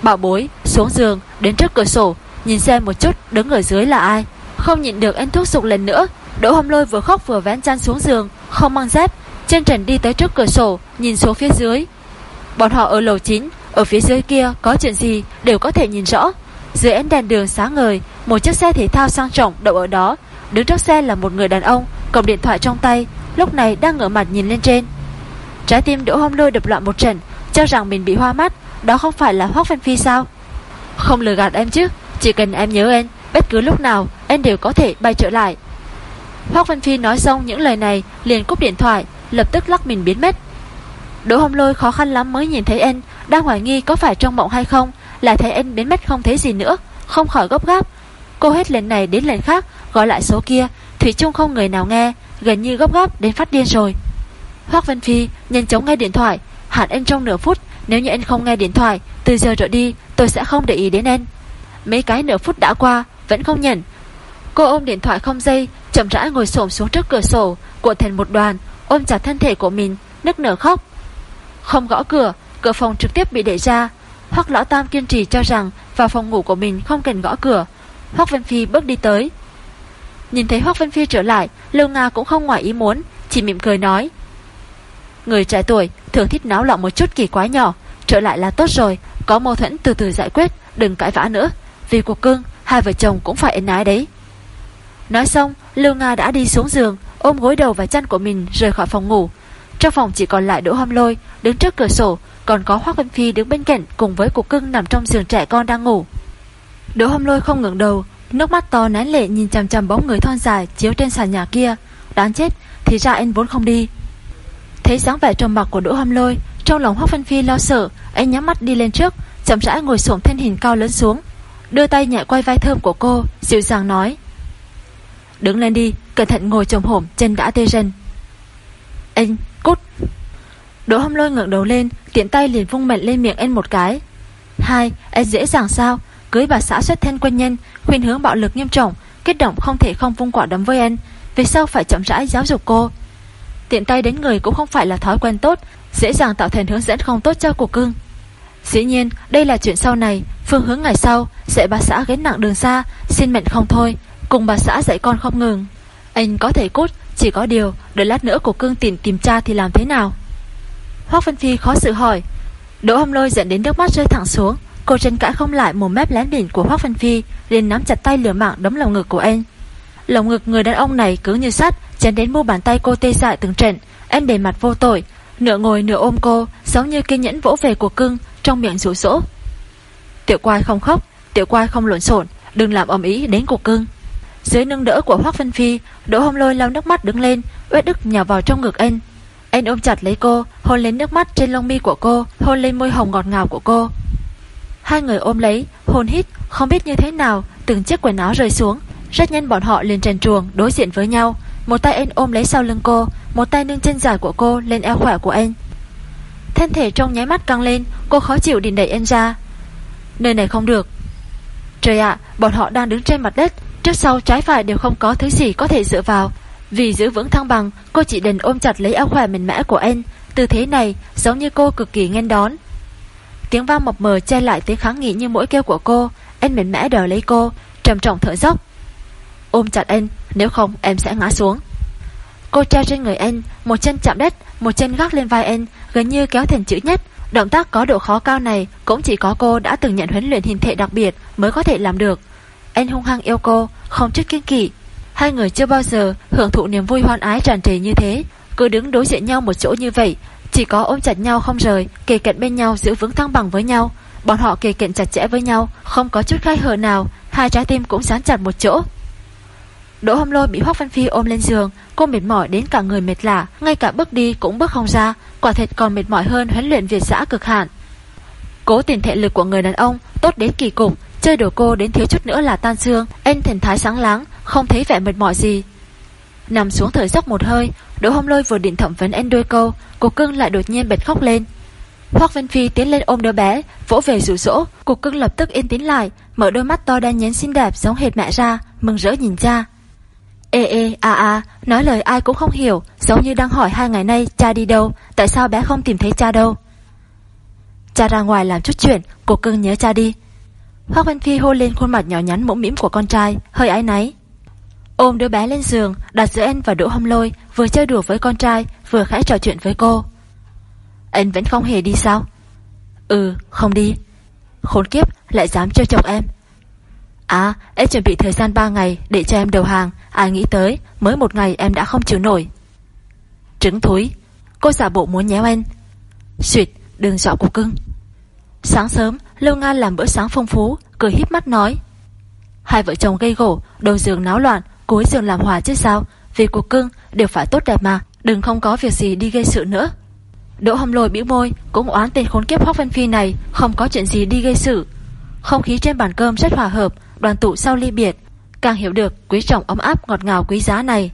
Bảo bối, xuống giường, đến trước cửa sổ, Nhìn xem một chút đứng ở dưới là ai. Không nhịn được anh thúc sục lần nữa, Đỗ hồng lôi vừa khóc vừa vén chăn xuống giường, Không mang dép Chân trần đi tới trước cửa sổ, Nhìn xuống phía dưới. Bọn họ ở lầu 9 Ở phía dưới kia có chuyện gì đều có thể nhìn rõ. Dưới ánh đèn đường sáng ngời, Một chiếc xe thể thao sang trọng đậu ở đó. Đứng trước xe là một người đàn ông, Cầm điện thoại trong tay, Lúc này đang ngửa mặt nhìn lên trên. Trái tim Đỗ Hồng Lôi đập loạn một trận, Cho rằng mình bị hoa mắt, Đó không phải là Hoác Văn Phi sao? Không lừa gạt em chứ, Chỉ cần em nhớ em, Bất cứ lúc nào, em đều có thể bay trở lại. Hoác Văn Phi nói xong những lời này, Liền cúp điện thoại, Lập tức lắc mình biến mất. Đỗ Hồng Lôi khó khăn lắm mới nhìn thấy anh Đang hoài nghi có phải trong mộng hay không, Lại thấy anh biến mất không thấy gì nữa, Không khỏi gấp gáp. Cô hết lần này đến lần khác, Gọi lại số kia, Thủy chung không người nào nghe, Gần như gấp gáp đến phát điên rồi. Hoác Văn Phi nhanh chóng nghe điện thoại. Hẳn anh trong nửa phút, Nếu như anh không nghe điện thoại, Từ giờ trở đi, tôi sẽ không để ý đến anh. Mấy cái nửa phút đã qua, Vẫn không nhận. Cô ôm điện thoại không dây, Chậm rãi ngồi xổm xuống trước cửa sổ, Cuộn thành một đoàn, Ôm chặt thân thể của mình, Nức nở khóc. Không gõ cửa Cửa phòng trực tiếp bị đẩy ra. Hoác Lão Tam kiên trì cho rằng Vào phòng ngủ của mình không cần gõ cửa. Hoác Văn Phi bước đi tới. Nhìn thấy Hoác Văn Phi trở lại, Lưu Nga cũng không ngoài ý muốn, Chỉ mỉm cười nói Người trẻ tuổi thường thích náo loạn một chút kỳ quá nhỏ. Trở lại là tốt rồi, Có mâu thuẫn từ từ giải quyết, Đừng cãi vã nữa. Vì cuộc cưng, Hai vợ chồng cũng phải ấn ái đấy. Nói xong, Lưu Nga đã đi xuống giường, Ôm gối đầu và chân của mình, rời khỏi phòng ngủ. Trong phòng chỉ còn lại Đỗ Hâm Lôi, Đứng trước cửa sổ, Còn có Hoác Vân Phi đứng bên cạnh Cùng với cuộc cưng nằm trong giường trẻ con đang ngủ. Đỗ Hâm Lôi không ngừng đầu, Nước mắt to nén lệ nhìn chằm chằm bóng người thon dài Chiếu trên sàn nhà kia. Đáng chết, thì ra anh vốn không đi. Thấy dáng vẻ trầm mặc của Đỗ Hâm Lôi, Trong lòng Hoác Văn Phi lo sợ, Anh nhắm mắt đi lên trước, Chậm rãi ngồi xổm thân hình cao lớn xuống, Đưa tay nhẹ quay vai thơm của cô, Dịu dàng nói. Đứng lên đi, Cẩn thận ngồi trồm hổm chân đã tê rần Anh, cút. Đỗ Hâm Lôi ngẩng đầu lên, Tiện tay liền vung mạnh lên miệng anh một cái. Hai, Anh dễ dàng sao? Cưới bà xã xuất thân quân nhân, Khuyên hướng bạo lực nghiêm trọng Kết động không thể không vung quả đấm với anh. Vì sao phải chậm rãi giáo dục cô? Tiện tay đến người cũng không phải là thói quen tốt, Dễ dàng tạo thành hướng dẫn không tốt cho cuộc cưng Dĩ nhiên, đây là chuyện sau này, Phương hướng ngày sau, Dạy bà xã gánh nặng đường xa, Xin mệnh không thôi, Cùng bà xã dạy con không ngừng. Anh có thể cút, Chỉ có điều, Đợi lát nữa cuộc cưng tìm tìm cha thì làm thế nào? Hoác Vân Phi khó xử hỏi. Đỗ hâm lôi dẫn đến nước mắt rơi thẳng xuống, Cô tranh cãi không lại một mép lén đỉnh của Hoác Vân Phi, liền nắm chặt tay lửa mạng đấm lồng ngực của anh. Lồng ngực người đàn ông này cứng như sắt Chén đến mu bàn tay cô tê dại từng trận. Anh bề mặt vô tội. Nửa ngồi nửa ôm cô, Giống như kiên nhẫn vỗ về của cưng, Trong miệng rủ rỗ Tiểu quai không khóc, Tiểu quai không lộn xộn, Đừng làm ầm ý đến cuộc cưng. Dưới nâng đỡ của Hoác Vân Phi, Đỗ hông lôi lau nước mắt đứng lên Uết đức nhào vào trong ngực anh. Anh ôm chặt lấy cô, Hôn lên nước mắt trên lông mi của cô, Hôn lên môi hồng ngọt ngào của cô. Hai người ôm lấy, Hôn hít, Không biết như thế nào, Từng chiếc quần áo rơi xuống. Rất nhanh bọn họ liền trần truồng đối diện với nhau. Một tay anh ôm lấy sau lưng cô Một tay nâng chân dài của cô lên eo khỏe của anh. Thân thể trong nháy mắt căng lên Cô khó chịu định đẩy anh ra. Nơi này không được. Trời ạ, bọn họ đang đứng trên mặt đất Trước sau trái phải đều không có thứ gì có thể dựa vào. Vì giữ vững thăng bằng Cô chỉ đành ôm chặt lấy eo khỏe mềm mẽ của anh. Tư thế này giống như cô cực kỳ nghen đón. Tiếng vang mập mờ che lại tiếng kháng nghị như mỗi kêu của cô. Anh mềm mẽ đòi lấy cô Trầm trọng thở dốc. Ôm chặt anh, Nếu không em sẽ ngã xuống. Cô treo trên người anh, Một chân chạm đất, Một chân gác lên vai anh, Gần như kéo thành chữ nhất. Động tác có độ khó cao này Cũng chỉ có cô đã từng nhận huấn luyện hình thể đặc biệt Mới có thể làm được. Anh hung hăng yêu cô, Không chút kiên kỵ. Hai người chưa bao giờ hưởng thụ niềm vui hoan ái tràn trề như thế. Cứ đứng đối diện nhau một chỗ như vậy, Chỉ có ôm chặt nhau không rời, Kề cận bên nhau giữ vững thăng bằng với nhau. Bọn họ kề cận chặt chẽ với nhau, Không có chút khai hở nào, Hai trái tim cũng dán chặt một chỗ. Đỗ Hâm Lôi bị Hoắc Văn Phi ôm lên giường, cô mệt mỏi đến cả người mệt lạ, ngay cả bước đi cũng bước không ra, quả thật còn mệt mỏi hơn huấn luyện Việt dã cực hạn. Cố tình thể lực của người đàn ông tốt đến kỳ cục, chơi đổ cô đến thiếu chút nữa là tan xương, anh thần thái sáng láng, không thấy vẻ mệt mỏi gì. Nằm xuống thở dốc một hơi, Đỗ Hâm Lôi vừa định thẩm vấn anh đôi câu, cô cưng lại đột nhiên bật khóc lên. Hoắc Văn Phi tiến lên ôm đứa bé, vỗ về rủ rỗ, cục cưng lập tức yên tĩnh lại, mở đôi mắt to đen nhánh xinh đẹp giống hệt mẹ ra, mừng rỡ nhìn cha. Ê ê à à, Nói lời ai cũng không hiểu Giống như đang hỏi hai ngày nay cha đi đâu Tại sao bé không tìm thấy cha đâu? Cha ra ngoài làm chút chuyện Cô cưng nhớ cha đi. Hoác Văn Phi hôn lên khuôn mặt nhỏ nhắn mũm mĩm của con trai Hơi ái náy. Ôm đứa bé lên giường Đặt giữa anh và Đỗ Hâm Lôi Vừa chơi đùa với con trai Vừa khẽ trò chuyện với cô. Anh vẫn không hề đi sao? Ừ không đi. Khốn kiếp lại dám chơi chọc em. À em chuẩn bị thời gian 3 ngày Để cho em đầu hàng. Ai nghĩ tới, mới một ngày em đã không chịu nổi. Trứng thúi, Cô giả bộ muốn nhéo em. Xuyệt, đừng dọa của cưng. Sáng sớm, Lưu Nga làm bữa sáng phong phú, Cười híp mắt nói. Hai vợ chồng gây gỗ Đầu giường náo loạn, Cuối giường làm hòa chứ sao? Vì cuộc cưng, đều phải tốt đẹp mà, Đừng không có việc gì đi gây sự nữa. Đỗ Hồng lôi biểu môi, Cũng oán tên khốn kiếp Hoác Văn Phi này, Không có chuyện gì đi gây sự. Không khí trên bàn cơm rất hòa hợp Đoàn tụ sau ly biệt, Càng hiểu được quý trọng ấm áp ngọt ngào quý giá này.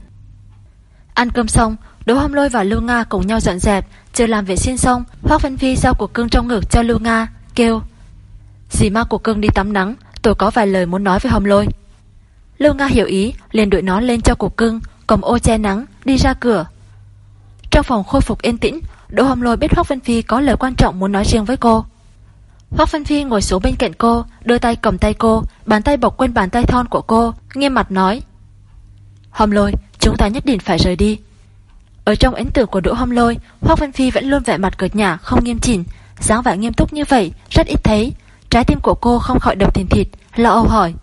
Ăn cơm xong, Đỗ Hâm Lôi và Lưu Nga cùng nhau dọn dẹp, Chờ làm vệ sinh xong, Hoác Văn Phi giao cuộc cưng trong ngực cho Lưu Nga, Kêu, Dì ma cuộc cưng đi tắm nắng, Tôi có vài lời muốn nói với Hâm Lôi. Lưu Nga hiểu ý, liền đuổi nó lên cho cuộc cưng, Cầm ô che nắng, đi ra cửa. Trong phòng khôi phục yên tĩnh, Đỗ hồng Lôi biết Hoác Văn Phi có lời quan trọng muốn nói riêng với cô. Hoác Văn Phi ngồi xuống bên cạnh cô, đưa tay cầm tay cô, bàn tay bọc quên bàn tay thon của cô, nghiêm mặt nói. Hôm lôi, chúng ta nhất định phải rời đi. Ở trong ấn tượng của Đỗ Hôm lôi, Hoác Văn Phi vẫn luôn vẻ mặt cợt nhả, không nghiêm chỉnh, dáng vẻ nghiêm túc như vậy, rất ít thấy. Trái tim của cô không khỏi đập thình thịt, lo âu hỏi.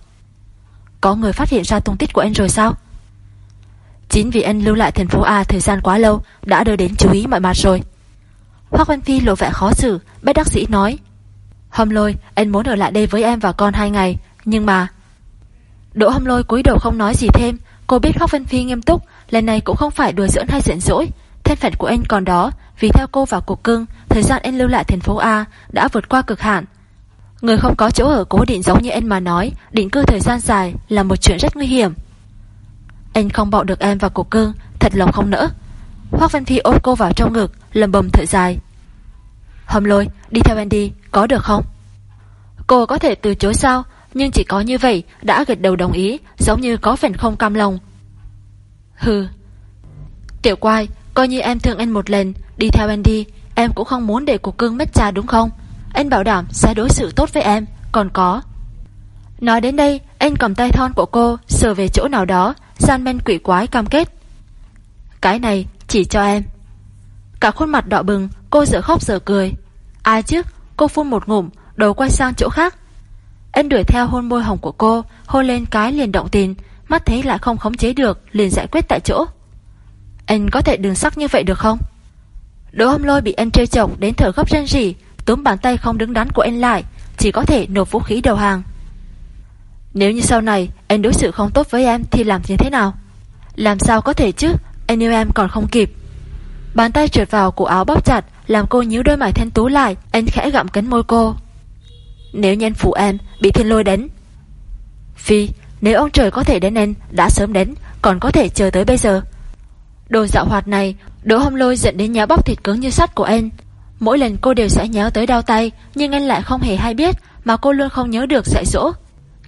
Có người phát hiện ra tung tích của anh rồi sao? Chính vì anh lưu lại thành phố A thời gian quá lâu, đã đưa đến chú ý mọi mặt rồi. Hoác Văn Phi lộ vẻ khó xử, bác đắc sĩ nói. Hâm lôi, Anh muốn ở lại đây với em và con hai ngày, Nhưng mà Đỗ hâm lôi cúi đầu không nói gì thêm. Cô biết Khóc Vân Phi nghiêm túc, Lần này cũng không phải đùa giỡn hay giận dỗi. Thân phận của anh còn đó, Vì theo cô vào cuộc cưng, Thời gian anh lưu lại thành phố A Đã vượt qua cực hạn. Người không có chỗ ở cố định giống như anh mà nói, Định cư thời gian dài là một chuyện rất nguy hiểm. Anh không bỏ được em vào cuộc cưng, Thật lòng không nỡ. Hoác Văn Phi ôm cô vào trong ngực, lầm bầm thở dài. Hâm lôi, đi theo anh đi. Có được không? Cô có thể từ chối sao? Nhưng chỉ có như vậy đã gật đầu đồng ý, Giống như có phần không cam lòng. Hừ. Tiểu quai, Coi như em thương anh một lần, Đi theo anh đi. Em cũng không muốn để cuộc cưng mất cha đúng không? Anh bảo đảm sẽ đối xử tốt với em. Còn có. Nói đến đây, Anh cầm tay thon của cô, Sờ về chỗ nào đó, Gian men quỷ quái cam kết. Cái này chỉ cho em. Cả khuôn mặt đỏ bừng, Cô dở khóc dở cười. Ai chứ? Cô phun một ngụm Đầu quay sang chỗ khác. Anh đuổi theo hôn môi hồng của cô, Hôn lên cái liền động tình, Mắt thấy lại không khống chế được, Liền giải quyết tại chỗ. Anh có thể đường sắc như vậy được không? Đỗ hâm lôi bị anh trêu chọc Đến thở gấp rên rỉ, Túm bàn tay không đứng đắn của anh lại, Chỉ có thể nộp vũ khí đầu hàng. Nếu như sau này anh đối xử không tốt với em Thì làm như thế nào? Làm sao có thể chứ? Anh yêu em còn không kịp. Bàn tay trượt vào cổ áo bóp chặt làm cô nhíu đôi mày thanh tú lại, Anh khẽ gặm cánh môi cô. Nếu nhân phụ em, bị thiên lôi đến Phi, Nếu ông trời có thể đến anh, Đã sớm đến Còn có thể chờ tới bây giờ. Đồ dạo hoạt này Đỗ hông lôi giận đến nhéo bóc thịt cứng như sắt của anh. Mỗi lần cô đều sẽ nhéo tới đau tay, Nhưng anh lại không hề hay biết, Mà cô luôn không nhớ được dạy dỗ.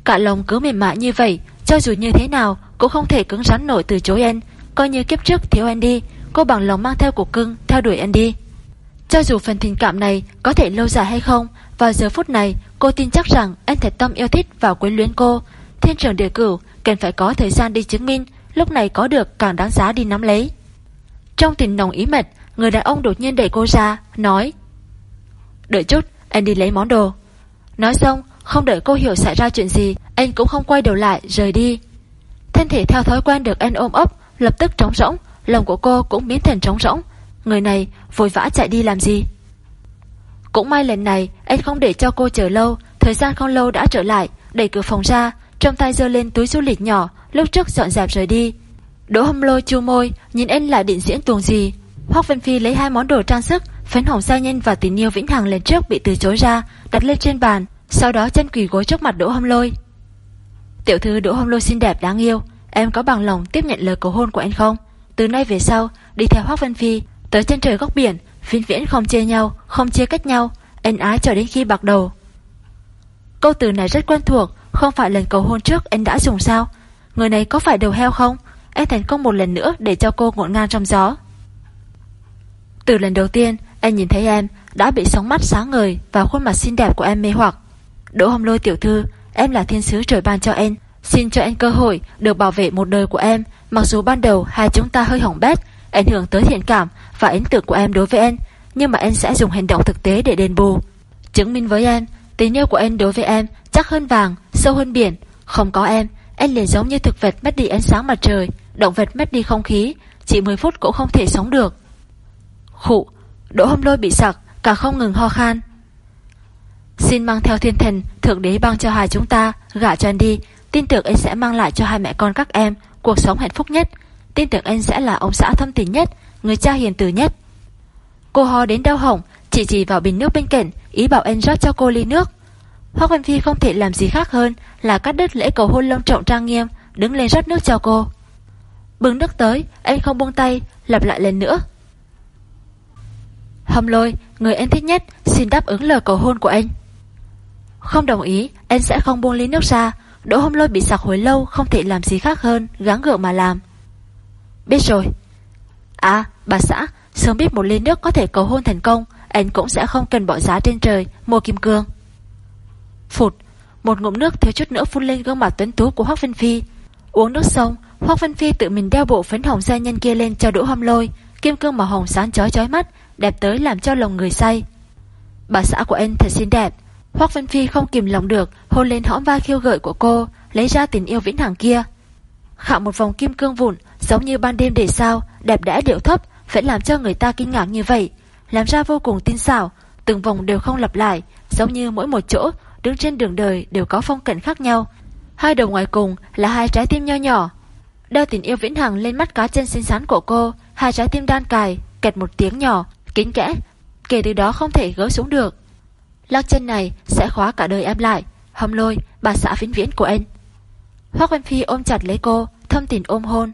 Cả lòng cứ mềm mại như vậy, Cho dù như thế nào, Cũng không thể cứng rắn nổi từ chối anh. Coi như kiếp trước thiếu anh đi, Cô bằng lòng mang theo cuộc cưng, Theo đuổi anh đi. Cho dù phần tình cảm này có thể lâu dài hay không Vào giờ phút này cô tin chắc rằng Anh thật tâm yêu thích và quyến luyến cô Thiên trường địa cửu cần phải có thời gian đi chứng minh Lúc này có được càng đáng giá đi nắm lấy Trong tình nồng ý mật, người đàn ông đột nhiên đẩy cô ra, nói Đợi chút, anh đi lấy món đồ. Nói xong, không đợi cô hiểu xảy ra chuyện gì, anh cũng không quay đầu lại, rời đi. Thân thể theo thói quen được anh ôm ấp, lập tức trống rỗng, lòng của cô cũng biến thành trống rỗng. Người này vội vã chạy đi làm gì? Cũng may lần này anh không để cho cô chờ lâu, thời gian không lâu đã trở lại, đẩy cửa phòng ra, trong tay giơ lên túi du lịch nhỏ, lúc trước dọn dẹp rời đi. Đỗ hâm lôi chu môi, nhìn anh lại định diễn tuồng gì. Hoác Vân Phi lấy hai món đồ trang sức, phấn hồng sa nhân và tình yêu vĩnh hằng lần trước bị từ chối ra, đặt lên trên bàn, sau đó chân quỳ gối trước mặt Đỗ hâm lôi. Tiểu thư Đỗ hâm lôi xinh đẹp đáng yêu, em có bằng lòng tiếp nhận lời cầu hôn của anh không? Từ nay về sau, đi theo Hoác Vân Phi, tới chân trời góc biển, vĩnh viễn không chia nhau, không chia cách nhau, ân ái cho đến khi bạc đầu. Câu từ này rất quen thuộc, không phải lần cầu hôn trước anh đã dùng sao? Người này có phải đầu heo không? Anh thành công một lần nữa để cho cô ngộn ngang trong gió. Từ lần đầu tiên, anh nhìn thấy em đã bị sóng mắt sáng ngời và khuôn mặt xinh đẹp của em mê hoặc. Đỗ hồng lôi tiểu thư, em là thiên sứ trời ban cho em. Xin cho anh cơ hội được bảo vệ một đời của em, mặc dù ban đầu hai chúng ta hơi hỏng bét, ảnh hưởng tới thiện cảm và ấn tượng của em đối với em, nhưng mà em sẽ dùng hành động thực tế để đền bù. Chứng minh với em, tình yêu của em đối với em chắc hơn vàng, sâu hơn biển. Không có em, em liền giống như thực vật mất đi ánh sáng mặt trời, động vật mất đi không khí, chỉ 10 phút cũng không thể sống được. Khụ, đỗ hôm lôi bị sặc, cả không ngừng ho khan. Xin mang theo thiên thần, thượng đế băng cho hai chúng ta, gả cho anh đi, tin tưởng anh sẽ mang lại cho hai mẹ con các em cuộc sống hạnh phúc nhất. Tin tưởng anh sẽ là ông xã thâm tình nhất, người cha hiền từ nhất. Cô ho đến đau hỏng, chỉ chỉ vào bình nước bên cạnh, ý bảo anh rót cho cô ly nước. Hoác Văn Phi không thể làm gì khác hơn là cắt đứt lễ cầu hôn long trọng trang nghiêm, đứng lên rót nước cho cô. Bừng nước tới, anh không buông tay, lặp lại lần nữa. Hâm lôi, người anh thích nhất, xin đáp ứng lời cầu hôn của anh. Không đồng ý, anh sẽ không buông ly nước ra. Đỗ hâm lôi bị sặc hồi lâu, không thể làm gì khác hơn, gắng gượng mà làm. Biết rồi. À, bà xã, sớm biết một ly nước có thể cầu hôn thành công, anh cũng sẽ không cần bỏ giá trên trời, mua kim cương. Phụt, một ngụm nước thiếu chút nữa phun lên gương mặt tuấn tú của Hoác Vân Phi. Uống nước xong, Hoác Vân Phi tự mình đeo bộ phấn hồng gia nhân kia lên cho Đỗ Hâm Lôi, kim cương màu hồng sáng chói chói mắt, đẹp tới làm cho lòng người say. Bà xã của anh thật xinh đẹp. Hoác Vân Phi không kìm lòng được, hôn lên hõm va khiêu gợi của cô, lấy ra tình yêu vĩnh hằng kia. Khạo một vòng kim cương vụn, giống như ban đêm để sao, đẹp đẽ điệu thấp, vẫn làm cho người ta kinh ngạc như vậy. Làm ra vô cùng tin xảo, từng vòng đều không lặp lại, giống như mỗi một chỗ đứng trên đường đời đều có phong cảnh khác nhau. Hai đầu ngoài cùng là hai trái tim nho nhỏ. Đeo tình yêu vĩnh hằng lên mắt cá chân xinh xắn của cô, hai trái tim đan cài, kẹt một tiếng nhỏ, kính kẽ. Kể từ đó không thể gỡ xuống được. Lắc chân này sẽ khóa cả đời em lại. Hâm lôi, bà xã vĩnh viễn của anh. Hoác Văn Phi ôm chặt lấy cô, thâm tình ôm hôn.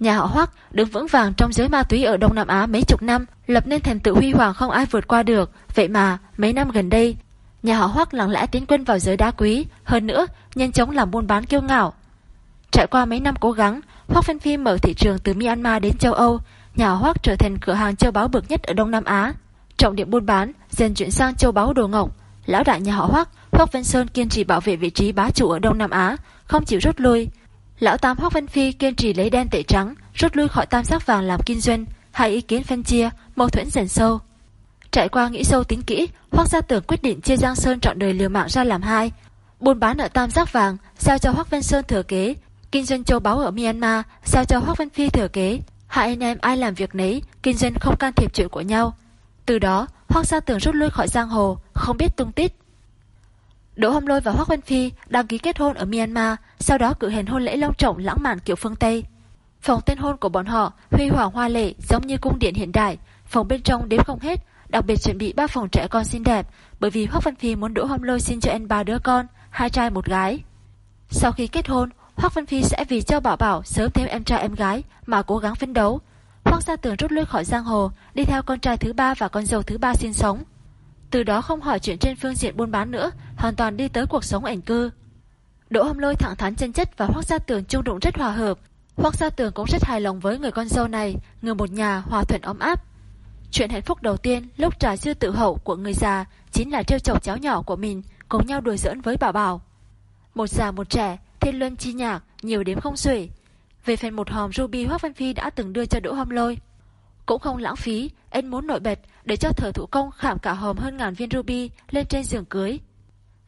Nhà họ Hoắc đứng vững vàng trong giới ma túy ở Đông Nam Á mấy chục năm, lập nên thành tựu huy hoàng không ai vượt qua được. Vậy mà, mấy năm gần đây, Nhà họ Hoắc lặng lẽ tiến quân vào giới đá quý, hơn nữa, nhanh chóng làm buôn bán kiêu ngạo. Trải qua mấy năm cố gắng, Hoắc Phan Phi mở thị trường từ Myanmar đến châu Âu, nhà họ Hoắc trở thành cửa hàng châu báu bậc nhất ở Đông Nam Á. Trọng điểm buôn bán dần chuyển sang châu báu đồ ngọc. Lão đại nhà họ Hoắc, Hoắc Văn Sơn kiên trì bảo vệ vị trí bá chủ ở Đông Nam Á, không chịu rút lui. Lão Tam Hoác Văn Phi kiên trì lấy đen tẩy trắng, rút lui khỏi tam giác vàng làm kinh doanh, hai ý kiến phân chia, mâu thuẫn dần sâu. Trải qua nghĩ sâu tính kỹ, Hoác Gia Tưởng quyết định chia Giang Sơn trọn đời liều mạng ra làm hai. Buôn bán ở Tam Giác Vàng, giao cho Hoác Văn Sơn thừa kế. Kinh doanh châu báu ở Myanmar, giao cho Hoác Văn Phi thừa kế. Hai anh em ai làm việc nấy, kinh doanh không can thiệp chuyện của nhau. Từ đó, Hoác Gia Tưởng rút lui khỏi giang hồ, không biết tung tích. Đỗ Hồng Lôi và Hoác Văn Phi đăng ký kết hôn ở Myanmar, sau đó cử hành hôn lễ long trọng lãng mạn kiểu phương Tây. Phòng tên hôn của bọn họ huy hoàng hoa lệ giống như cung điện hiện đại, phòng bên trong đếm không hết, đặc biệt chuẩn bị ba phòng trẻ con xinh đẹp, bởi vì Hoắc Văn Phi muốn Đỗ Hâm Lôi xin cho anh ba đứa con, hai trai một gái. Sau khi kết hôn, Hoắc Văn Phi sẽ vì cho Bảo Bảo sớm thêm em trai em gái mà cố gắng phấn đấu. Hoắc Gia Tường rút lui khỏi giang hồ, đi theo con trai thứ ba và con dâu thứ ba sinh sống. Từ đó không hỏi chuyện trên phương diện buôn bán nữa, hoàn toàn đi tới cuộc sống ẩn cư. Đỗ Hâm Lôi thẳng thắn chân chất và Hoắc Gia Tường chung đụng rất hòa hợp. Hoắc Gia Tường cũng rất hài lòng với người con dâu này, người một nhà hòa thuận ấm áp. Chuyện hạnh phúc đầu tiên lúc trà sư tự hậu của người già chính là trêu chọc cháu nhỏ của mình cùng nhau đùa giỡn với bảo bảo. Một già một trẻ, thiên luân chi nhạc, nhiều đếm không xuể. Về phần một hòm ruby Hoác Văn Phi đã từng đưa cho Đỗ Hâm Lôi. Cũng không lãng phí, anh muốn nổi bật để cho thợ thủ công khảm cả hòm hơn ngàn viên ruby lên trên giường cưới.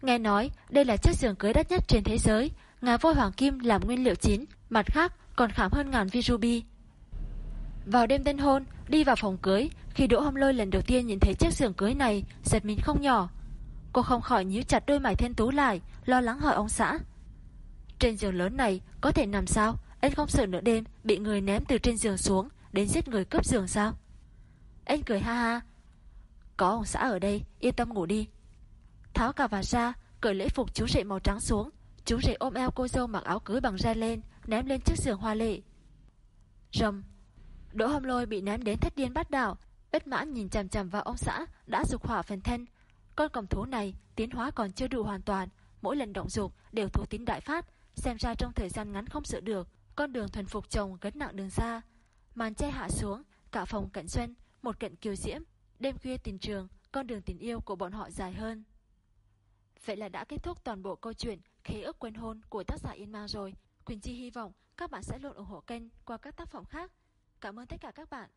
Nghe nói đây là chiếc giường cưới đắt nhất trên thế giới, ngà voi hoàng kim làm nguyên liệu chính, mặt khác còn khảm hơn ngàn viên ruby. Vào đêm tân hôn, đi vào phòng cưới, khi Đỗ hâm Lôi lần đầu tiên nhìn thấy chiếc giường cưới này, giật mình không nhỏ. Cô không khỏi nhíu chặt đôi mày thiên tú lại, lo lắng hỏi ông xã. Trên giường lớn này có thể nằm sao? Anh không sợ nửa đêm bị người ném từ trên giường xuống đến giết người cướp giường sao? Anh cười ha ha. Có ông xã ở đây, yên tâm ngủ đi. Tháo cà vạt ra, cởi lễ phục chú rể màu trắng xuống. Chú rể ôm eo cô dâu mặc áo cưới bằng da lên, ném lên chiếc giường hoa lệ. Rầm. Đỗ hồng lôi bị ném đến thất điên bắt đảo. Bất mãn nhìn chằm chằm vào ông xã đã dục hỏa phần thân. Con cầm thú này tiến hóa còn chưa đủ hoàn toàn. Mỗi lần động dục đều thú tín đại phát. Xem ra trong thời gian ngắn không sợ được. Con đường thuần phục chồng gánh nặng đường xa. Màn che hạ xuống, cả phòng cận xuân, một cận kiều diễm. Đêm khuya tình trường, con đường tình yêu của bọn họ dài hơn. Vậy là đã kết thúc toàn bộ câu chuyện Khế ước quên hôn của tác giả Yên Mang rồi. Quỳnh Chi hy vọng các bạn sẽ luôn ủng hộ kênh qua các tác phẩm khác. Cảm ơn tất cả các bạn.